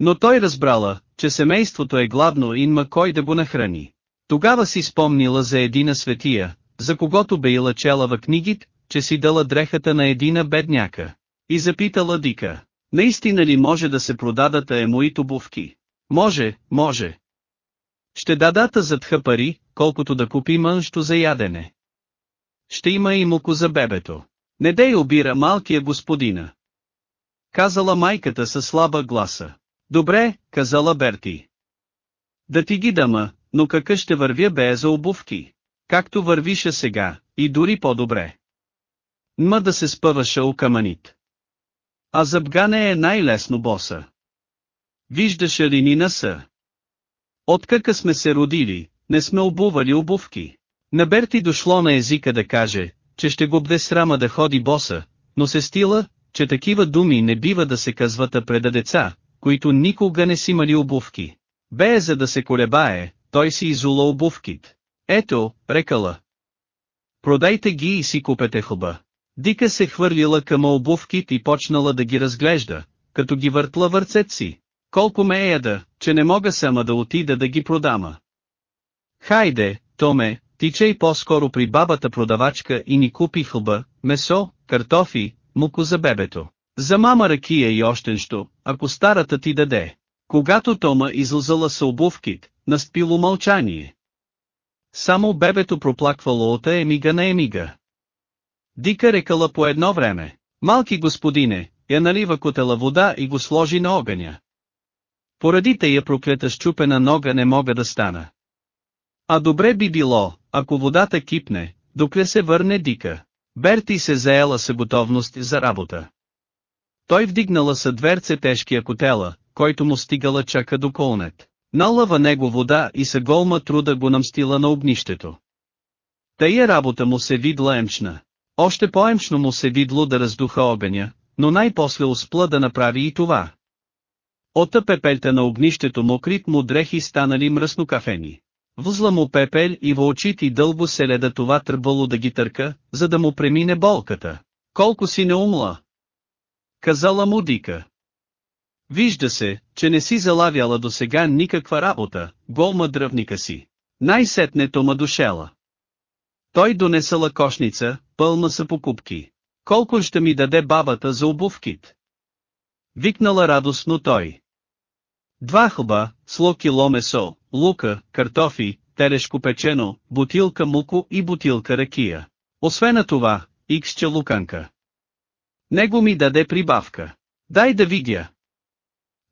Но той разбрала, че семейството е гладно и има кой да го нахрани. Тогава си спомнила за едина светия, за когото бе чела в книгите, че си дала дрехата на едина бедняка. И запитала Дика, наистина ли може да се продадат моите обувки? Може, може. Ще дадата за тха пари, колкото да купи мънщо за ядене. Ще има и муко за бебето. Не дей обира малкия господина. Казала майката със слаба гласа. Добре, казала Берти. Да ти ги дама, но какъв ще вървя бе за обувки? Както вървиша сега, и дори по-добре. Ма да се спъваше у каманит. А забгане е най-лесно боса. Виждаше ли ни Откака сме се родили, не сме обували обувки. На Берти дошло на езика да каже, че ще го бде срама да ходи боса, но се стила, че такива думи не бива да се казват пред деца, които никога не си имали обувки. Бе за да се колебае, той си изула обувките. Ето, рекала. Продайте ги и си купете хуба. Дика се хвърлила към обувките и почнала да ги разглежда, като ги въртла върцет си. Колко ме е яда, че не мога сама да отида да ги продама. Хайде, Томе, тичай по-скоро при бабата продавачка и ни купи хлба, месо, картофи, муко за бебето. За мама ракия и още нещо, ако старата ти даде. Когато Тома излзала с обувкит, настъпило мълчание. Само бебето проплаквало от емига на емига. Дика рекала по едно време. Малки господине, я налива котела вода и го сложи на огъня. Поради тая проклета щупена нога не мога да стана. А добре би било, ако водата кипне, докле се върне Дика. Берти се заела с готовност за работа. Той вдигнала са дверце тежкия котела, който му стигала чака до колнет. Налава него вода и са голма труда го намстила на огнището. Тая работа му се видла емчна. Още по-емчно му се видло да раздуха огъня, но най-после успла да направи и това. Ота пепелта на огнището мокрит му дрехи станали мръсно кафени. Възла му пепел и в очите и дълго се леда това тръбвало да ги търка, за да му премине болката. Колко си не умла! Казала му Дика. Вижда се, че не си залавяла до сега никаква работа, голма дръвника си. Най-сетне ма дошела. Той донесала кошница, пълна са покупки. Колко ще ми даде бабата за обувкит? Викнала радостно той. Два хлба, сло кило месо, лука, картофи, терешко печено, бутилка муко и бутилка ракия. Освен на това, иксче луканка. Него ми даде прибавка. Дай да видя.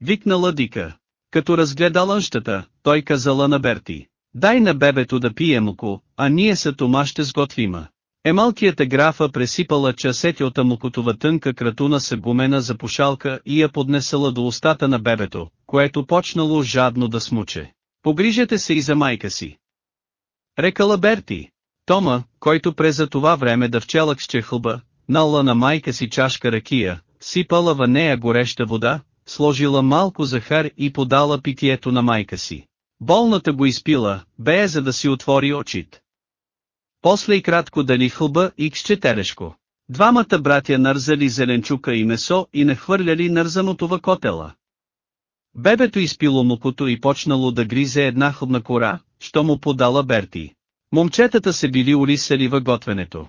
Викнала Дика. Като разгледа лънщата, той казала на Берти. Дай на бебето да пие муко, а ние са тома ще сготвима. Емалкията графа пресипала часети от мукотова тънка кратуна с гумена за пушалка и я поднесала до устата на бебето, което почнало жадно да смуче. Погрижете се и за майка си. Рекала Берти. Тома, който през за това време да вчелък с чехълба, налла на майка си чашка ракия, сипала в нея гореща вода, сложила малко захар и подала питието на майка си. Болната го изпила, бе за да си отвори очит. После и кратко дали хълба и кщетерешко. Двамата братя нарзали зеленчука и месо и нахвърляли нарзаното в котела. Бебето изпило мукото и почнало да гризе една хубна кора, що му подала Берти. Момчетата се били улисали във готвенето.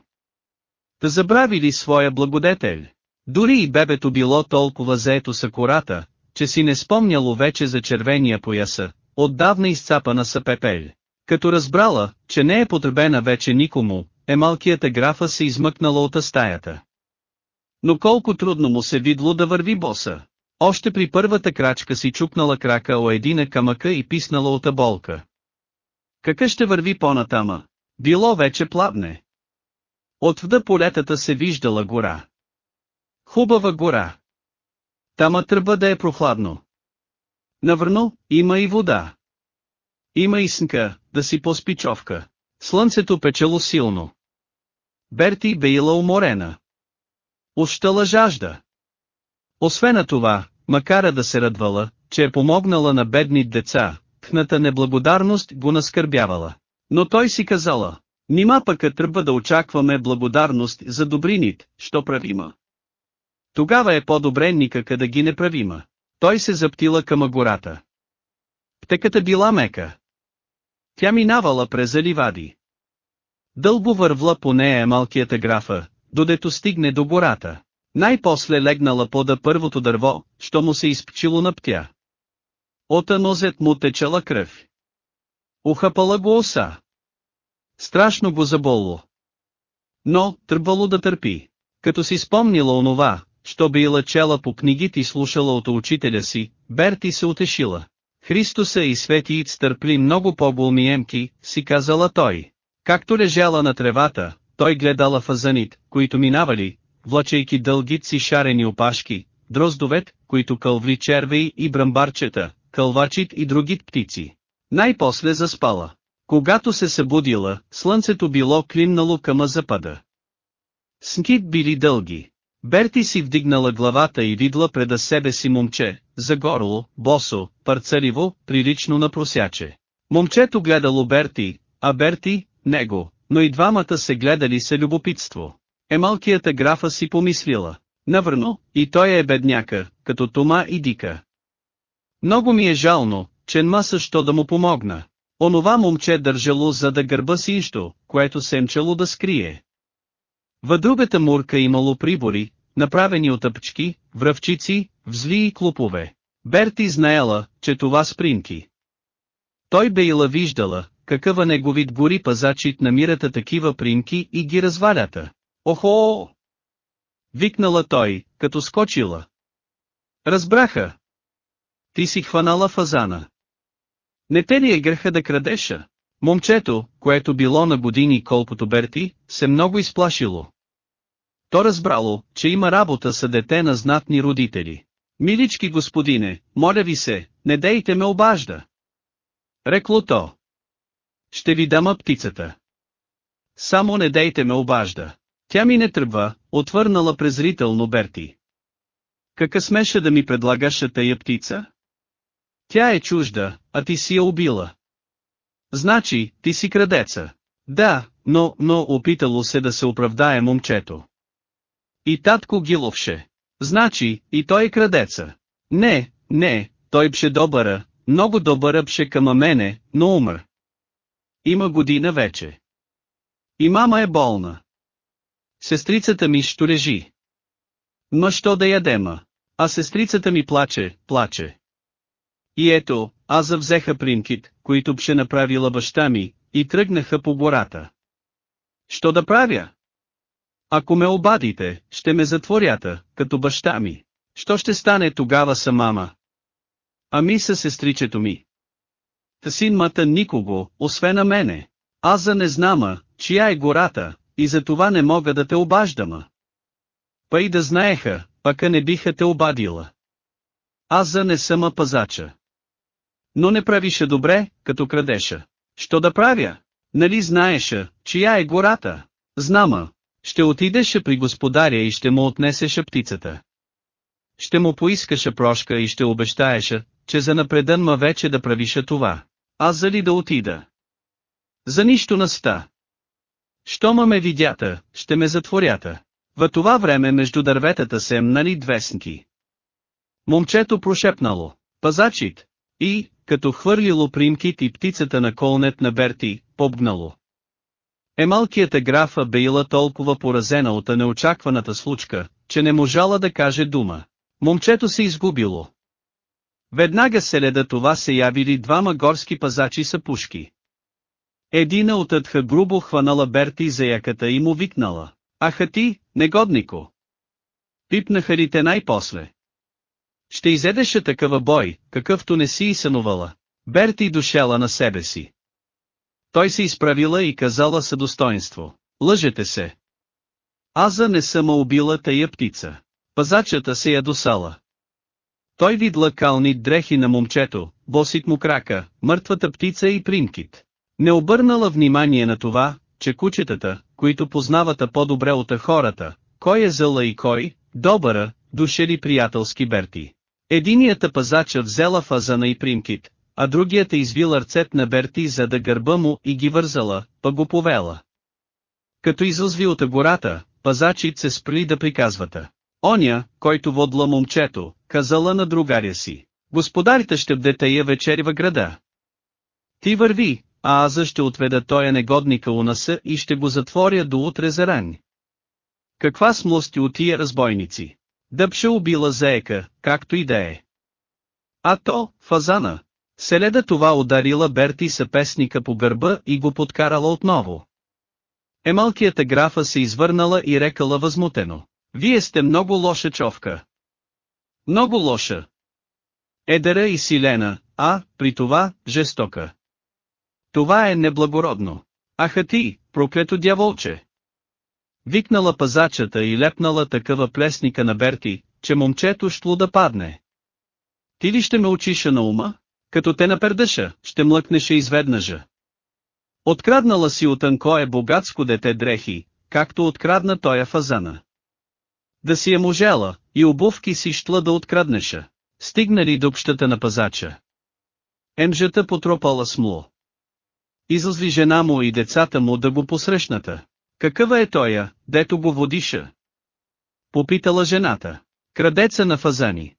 Да забравили своя благодетел. Дори и бебето било толкова заето с акурата, че си не спомняло вече за червения пояса, отдавна изцапана са пепел. Като разбрала, че не е потребена вече никому, емалкията графа се измъкнала от стаята. Но колко трудно му се видло да върви боса. Още при първата крачка си чупнала крака о едина камъка и писнала от болка. Какъв ще върви по-натама? Било вече плавне. Отвда полетата се виждала гора. Хубава гора. Тама тръба да е прохладно. Навърно, има и вода. Има и да си поспичовка. Слънцето печело силно. Берти бейла уморена. Ощала жажда. Освен това, макара да се радвала, че е помогнала на бедни деца, тхната неблагодарност го наскърбявала. Но той си казала, нима пък тръба да очакваме благодарност за добринит, що правима. Тогава е по-добре никака да ги не правима. Той се заптила към гората. Птеката била мека. Тя минавала през заливади. Дълбо вървла по нея малкията графа, додето стигне до гората. Най-после легнала пода първото дърво, що му се изпчило на птя. От му течала кръв. Ухапала го оса. Страшно го заболо. Но, тръбвало да търпи. Като си спомнила онова, що била чела по книгите и слушала от учителя си, Берти се утешила. Христоса и свети стърпли много по-голмиемки, си казала той. Както лежала на тревата, той гледала фазанит, които минавали, влачейки дългици шарени опашки, дроздовет, които кълвли червей и брамбарчета, кълвачит и други птици. Най-после заспала. Когато се събудила, слънцето било климнало към запада. Снкит били дълги. Берти си вдигнала главата и видла преда себе си момче, загорло, босо, парцаливо, прилично на просяче. Момчето гледало Берти, а Берти, него, но и двамата се гледали с любопитство. Емалкията графа си помислила. Навърно, и той е бедняка, като Тома и Дика. Много ми е жално, че нма също да му помогна. Онова момче държало за да гърба синщо, което семчало да скрие. Във другата мурка имало прибори, направени от тъпчки, връвчици, взли и клупове. Берти знаела, че това спринки. Той бейла виждала, какъва неговит гори пазачит намирата такива примки и ги развалята. Охо! Викнала той, като скочила. Разбраха. Ти си хванала фазана. Не те ли е греха да крадеша? Момчето, което било на години колкото Берти, се много изплашило. То разбрало, че има работа с дете на знатни родители. Милички господине, моля ви се, не дейте ме обажда. Рекло то. Ще ви дама птицата. Само не дейте ме обажда. Тя ми не тръгва, отвърнала презрително Берти. Кака смеша да ми предлагаш тая птица? Тя е чужда, а ти си я убила. Значи, ти си крадеца. Да, но, но опитало се да се оправдае момчето. И татко ги ловше. Значи, и той е крадеца. Не, не, той бше добъра, много добъра бше към мене, но умър. Има година вече. И мама е болна. Сестрицата ми що лежи. Ма що да ядема? А сестрицата ми плаче, плаче. И ето, аз завзеха примкит, които бше направила баща ми, и тръгнаха по гората. Що да правя? Ако ме обадите, ще ме затворята, като баща ми. Що ще стане тогава са мама? Ами са сестричето ми. Та син мата никого, освен на мене. Аз за не знама, чия е гората, и за това не мога да те обаждама. Па и да знаеха, пъка не биха те обадила. Аз за не съм пазача. Но не правише добре, като крадеша. Що да правя? Нали знаеша, чия е гората? Знама. Ще отидеше при господаря и ще му отнесеше птицата. Ще му поискаше прошка и ще обещаеша, че за напредън ма вече да правиша това. Аз за ли да отида? За нищо на ста. Щома ме видята, ще ме затворята. В това време между дърветата се мнали двесенки. Момчето прошепнало, пазачит, и, като хвърлило примкит и птицата на колнет на Берти, побгнало. Емалкията графа била толкова поразена от неочакваната случка, че не можала да каже дума. Момчето се изгубило. Веднага селеда това се явили двама горски пазачи са пушки. Едина от Адха грубо хванала Берти за яката и му викнала. Аха ти, негоднико! Пипнаха ли те най-после? Ще изедеше такъва бой, какъвто не си и сънувала. Берти дошела на себе си. Той се изправила и казала съдостоинство. Лъжете се. Аза не съм убила тая птица. Пазачата се ядосала. Той видла кални дрехи на момчето, босит му крака, мъртвата птица и примкит. Не обърнала внимание на това, че кучетата, които познавата по-добре от хората, кой е зъла и кой, добъра, душели приятелски Берти. Единията пазача взела фазана и примкит, а другият е извила рцет на Берти за да гърба му и ги вързала, па го повела. Като изозви от гората, пазачит се спри да приказвата. Оня, който водла момчето, казала на другаря си. Господарите ще бдете я вечери в града. Ти върви, а аз ще отведа тоя негодника у наса и ще го затворя до утре за ран. Каква смлости от тия разбойници? Дъпша убила заека, както и да е. А то, фазана. Селеда това ударила Берти съпесника по гърба и го подкарала отново. Емалкията графа се извърнала и рекала възмутено. Вие сте много лоша човка. Много лоша. Едера и силена, а, при това, жестока. Това е неблагородно. Аха ти, проклето дяволче! Викнала пазачата и лепнала такава плесника на Берти, че момчето шло да падне. Ти ли ще ме учиша на ума? Като те напердъша, ще млъкнеше изведнъжа. Откраднала си от Анкое богатско дете дрехи, както открадна тоя фазана. Да си е можела, и обувки си щла да откраднеша. Стигнали до общата на пазача. Емжата потропала смло. Излъзли жена му и децата му да го посрещната. Какъва е тоя, дето го водиша? Попитала жената. Крадеца на фазани.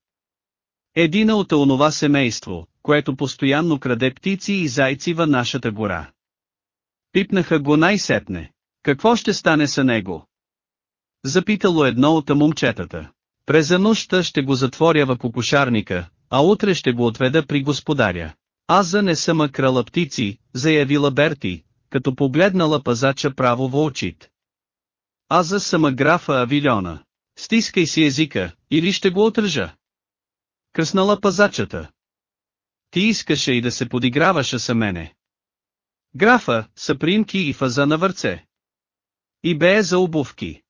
Едина от онова семейство, което постоянно краде птици и зайци във нашата гора. Пипнаха го най-сетне. Какво ще стане с него? Запитало едно от момчетата. През нощта ще го затворя в кокошарника, а утре ще го отведа при господаря. Аз за не съм крала птици, заявила Берти, като погледнала пазача право в очит. Аз за съм графа Авилиона. Стискай си езика, или ще го отържа. Кръснала пазачата. Ти искаше и да се подиграваше са мене. Графа, са приимки и фаза на върце. И бе за обувки.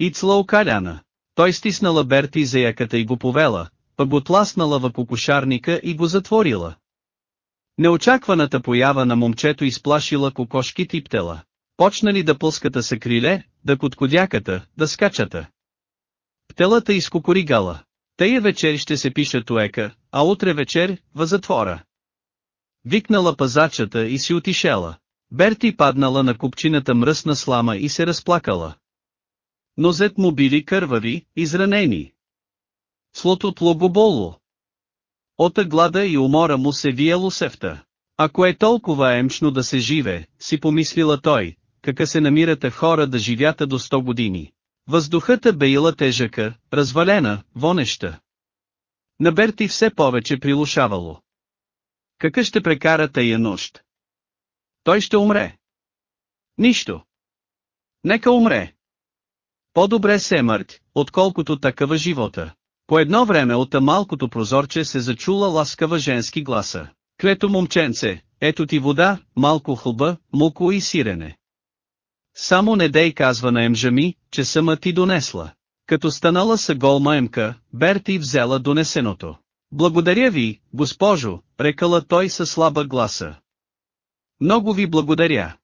Ицла окаляна. Той стиснала Берти за яката и го повела, пък го тласнала в кокошарника и го затворила. Неочакваната поява на момчето изплашила кокошките и птела. Почнали да пуската се криле, да коткодяката, да скачата. Птелата изкокоригала. Тая вечер ще се пише туека, а утре вечер, в затвора. Викнала пазачата и си отишела. Берти паднала на купчината мръсна слама и се разплакала. Нозет му били кървави, изранени. Слото боло. Ота глада и умора му се виело сефта. Ако е толкова емшно да се живе, си помислила той, кака се намирате хора да живята до 100 години. Въздухът е беила тежъка, развалена, вонеща. На Берти все повече прилушавало. Какъв ще прекара тая нощ? Той ще умре. Нищо. Нека умре. По-добре се мърт, отколкото такава живота. По едно време от малкото прозорче се зачула ласкава женски гласа. Клето момченце, ето ти вода, малко хлба, муко и сирене. Само не дей казва на емжами, че сама ти донесла. Като станала са голма емка, Берти взела донесеното. Благодаря ви, госпожо, рекала той със слаба гласа. Много ви благодаря.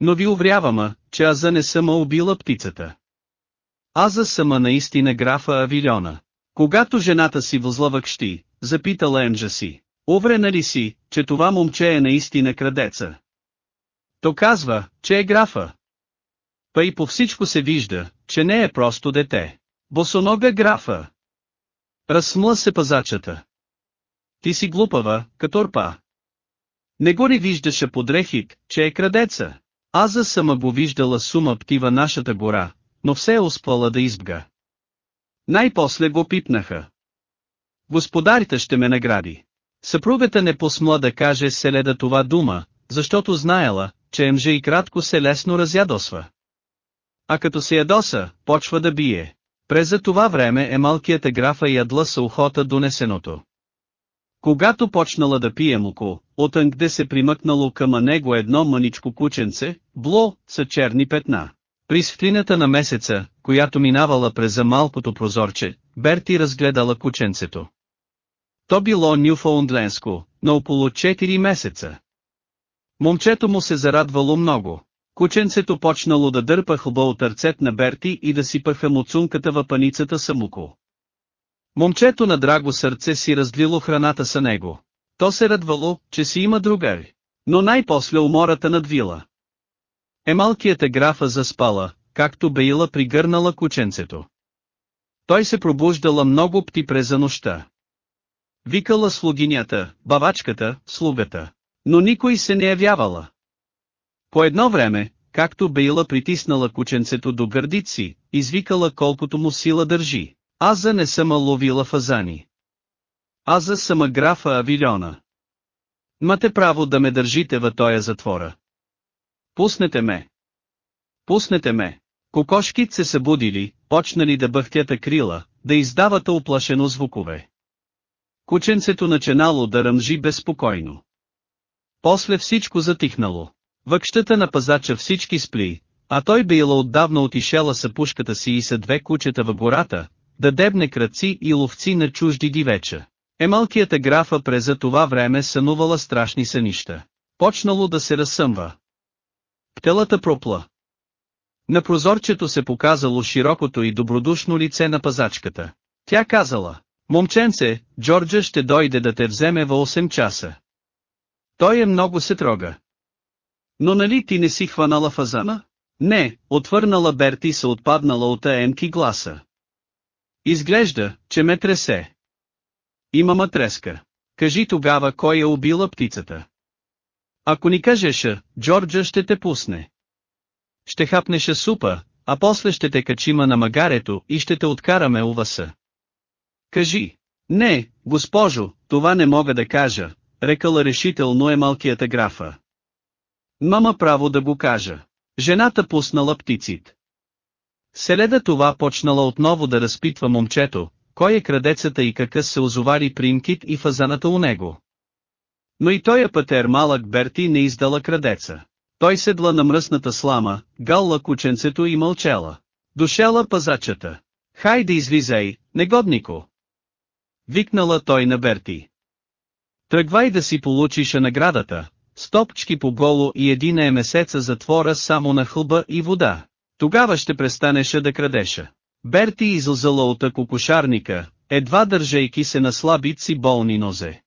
Но ви уврявама, че аз не съм убила птицата. Аза сама наистина графа Авилиона. Когато жената си възлава кщи, запитала Енджа си, уверена ли си, че това момче е наистина крадеца? То казва, че е графа. Па и по всичко се вижда, че не е просто дете. Босонога графа. Разсмла се пазачата. Ти си глупава, като рпа. Не го ли виждаше под рехик, че е крадеца? Аз за сама го виждала сума птива нашата гора, но все е успала да избга. Най-после го пипнаха. Господарите ще ме награди. Съпругата не посмла да каже Селеда това дума, защото знаела, че мже и кратко се лесно разядосва. А като се ядоса, почва да бие. През за това време е малкият графа ядла са ухота донесеното. Когато почнала да пие муко, отънгде се примъкнало към него едно мъничко кученце, бло, са черни петна. При светлината на месеца, която минавала през малкото прозорче, Берти разгледала кученцето. То било Нюфаундленско, на около 4 месеца. Момчето му се зарадвало много. Кученцето почнало да дърпа хлба от ръцет на Берти и да си пърха муцунката в паницата самуко. Момчето на драго сърце си разлило храната са него. То се радвало, че си има другар. Но най-после умората надвила. Емалкията графа заспала, както Бейла пригърнала кученцето. Той се пробуждала много пти през нощта. Викала слугинята, бавачката, слугата. Но никой се не явявала. По едно време, както Бейла притиснала кученцето до гърдици, извикала колкото му сила държи. Аза не съм ловила фазани. Аза съм графа Авилиона. Мате право да ме държите във тоя затвора. Пуснете ме. Пуснете ме. Кокошките се събудили, почнали да бъхтята крила, да издават оплашено звукове. Кученцето начинало да ръмжи безпокойно. После всичко затихнало. Въкщата на пазача всички спли, а той била отдавна отишела са пушката си и са две кучета в гората, да дебне кръци и ловци на чужди дивеча. Емалкията графа през за това време сънувала страшни сънища. Почнало да се разсъмва. Птелата пропла. На прозорчето се показало широкото и добродушно лице на пазачката. Тя казала, момченце, Джорджа ще дойде да те вземе в 8 часа. Той е много се трога. Но нали ти не си хванала фазана? Не, отвърнала Берти се отпаднала от емки гласа. Изглежда, че ме тресе. Има треска. Кажи тогава кой е убила птицата. Ако ни кажеша, Джорджа ще те пусне. Ще хапнеша супа, а после ще те качима на магарето и ще те откараме у васа. Кажи. Не, госпожо, това не мога да кажа, рекала решително е малкията графа. Мама право да го кажа. Жената пуснала птиците. Селеда това почнала отново да разпитва момчето, кой е крадецата и какъв се озовари примкит и фазаната у него. Но и тоя пътер малък Берти не издала крадеца. Той седла на мръсната слама, галла кученцето и мълчала. Дошела пазачата. Хайде излизай, негоднико! Викнала той на Берти. Тръгвай да си получиш наградата, стопчки по голо и един е месеца затвора само на хълба и вода. Тогава ще престанеше да крадеша. Берти излзала от кокошарника, едва държейки се на слабици болни нозе.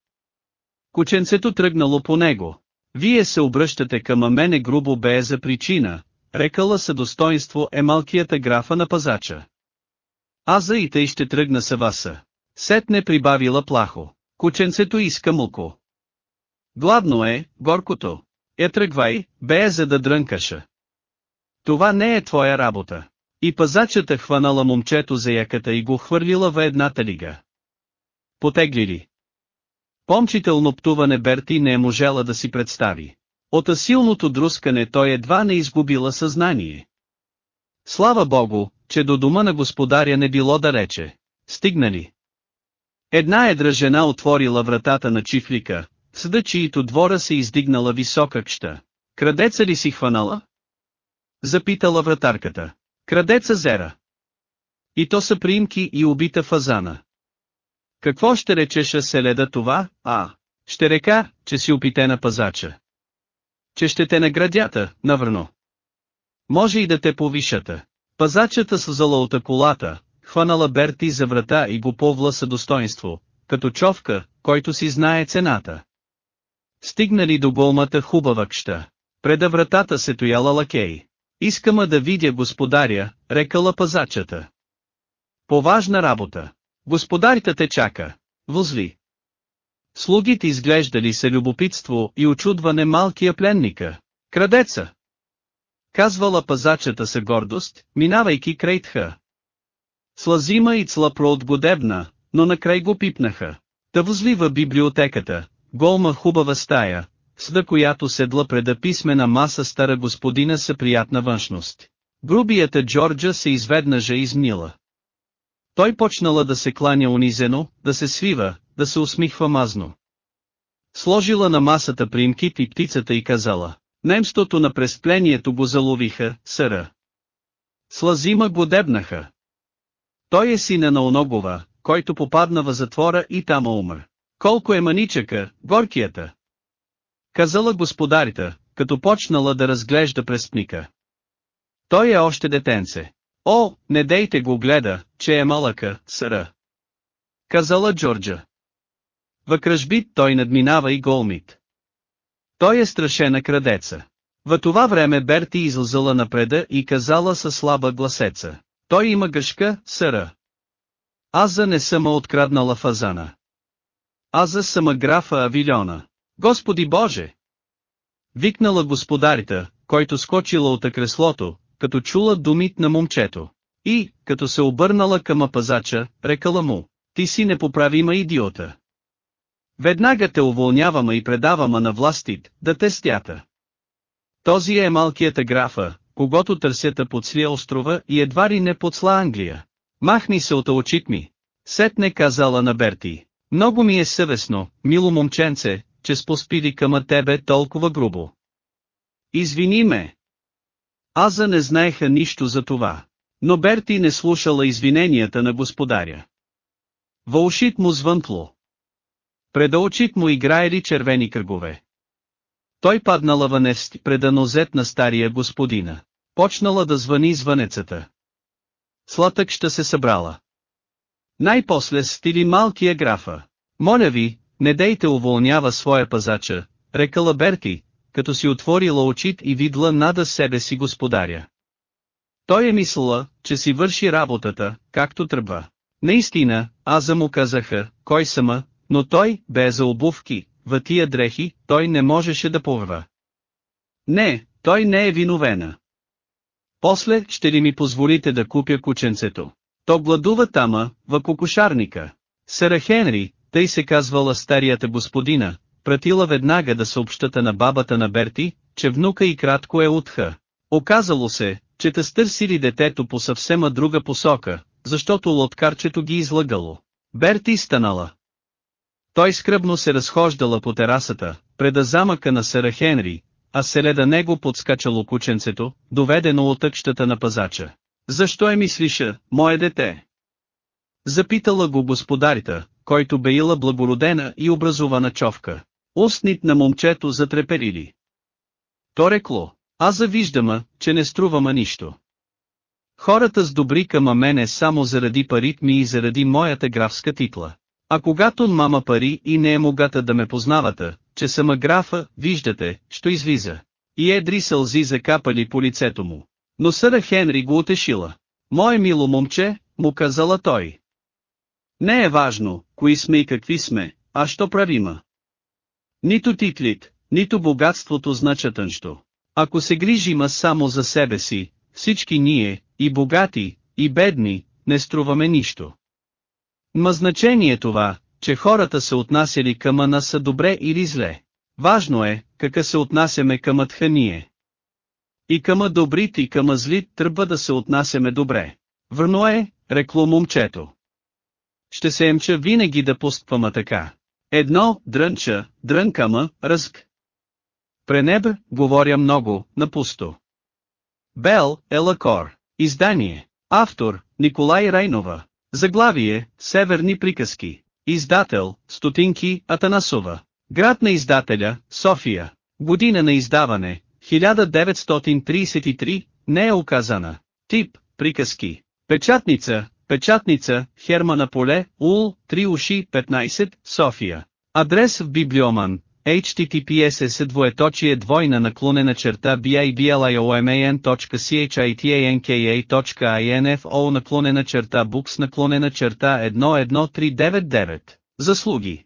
Кученцето тръгнало по него. Вие се обръщате към мене грубо бе за причина, рекала се достоинство е малкията графа на пазача. Аз за и тъй ще тръгна са васа. Сетне прибавила плахо. Кученцето иска муко. Гладно е, горкото. Е тръгвай, бе за да дрънкаша. Това не е твоя работа. И пазачата хванала момчето за яката и го хвърлила в едната лига. Потеглили. Помчително птуване Берти не е можела да си представи. От силното друскане той едва не изгубила съзнание. Слава Богу, че до дома на господаря не било да рече. Стигнали. Една едра жена отворила вратата на чифлика, съда чието двора се издигнала висока кща. Крадеца ли си хванала? Запитала вратарката. Крадеца зера. И то са приимки и убита фазана. Какво ще речеша селеда това, а? Ще река, че си опитена пазача. Че ще те наградята, навърно. Може и да те повишата. Пазачата с залоута колата, хванала Берти за врата и го повла със достоинство, като човка, който си знае цената. Стигнали до голмата хубава кща. Преда вратата се тояла лакей. Искама да видя господаря, рекала пазачата. Поважна работа. Господарите те чака. Возли. Слугите изглеждали се любопитство и очудване малкия пленника. Крадеца. казвала пазачата са гордост, минавайки край тха. Слазима и цлапро от годебна, но накрай го пипнаха. Та възлива библиотеката, голма хубава стая, с която седла преда писмена маса стара господина са приятна външност. Грубията Джорджа се изведнъжа измила. Той почнала да се кланя унизено, да се свива, да се усмихва мазно. Сложила на масата примкит и птицата и казала, немстото на престъплението го заловиха, съра. Слазима го дебнаха. Той е сина на Оногова, който попадна в затвора и там умър. Колко е маничъка, горкията! Казала господарите, като почнала да разглежда престъпника. Той е още детенце. О, не дейте го гледа, че е малъка, съра. Казала Джорджа. Въкръжбит той надминава и голмит. Той е страшена крадеца. В това време Берти излзала напреда и казала със слаба гласеца. Той има гъшка, съра. Аз за не съм откраднала фазана. Аз за сама графа Авилиона. Господи Боже! Викнала господарита, който скочила от креслото, като чула думит на момчето. И, като се обърнала към апазача, рекала му, ти си непоправима идиота. Веднага те уволнявама и предавама на властит, да те стята. Този е малкият графа, когато търсята подсля острова и едва ли не подсла Англия. Махни се от очит ми. Сетне казала на Берти. Много ми е съвестно, мило момченце, че споспили към тебе толкова грубо. Извини ме. Аза не знаеха нищо за това. Но Берти не слушала извиненията на господаря. Вълшит му звънтло. Пред очит му играели червени кръгове. Той паднала вънест преда нозет на стария господина. Почнала да звъни звънецата. Слатък ще се събрала. Най-после стили малкия графа. Моля ви, не дейте уволнява своя пазача, рекала Берти, като си отворила очит и видла нада себе си господаря. Той е мислила, че си върши работата, както тръба. Наистина, аза му казаха, кой сама, но той, бе за обувки, в тия дрехи, той не можеше да повърва. Не, той не е виновена. После ще ли ми позволите да купя кученцето? То гладува тама, в кокошарника. Сара Хенри, тъй се казвала старията господина, пратила веднага да съобщата на бабата на Берти, че внука и кратко е утха. Оказало се, че те стърсили детето по съвсема друга посока, защото лодкарчето ги излагало. Берти станала. Той скръбно се разхождала по терасата, преда замъка на Сара Хенри, а селеда него подскачало кученцето, доведено от тъкщата на пазача. Защо е мислиша, мое дете? Запитала го господарита, който беила благородена и образувана човка. Устнит на момчето затреперили. То рекло, аз завиждама, че не струвама нищо. Хората с добри към мене само заради парит ми и заради моята графска титла. А когато мама пари и не е могата да ме познавате, че съм графа, виждате, що излиза. И едри сълзи закапали по лицето му. Но съра Хенри го утешила. Мое мило момче, му казала той. Не е важно, кои сме и какви сме, а що правима. Нито титлит, нито богатството значат нищо. Ако се грижима само за себе си, всички ние, и богати, и бедни, не струваме нищо. Ма значение това, че хората се отнасяли към са добре или зле. Важно е, какъв се отнасяме към ние. И към добрите и към зли трябва да се отнасяме добре. Върно е, рекло момчето. Ще се емча винаги да постъпваме така. Едно, дрънча, дрънкама, ръск. Пренеб, говоря много, напусто. Бел, Елакор. Издание. Автор, Николай Райнова. Заглавие, Северни приказки. Издател, Стотинки, Атанасова. Град на издателя, София. Година на издаване, 1933, не е оказана. Тип, приказки. Печатница, печатница, Хермана Поле, УЛ, 3 уши, 15, София. Адрес в Библиоман, https двоеточие двойна наклонена черта biblion.chitanka.info наклонена черта books наклонена черта 11399. Заслуги